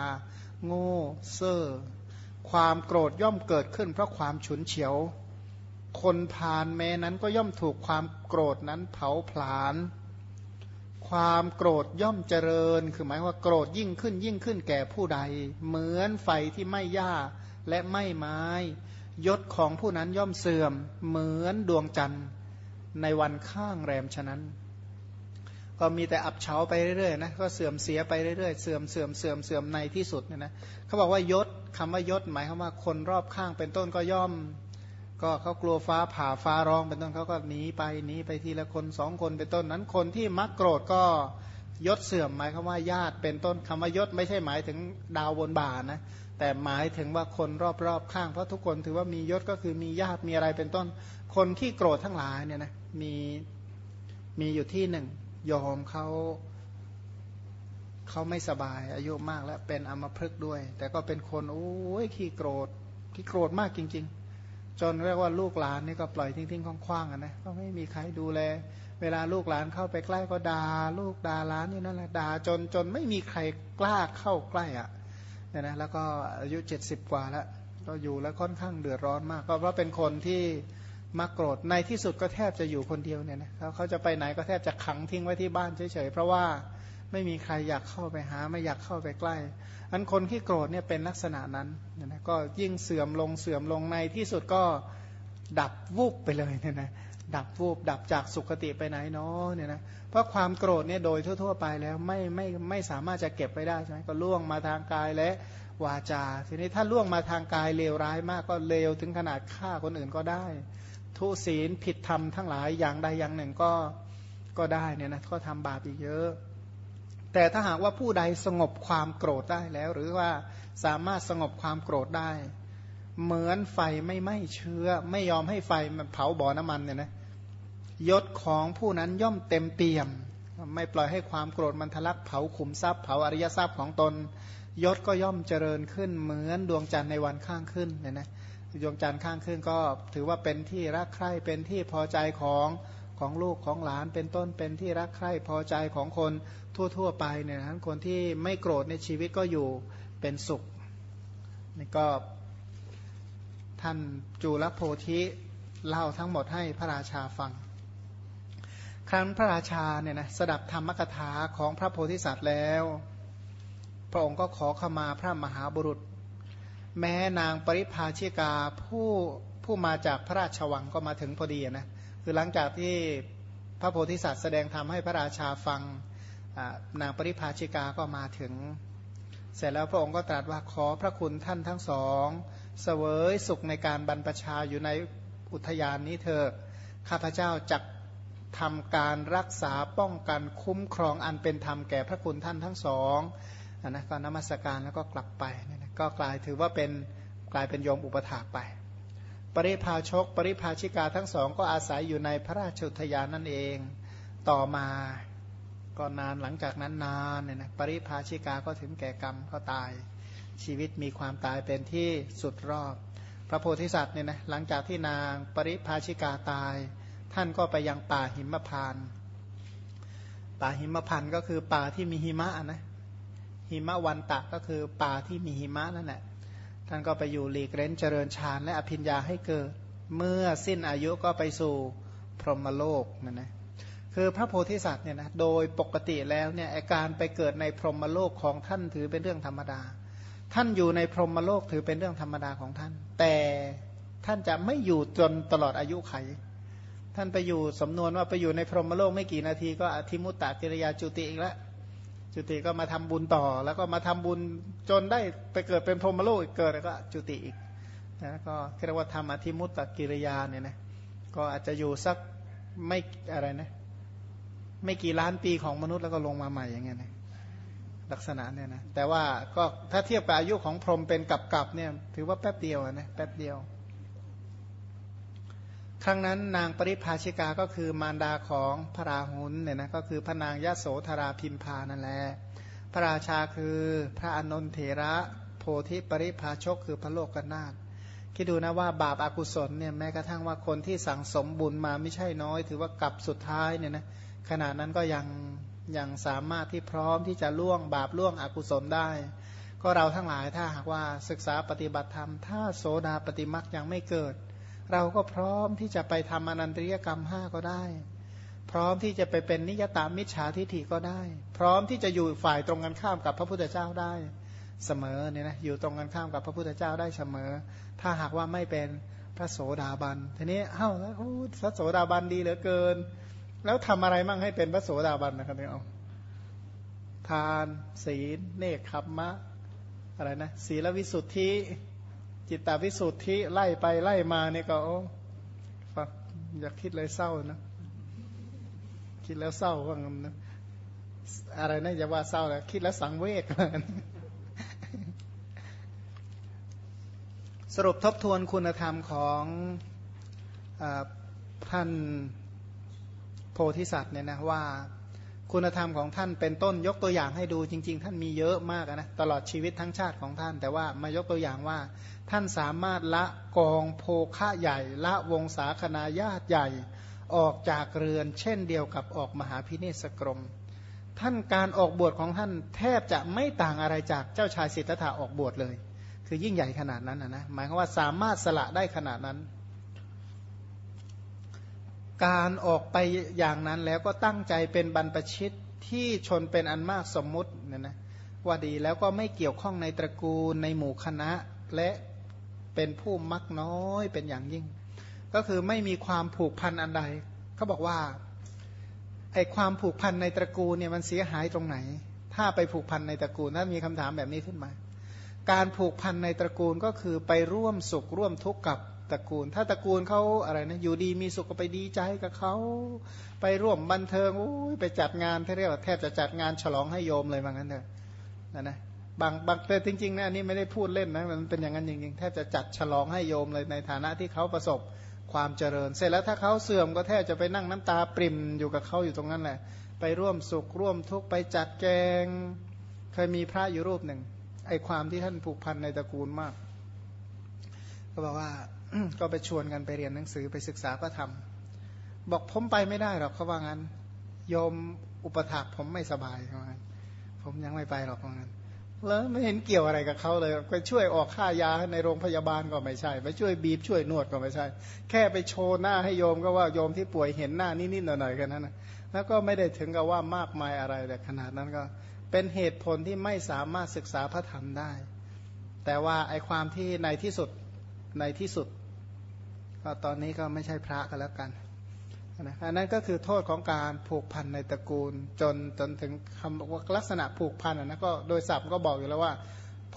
โง่เซ่อความโกรธย่อมเกิดขึ้น เพราะความฉุนเฉียว คนพานแม้นั้นก็ย่อมถูกความโกรธนั้นเผาผลาญ ความโกรธย่อมเจริญ คือหมายว่าโกรธยิ่งขึ้นยิ่งขึ้นแก่ผู้ใด เหมือนไฟที่ไม่หญ้าและไม่ไม้ ยศของผู้นั้นย่อมเสื่อม เหมือนดวงจันทร์ในวันข้างแรมฉะนั้น ก็มีแต่อับเฉาไปเรื่อยๆนะก็เสื่อมเสียไปเรื่อยๆเสื่อมเสื่อมเสื่อมเสื่อมในที่สุดเนี่ยนะเขาบอกว่ายศคำว่ายศหมายความว่าคนรอบข้างเป็นต้นก็ย่อม ก็เขากลัวฟ้าผ่าฟ้าร้องเป็นต้นเขาก็หนีไปหนีไปทีละคนสองคนเป็นต้นนั้น คนที่มักโกรธก็ยศเสื่อมหมายคำว่าญาติเป็นต้นคำว่ายศไม่ใช่หมายถึงดาวบนบ่านะแต่หมายถึงว่าคนรอบๆข้างเพราะทุกคนถือว่ามียศก็คือมีญาติมีอะไรเป็นต้น คนที่โกรธทั้งหลายเนี่ยนะมีมีอยู่ที่หนึ่งยอมเขาเขาไม่สบายอายุมากแล้วเป็นอัมพฤกษ์ด้วย แต่ก็เป็นคนโอ้ยขี้โกรธขี้โกรธมากจริง ๆ จนเรียกว่าลูกหลานนี่ก็ปล่อยทิ้งๆคว่างๆกันนะก็ไม่มีใครดูแล เวลาลูกหลานเข้าไปใกล้ก็ด่าลูกด่าหลานนี่นั่นแหละด่าจนจนไม่มีใครกล้าเข้าใกล้อะเนี่ยนะแล้วก็อายุเจ็ดสิบกว่าแล้ว ก็อยู่แล้วค่อนข้างเดือดร้อนมาก ก็เพราะเป็นคนที่มักโกรธในที่สุดก็แทบจะอยู่คนเดียวเนี่ยนะเขาเขาจะไปไหนก็แทบจะขังทิ้งไว้ที่บ้านเฉยๆเพราะว่าไม่มีใครอยากเข้าไปหาไม่อยากเข้าไปใกล้ อันคนที่โกรธเนี่ยเป็นลักษณะนั้นนะก็ยิ่งเสื่อมลงเสื่อมลงในที่สุดก็ดับวูบไปเลยเนี่ยนะดับวูบดับจากสุขติไปไหนเนาะเนี่ยนะเพราะความโกรธเนี่ยโดยทั่ว ๆ ไปแล้วไม่ไม่ไม่สามารถจะเก็บไว้ได้ใช่ไหมก็ล่วงมาทางกายและวาจา ทีนี้ถ้าล่วงมาทางกายเลวร้ายมากก็เลวถึงขนาดฆ่าคนอื่นก็ได้ ทุศีลผิดธรรมทั้งหลายอย่างใดอย่างหนึ่งก็ก็ได้เนี่ยนะก็ทำบาปอีกเยอะ แต่ถ้าหากว่าผู้ใดสงบความโกรธได้แล้ว หรือว่าสามารถสงบความโกรธได้ เหมือนไฟไม่ไหม้เชื้อ ไม่ยอมให้ไฟมันเผาบ่อน้ำมันเนี่ยนะยศของผู้นั้นย่อมเต็มเปี่ยม ไม่ปล่อยให้ความโกรธมันทะลักเผาขุมทรัพย์เผาอริยทรัพย์ของตน ยศก็ย่อมเจริญขึ้น เหมือนดวงจันทร์ในวันข้างขึ้นเนี่ยนะดวงจันทร์ข้างขึ้นก็ถือว่าเป็นที่รักใคร่เป็นที่พอใจของ ของลูกของหลานเป็นต้นเป็นที่รักใคร่พอใจของคนทั่ว ๆ ไปเนี่ยนะคนที่ไม่โกรธในชีวิตก็อยู่เป็นสุขนี่ก็ท่านจูลโพธิเล่าทั้งหมดให้พระราชาฟัง ครั้นพระราชาเนี่ยนะสดับธรรมกถาของพระโพธิสัตว์แล้ว พระองค์ก็ขอขมาพระมหาบุรุษ แม้นางปริพาชิกาผู้ผู้มาจากพระราชวังก็มาถึงพอดีนะ คือหลังจากที่พระโพธิสัตว์แสดงธรรมให้พระราชาฟังนางปริพาชิกาก็มาถึง เสร็จแล้วพระองค์ก็ตรัสว่าขอพระคุณท่านทั้งสองเสวยสุขในการบรรพชาอยู่ในอุทยานนี้เถอะข้าพเจ้าจักทำการรักษาป้องกันคุ้มครองอันเป็นธรรมแก่พระคุณท่านทั้งสองนะก็นมัสการแล้วก็กลับไปก็กลายถือว่าเป็นกลายเป็นโยมอุปถาไป ปริพาชก ปริพาชิกาทั้งสองก็อาศัยอยู่ในพระราชุทยานนั่นเอง ต่อมาก็นานหลังจากนั้นนานเนี่ยนะปริพาชิกาก็ถึงแก่กรรมก็ตาย ชีวิตมีความตายเป็นที่สุดรอบ พระโพธิสัตว์เนี่ยนะหลังจากที่นางปริพาชิกาตาย ท่านก็ไปยังป่าหิมพาน ป่าหิมพานก็คือป่าที่มีหิมะนะหิมะวันตะก็คือป่าที่มีหิมะนั่นแหละ ท่านก็ไปอยู่หลีกเร้นเจริญฌานและอภิญญาให้เกิด เมื่อสิ้นอายุก็ไปสู่พรหมโลกนั่นนะคือพระโพธิสัตว์เนี่ยนะโดยปกติแล้วเนี่ยอาการไปเกิดในพรหมโลกของท่านถือเป็นเรื่องธรรมดา ท่านอยู่ในพรหมโลกถือเป็นเรื่องธรรมดาของท่าน แต่ท่านจะไม่อยู่จนตลอดอายุไข ท่านไปอยู่สำนวนว่าไปอยู่ในพรหมโลกไม่กี่นาทีก็อธิมุตตะกิริยาจุติอีกแล้ว จุติก็มาทำบุญต่อ แล้วก็มาทำบุญจนได้ไปเกิดเป็นพรหมโลกอีกเกิดแล้วก็จุติอีกนะก็เรียกว่าทำอธิมุตตกิริยาเนี่ยนะก็อาจจะอยู่สักไม่อะไรนะไม่กี่ล้านปีของมนุษย์แล้วก็ลงมาใหม่อย่างเงี้ยนะลักษณะเนี่ยนะแต่ว่าก็ถ้าเทียบกับอายุของพรหมเป็นกับกับเนี่ยถือว่าแป๊บเดียวนะแป๊บเดียว ครั้งนั้นนางปริภาชิกาก็คือมารดาของพระราหุลเนี่ยนะก็คือพระนางยะโสธราพิมพานั่นแหละพระราชาคือพระอนนทเถระโพธิปริภาชกคือพระโลกนาถคิดดูนะว่าบาปอากุศลเนี่ยแม้กระทั่งว่าคนที่สั่งสมบุญมาไม่ใช่น้อย ถือว่ากลับสุดท้ายเนี่ยนะขณะนั้นก็ยังยังสามารถที่พร้อมที่จะล่วงบาปล่วงอกุศลได้ ก็เราทั้งหลายถ้าหากว่าศึกษาปฏิบัติธรรม ถ้าโสดาปฏิมักยังไม่เกิด เราก็พร้อมที่จะไปทำอนันตริยกรรมห้าก็ได้ พร้อมที่จะไปเป็นนิยตามิจฉาทิฏฐิก็ได้ พร้อมที่จะอยู่ฝ่ายตรงกันข้ามกับพระพุทธเจ้าได้เสมอเนี่ยนะอยู่ตรงกันข้ามกับพระพุทธเจ้าได้เสมอ ถ้าหากว่าไม่เป็นพระโสดาบันทีนี้เอ้าแล้วพระโสดาบันดีเหลือเกิน แล้วทำอะไรมั่งให้เป็นพระโสดาบันนะครับเนี่ยเอาทานศีลเนคขมมะอะไรนะศีลวิสุทธิ จิตตวิสุทธิไล่ไปไล่มาเนี่ยก็โอ้ฟังอยากคิดเลยเศร้านะ คิดแล้วเศร้าว่างั้นนะอะไรนะอย่าว่าเศร้าเลยคิดแล้วสังเวชสรุปทบทวนคุณธรรมของท่านโพธิสัตว์เนี่ยนะว่าคุณธรรมของท่านเป็นต้นยกตัวอย่างให้ดูจริง ๆ ท่านมีเยอะมากนะตลอดชีวิตทั้งชาติของท่าน แต่ว่ามายกตัวอย่างว่า ท่านสามารถละกองโภคะใหญ่ ละวงศาคณาญาติใหญ่ ออกจากเรือนเช่นเดียวกับออกมหาพิเนศกรม ท่านการออกบวชของท่านแทบจะไม่ต่างอะไรจากเจ้าชายสิทธัตถะออกบวชเลย คือยิ่งใหญ่ขนาดนั้นนะนะหมายความว่าสามารถสละได้ขนาดนั้น การออกไปอย่างนั้นแล้วก็ตั้งใจเป็นบรรพชิตที่ชนเป็นอันมากสมมุตินี่ยนะว่าดีแล้วก็ไม่เกี่ยวข้องในตระกูลในหมู่คณะและ เป็นผู้มักน้อยเป็นอย่างยิ่ง ก็คือไม่มีความผูกพันอันใดเขาบอกว่าไอความผูกพันในตระกูลเนี่ยมันเสียหายตรงไหน ถ้าไปผูกพันในตระกูลถ้ามีคำถามแบบนี้ขึ้นมา การผูกพันในตระกูลก็คือไปร่วมสุขร่วมทุกข์กับตระกูล ถ้าตระกูลเขาอะไรนะอยู่ดีมีสุขก็ไปดีใจกับเขาไปร่วมบันเทิงไปจัดงานที่เรียกว่าแทบจะจัดงานฉลองให้โยมเลยว่างั้นเถอะนะนะ บางบางแต่จริงๆนะอันนี้ไม่ได้พูดเล่นนะมันเป็นอย่างนั้นจริงๆแทบจะจัดฉลองให้โยมเลยในฐานะที่เขาประสบความเจริญ เสร็จแล้วถ้าเขาเสื่อมก็แทบจะไปนั่งน้ำตาปริ่มอยู่กับเขาอยู่ตรงนั้นแหละ ไปร่วมสุขร่วมทุกข์ไปจัดแกง เคยมีพระอยู่รูปหนึ่งไอความที่ท่านผูกพันในตระกูลมาก ก็บอกว่าก็ไปชวนกันไปเรียนหนังสือไปศึกษาพระธรรม บอกผมไปไม่ได้หรอกเขาว่างั้นโยมอุปถากผมไม่สบายเขาว่างั้นผมยังไม่ไปหรอกเขาว่างั้น แล้วไม่เห็นเกี่ยวอะไรกับเขาเลยไปช่วยออกค่ายาในโรงพยาบาลก็ไม่ใช่ ไปช่วยบีบช่วยนวดก็ไม่ใช่ แค่ไปโชว์หน้าให้โยมก็ว่าโยมที่ป่วยเห็นหน้านิดๆหน่อยๆกันนั้นนะแล้วก็ไม่ได้ถึงกับว่ามากมายอะไรแต่ขนาดนั้นก็เป็นเหตุผลที่ไม่สามารถศึกษาพระธรรมได้ แต่ว่าไอความที่ในที่สุดในที่สุด ก็ตอนนี้ก็ไม่ใช่พระกันแล้วกัน นะอันนั้นก็คือโทษของการผูกพันในตระกูล จนจนถึงคำว่าลักษณะผูกพันนะก็โดยศัพท์ก็บอกอยู่แล้วว่า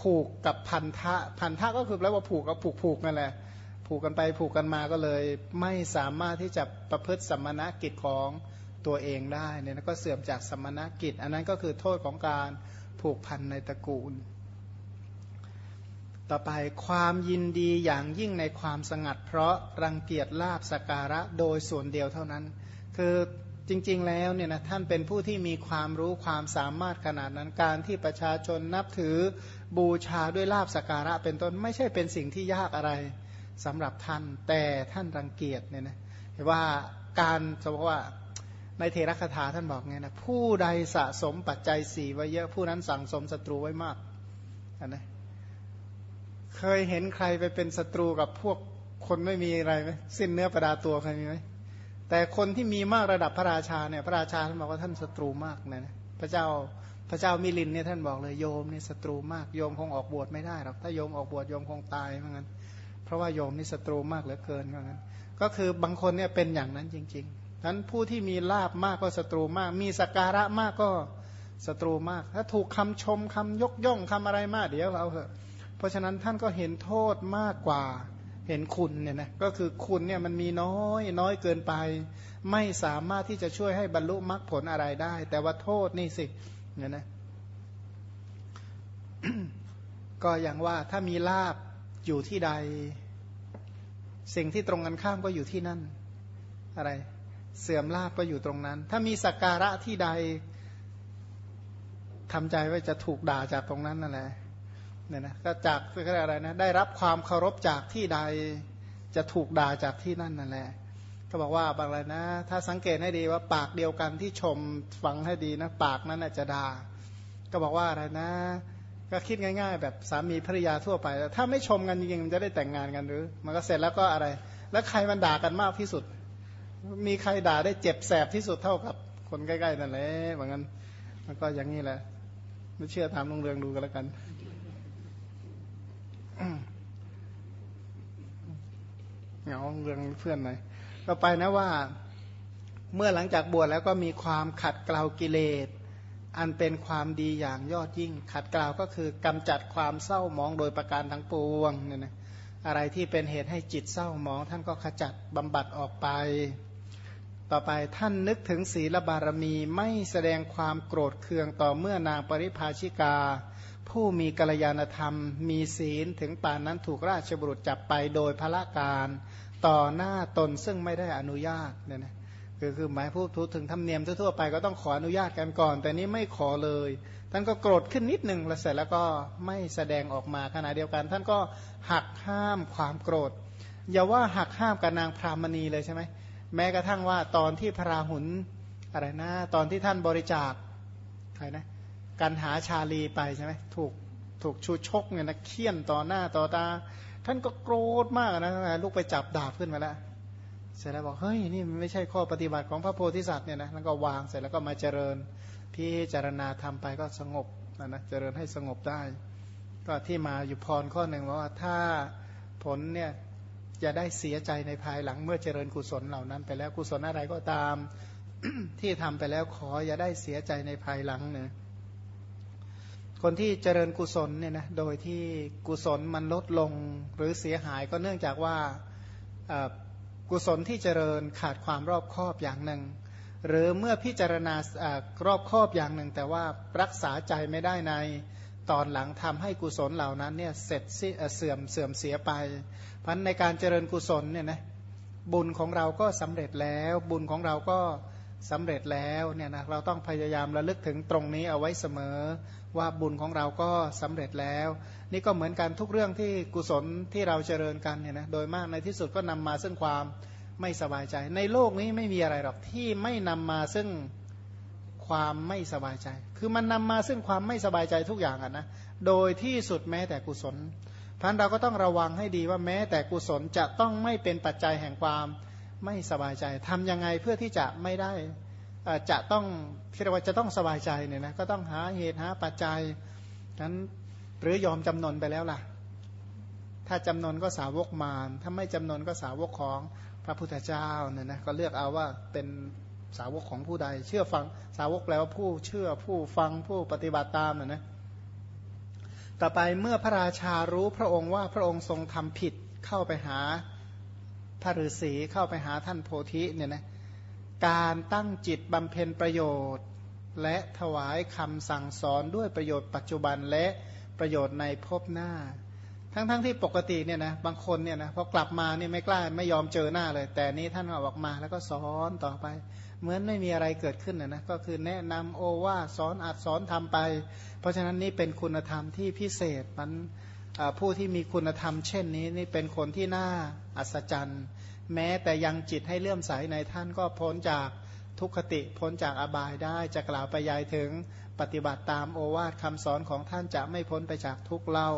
ผูกกับพันธะพันธะก็คือแปลว่าผูกกับผูกผูกนั่นแหละผูกกันไปผูกกันมาก็เลย ไม่สามารถที่จะประพฤติสมณกิจของตัวเองได้เนี่ยก็เสื่อมจากสมณกิจ อันนั้นก็คือโทษของการผูกพันในตระกูล ต่อไปความยินดีอย่างยิ่งในความสงัด เพราะรังเกียจลาบสการะโดยส่วนเดียวเท่านั้น คือจริงๆแล้วเนี่ยนะท่านเป็นผู้ที่มีความรู้ความสามารถขนาดนั้นการที่ประชาชนนับถือบูชาด้วยลาบสการะเป็นต้นไม่ใช่เป็นสิ่งที่ยากอะไรสำหรับท่านแต่ท่านรังเกียจเนี่ยนะว่าการสมมติว่าในเทระคาถาท่านบอกไงนะผู้ใดสะสมปัจจัยสี่ไว้เยอะผู้นั้นสั่งสมศัตรูไว้มากนะ เคยเห็นใครไปเป็นศัตรูกับพวกคนไม่มีอะไรไหมสิ้นเนื้อประดาตัวเคยมีไหมแต่คนที่มีมากระดับพระราชาเนี่ยพระราชาท่านบอกว่าท่านศัตรูมากนะพระเจ้าพระเจ้ามิลินเนี่ยท่านบอกเลยโยมนี่ศัตรูมากโยมคงออกบวชไม่ได้หรอกถ้าโยมออกบวชโยมคงตายเหมือนกันเพราะว่าโยมนี่ศัตรูมากเหลือเกินเหมือนกันก็คือบางคนเนี่ยเป็นอย่างนั้นจริงๆนั้นผู้ที่มีลาบมากก็ศัตรูมาก มีสักการะมากก็ศัตรูมาก ถ้าถูกคำชมคำยกย่องคำอะไรมากเดี๋ยวเอาเถอะ เพราะฉะนั้นท่านก็เห็นโทษมากกว่าเห็นคุณเนี่ยนะก็คือคุณเนี่ยมันมีน้อยน้อยเกินไป ไม่สามารถที่จะช่วยให้บรรลุมรรคผลอะไรได้ แต่ว่าโทษนี่สิเนี่ยนะก็อย่างว่าถ้ามีลาบอยู่ที่ใด สิ่งที่ตรงกันข้ามก็อยู่ที่นั่น อะไร เสื่อมลาบก็อยู่ตรงนั้น ถ้ามีสักการะที่ใดทำใจว่าจะถูกด่าจากตรงนั้นนั่นแหละ เนี่ยนะก็จากคืออะไรนะได้รับความเคารพจากที่ใดจะถูกด่าจากที่นั่นนั่นแหละก็บอกว่าบางอะไรนะ ถ้าสังเกตให้ดีว่าปากเดียวกันที่ชมฟังให้ดีนะปากนั้นจะด่าก็บอกว่าอะไรนะ ก็คิดง่าย ๆ แบบสามีภรรยาทั่วไป ถ้าไม่ชมกันจริงๆมันจะได้แต่งงานกันหรือ มันก็เสร็จแล้วก็อะไร แล้วใครมันด่ากันมากที่สุด มีใครด่าได้เจ็บแสบที่สุดเท่ากับ คนใกล้ๆนั่นแหละเหมือนกันมันก็อย่างนี้แหละไม่เชื่อถามลงเรืองดูกันแล้วกัน เหงาเรื่องเพื่อนหน่อยต่อไปนะว่า เมื่อหลังจากบวชแล้วก็มีความขัดเกลากิเลส อันเป็นความดีอย่างยอดยิ่ง ขัดเกลาก็คือกำจัดความเศร้ามองโดยประการทั้งปวงเนี่ยนะอะไรที่เป็นเหตุให้จิตเศร้ามองท่านก็ขจัดบำบัดออกไป ต่อไปท่านนึกถึงศีลบารมีไม่แสดงความโกรธเคืองต่อเมื่อนางปริภาชิกา ผู้มีกัลยาณธรรม มีศีลถึงป่านนั้นถูกราชบุรุษจับไปโดยพละการ ต่อหน้าตนซึ่งไม่ได้อนุญาตเนี่ยนะคือคือหมายพูดถึงธรรมเนียมทั่วไปก็ต้องขออนุญาตกันก่อน แต่นี้ไม่ขอเลยท่านก็โกรธขึ้นนิดหนึ่งแล้วเสร็จแล้วก็ไม่แสดงออกมาขณะเดียวกัน ท่านก็หักห้ามความโกรธ อย่าว่าหักห้ามกับนางพรามณีเลยใช่ไหมแม้กระทั่งว่าตอนที่พระราหุลอะไรนะ ตอนที่ท่านบริจาคใครนะ การหาชาลีไปใช่ไหมถูกถูกชูชกเนี่ยนะเคี่ยนต่อหน้าต่อตา ท่านก็โกรธมากนะลูกไปจับดาบขึ้นมาแล้วเสร็จแล้วบอกเฮ้ยนี่มันไม่ใช่ข้อปฏิบัติของพระโพธิสัตว์เนี่ยนะแล้วก็วางเสร็จแล้วก็มาเจริญพิจารณาทำไปก็สงบนะนะเจริญให้สงบได้ ก็ที่มาอยู่พรข้อหนึ่งว่าถ้าผลเนี่ยจะได้เสียใจในภายหลังเมื่อเจริญกุศลเหล่านั้น ไปแล้วกุศลอะไรก็ตามที่ทำไปแล้วขออย่าได้เสียใจในภายหลังเนะ คนที่เจริญกุศลเนี่ยนะโดยที่กุศลมันลดลงหรือเสียหายก็เนื่องจากว่ากุศลที่เจริญขาดความรอบคอบอย่างหนึ่ง หรือเมื่อพิจารณารอบคอบอย่างหนึ่ง แต่ว่ารักษาใจไม่ได้ในตอนหลังทำให้กุศลเหล่านั้นเนี่ยเสร็จเสื่อมเสื่อมเสียไปพันในการเจริญกุศลเนี่ยนะบุญของเราก็สำเร็จแล้ว บุญของเราก็สำเร็จแล้วเนี่ยนะเราต้องพยายามระลึกถึงตรงนี้เอาไว้เสมอ ว่าบุญของเราก็สำเร็จแล้ว นี่ก็เหมือนกันทุกเรื่องที่กุศลที่เราเจริญกันเนี่ยนะโดยมากในที่สุดก็นำมาซึ่งความไม่สบายใจ ในโลกนี้ไม่มีอะไรหรอกที่ไม่นำมาซึ่งความไม่สบายใจ คือมันนำมาซึ่งความไม่สบายใจทุกอย่างอะนะโดยที่สุดแม้แต่กุศลพันเราก็ต้องระวังให้ดีว่าแม้แต่กุศลจะต้องไม่เป็นปัจจัยแห่งความไม่สบายใจทำยังไงเพื่อที่จะไม่ได้จะต้อง คิดว่าจะต้องสบายใจเนี่ยนะก็ต้องหาเหตุหาปัจจัยนั้นหรือยอมจำนนไปแล้วล่ะ ถ้าจำนนก็สาวกมารถ้าไม่จำนนก็สาวกของพระพุทธเจ้าเนี่ยนะก็เลือกเอาว่าเป็นสาวกของผู้ใด เชื่อฟังสาวกแล้วผู้เชื่อผู้ฟังผู้ปฏิบัติตามนะต่อไปเมื่อพระราชารู้พระองค์ว่าพระองค์ทรงทำผิดเข้าไปหาพระฤาษีเข้าไปหาท่านโพธิเนี่ยนะ การตั้งจิตบำเพ็ญประโยชน์ และถวายคำสั่งสอนด้วยประโยชน์ปัจจุบันและประโยชน์ในภพหน้า ทั้งๆทที่ปกติเนี่ยนะบางคนเนี่ยนะพอกลับมาเนี่ยไม่กล้าไม่ยอมเจอหน้าเลย แต่นี้ท่านออกมาแล้วก็สอนต่อไป เหมือนไม่มีอะไรเกิดขึ้นนะนะก็คือแนะนำโอว่าสอนอัดสอนทำไป เพราะฉะนั้นนี่เป็นคุณธรรมที่พิเศษมันผู้ที่มีคุณธรรม เช่นนี้นี่เป็นคนที่น่าอัศจรรย์ แม้แต่ยังจิตให้เลื่อมใสในท่านก็พ้นจากทุกขติพ้นจากอบายได้จะกล่าวไปยายถึงปฏิบัติตามโอวาทคำสอนของท่านจะไม่พ้นไปจากทุกเล่า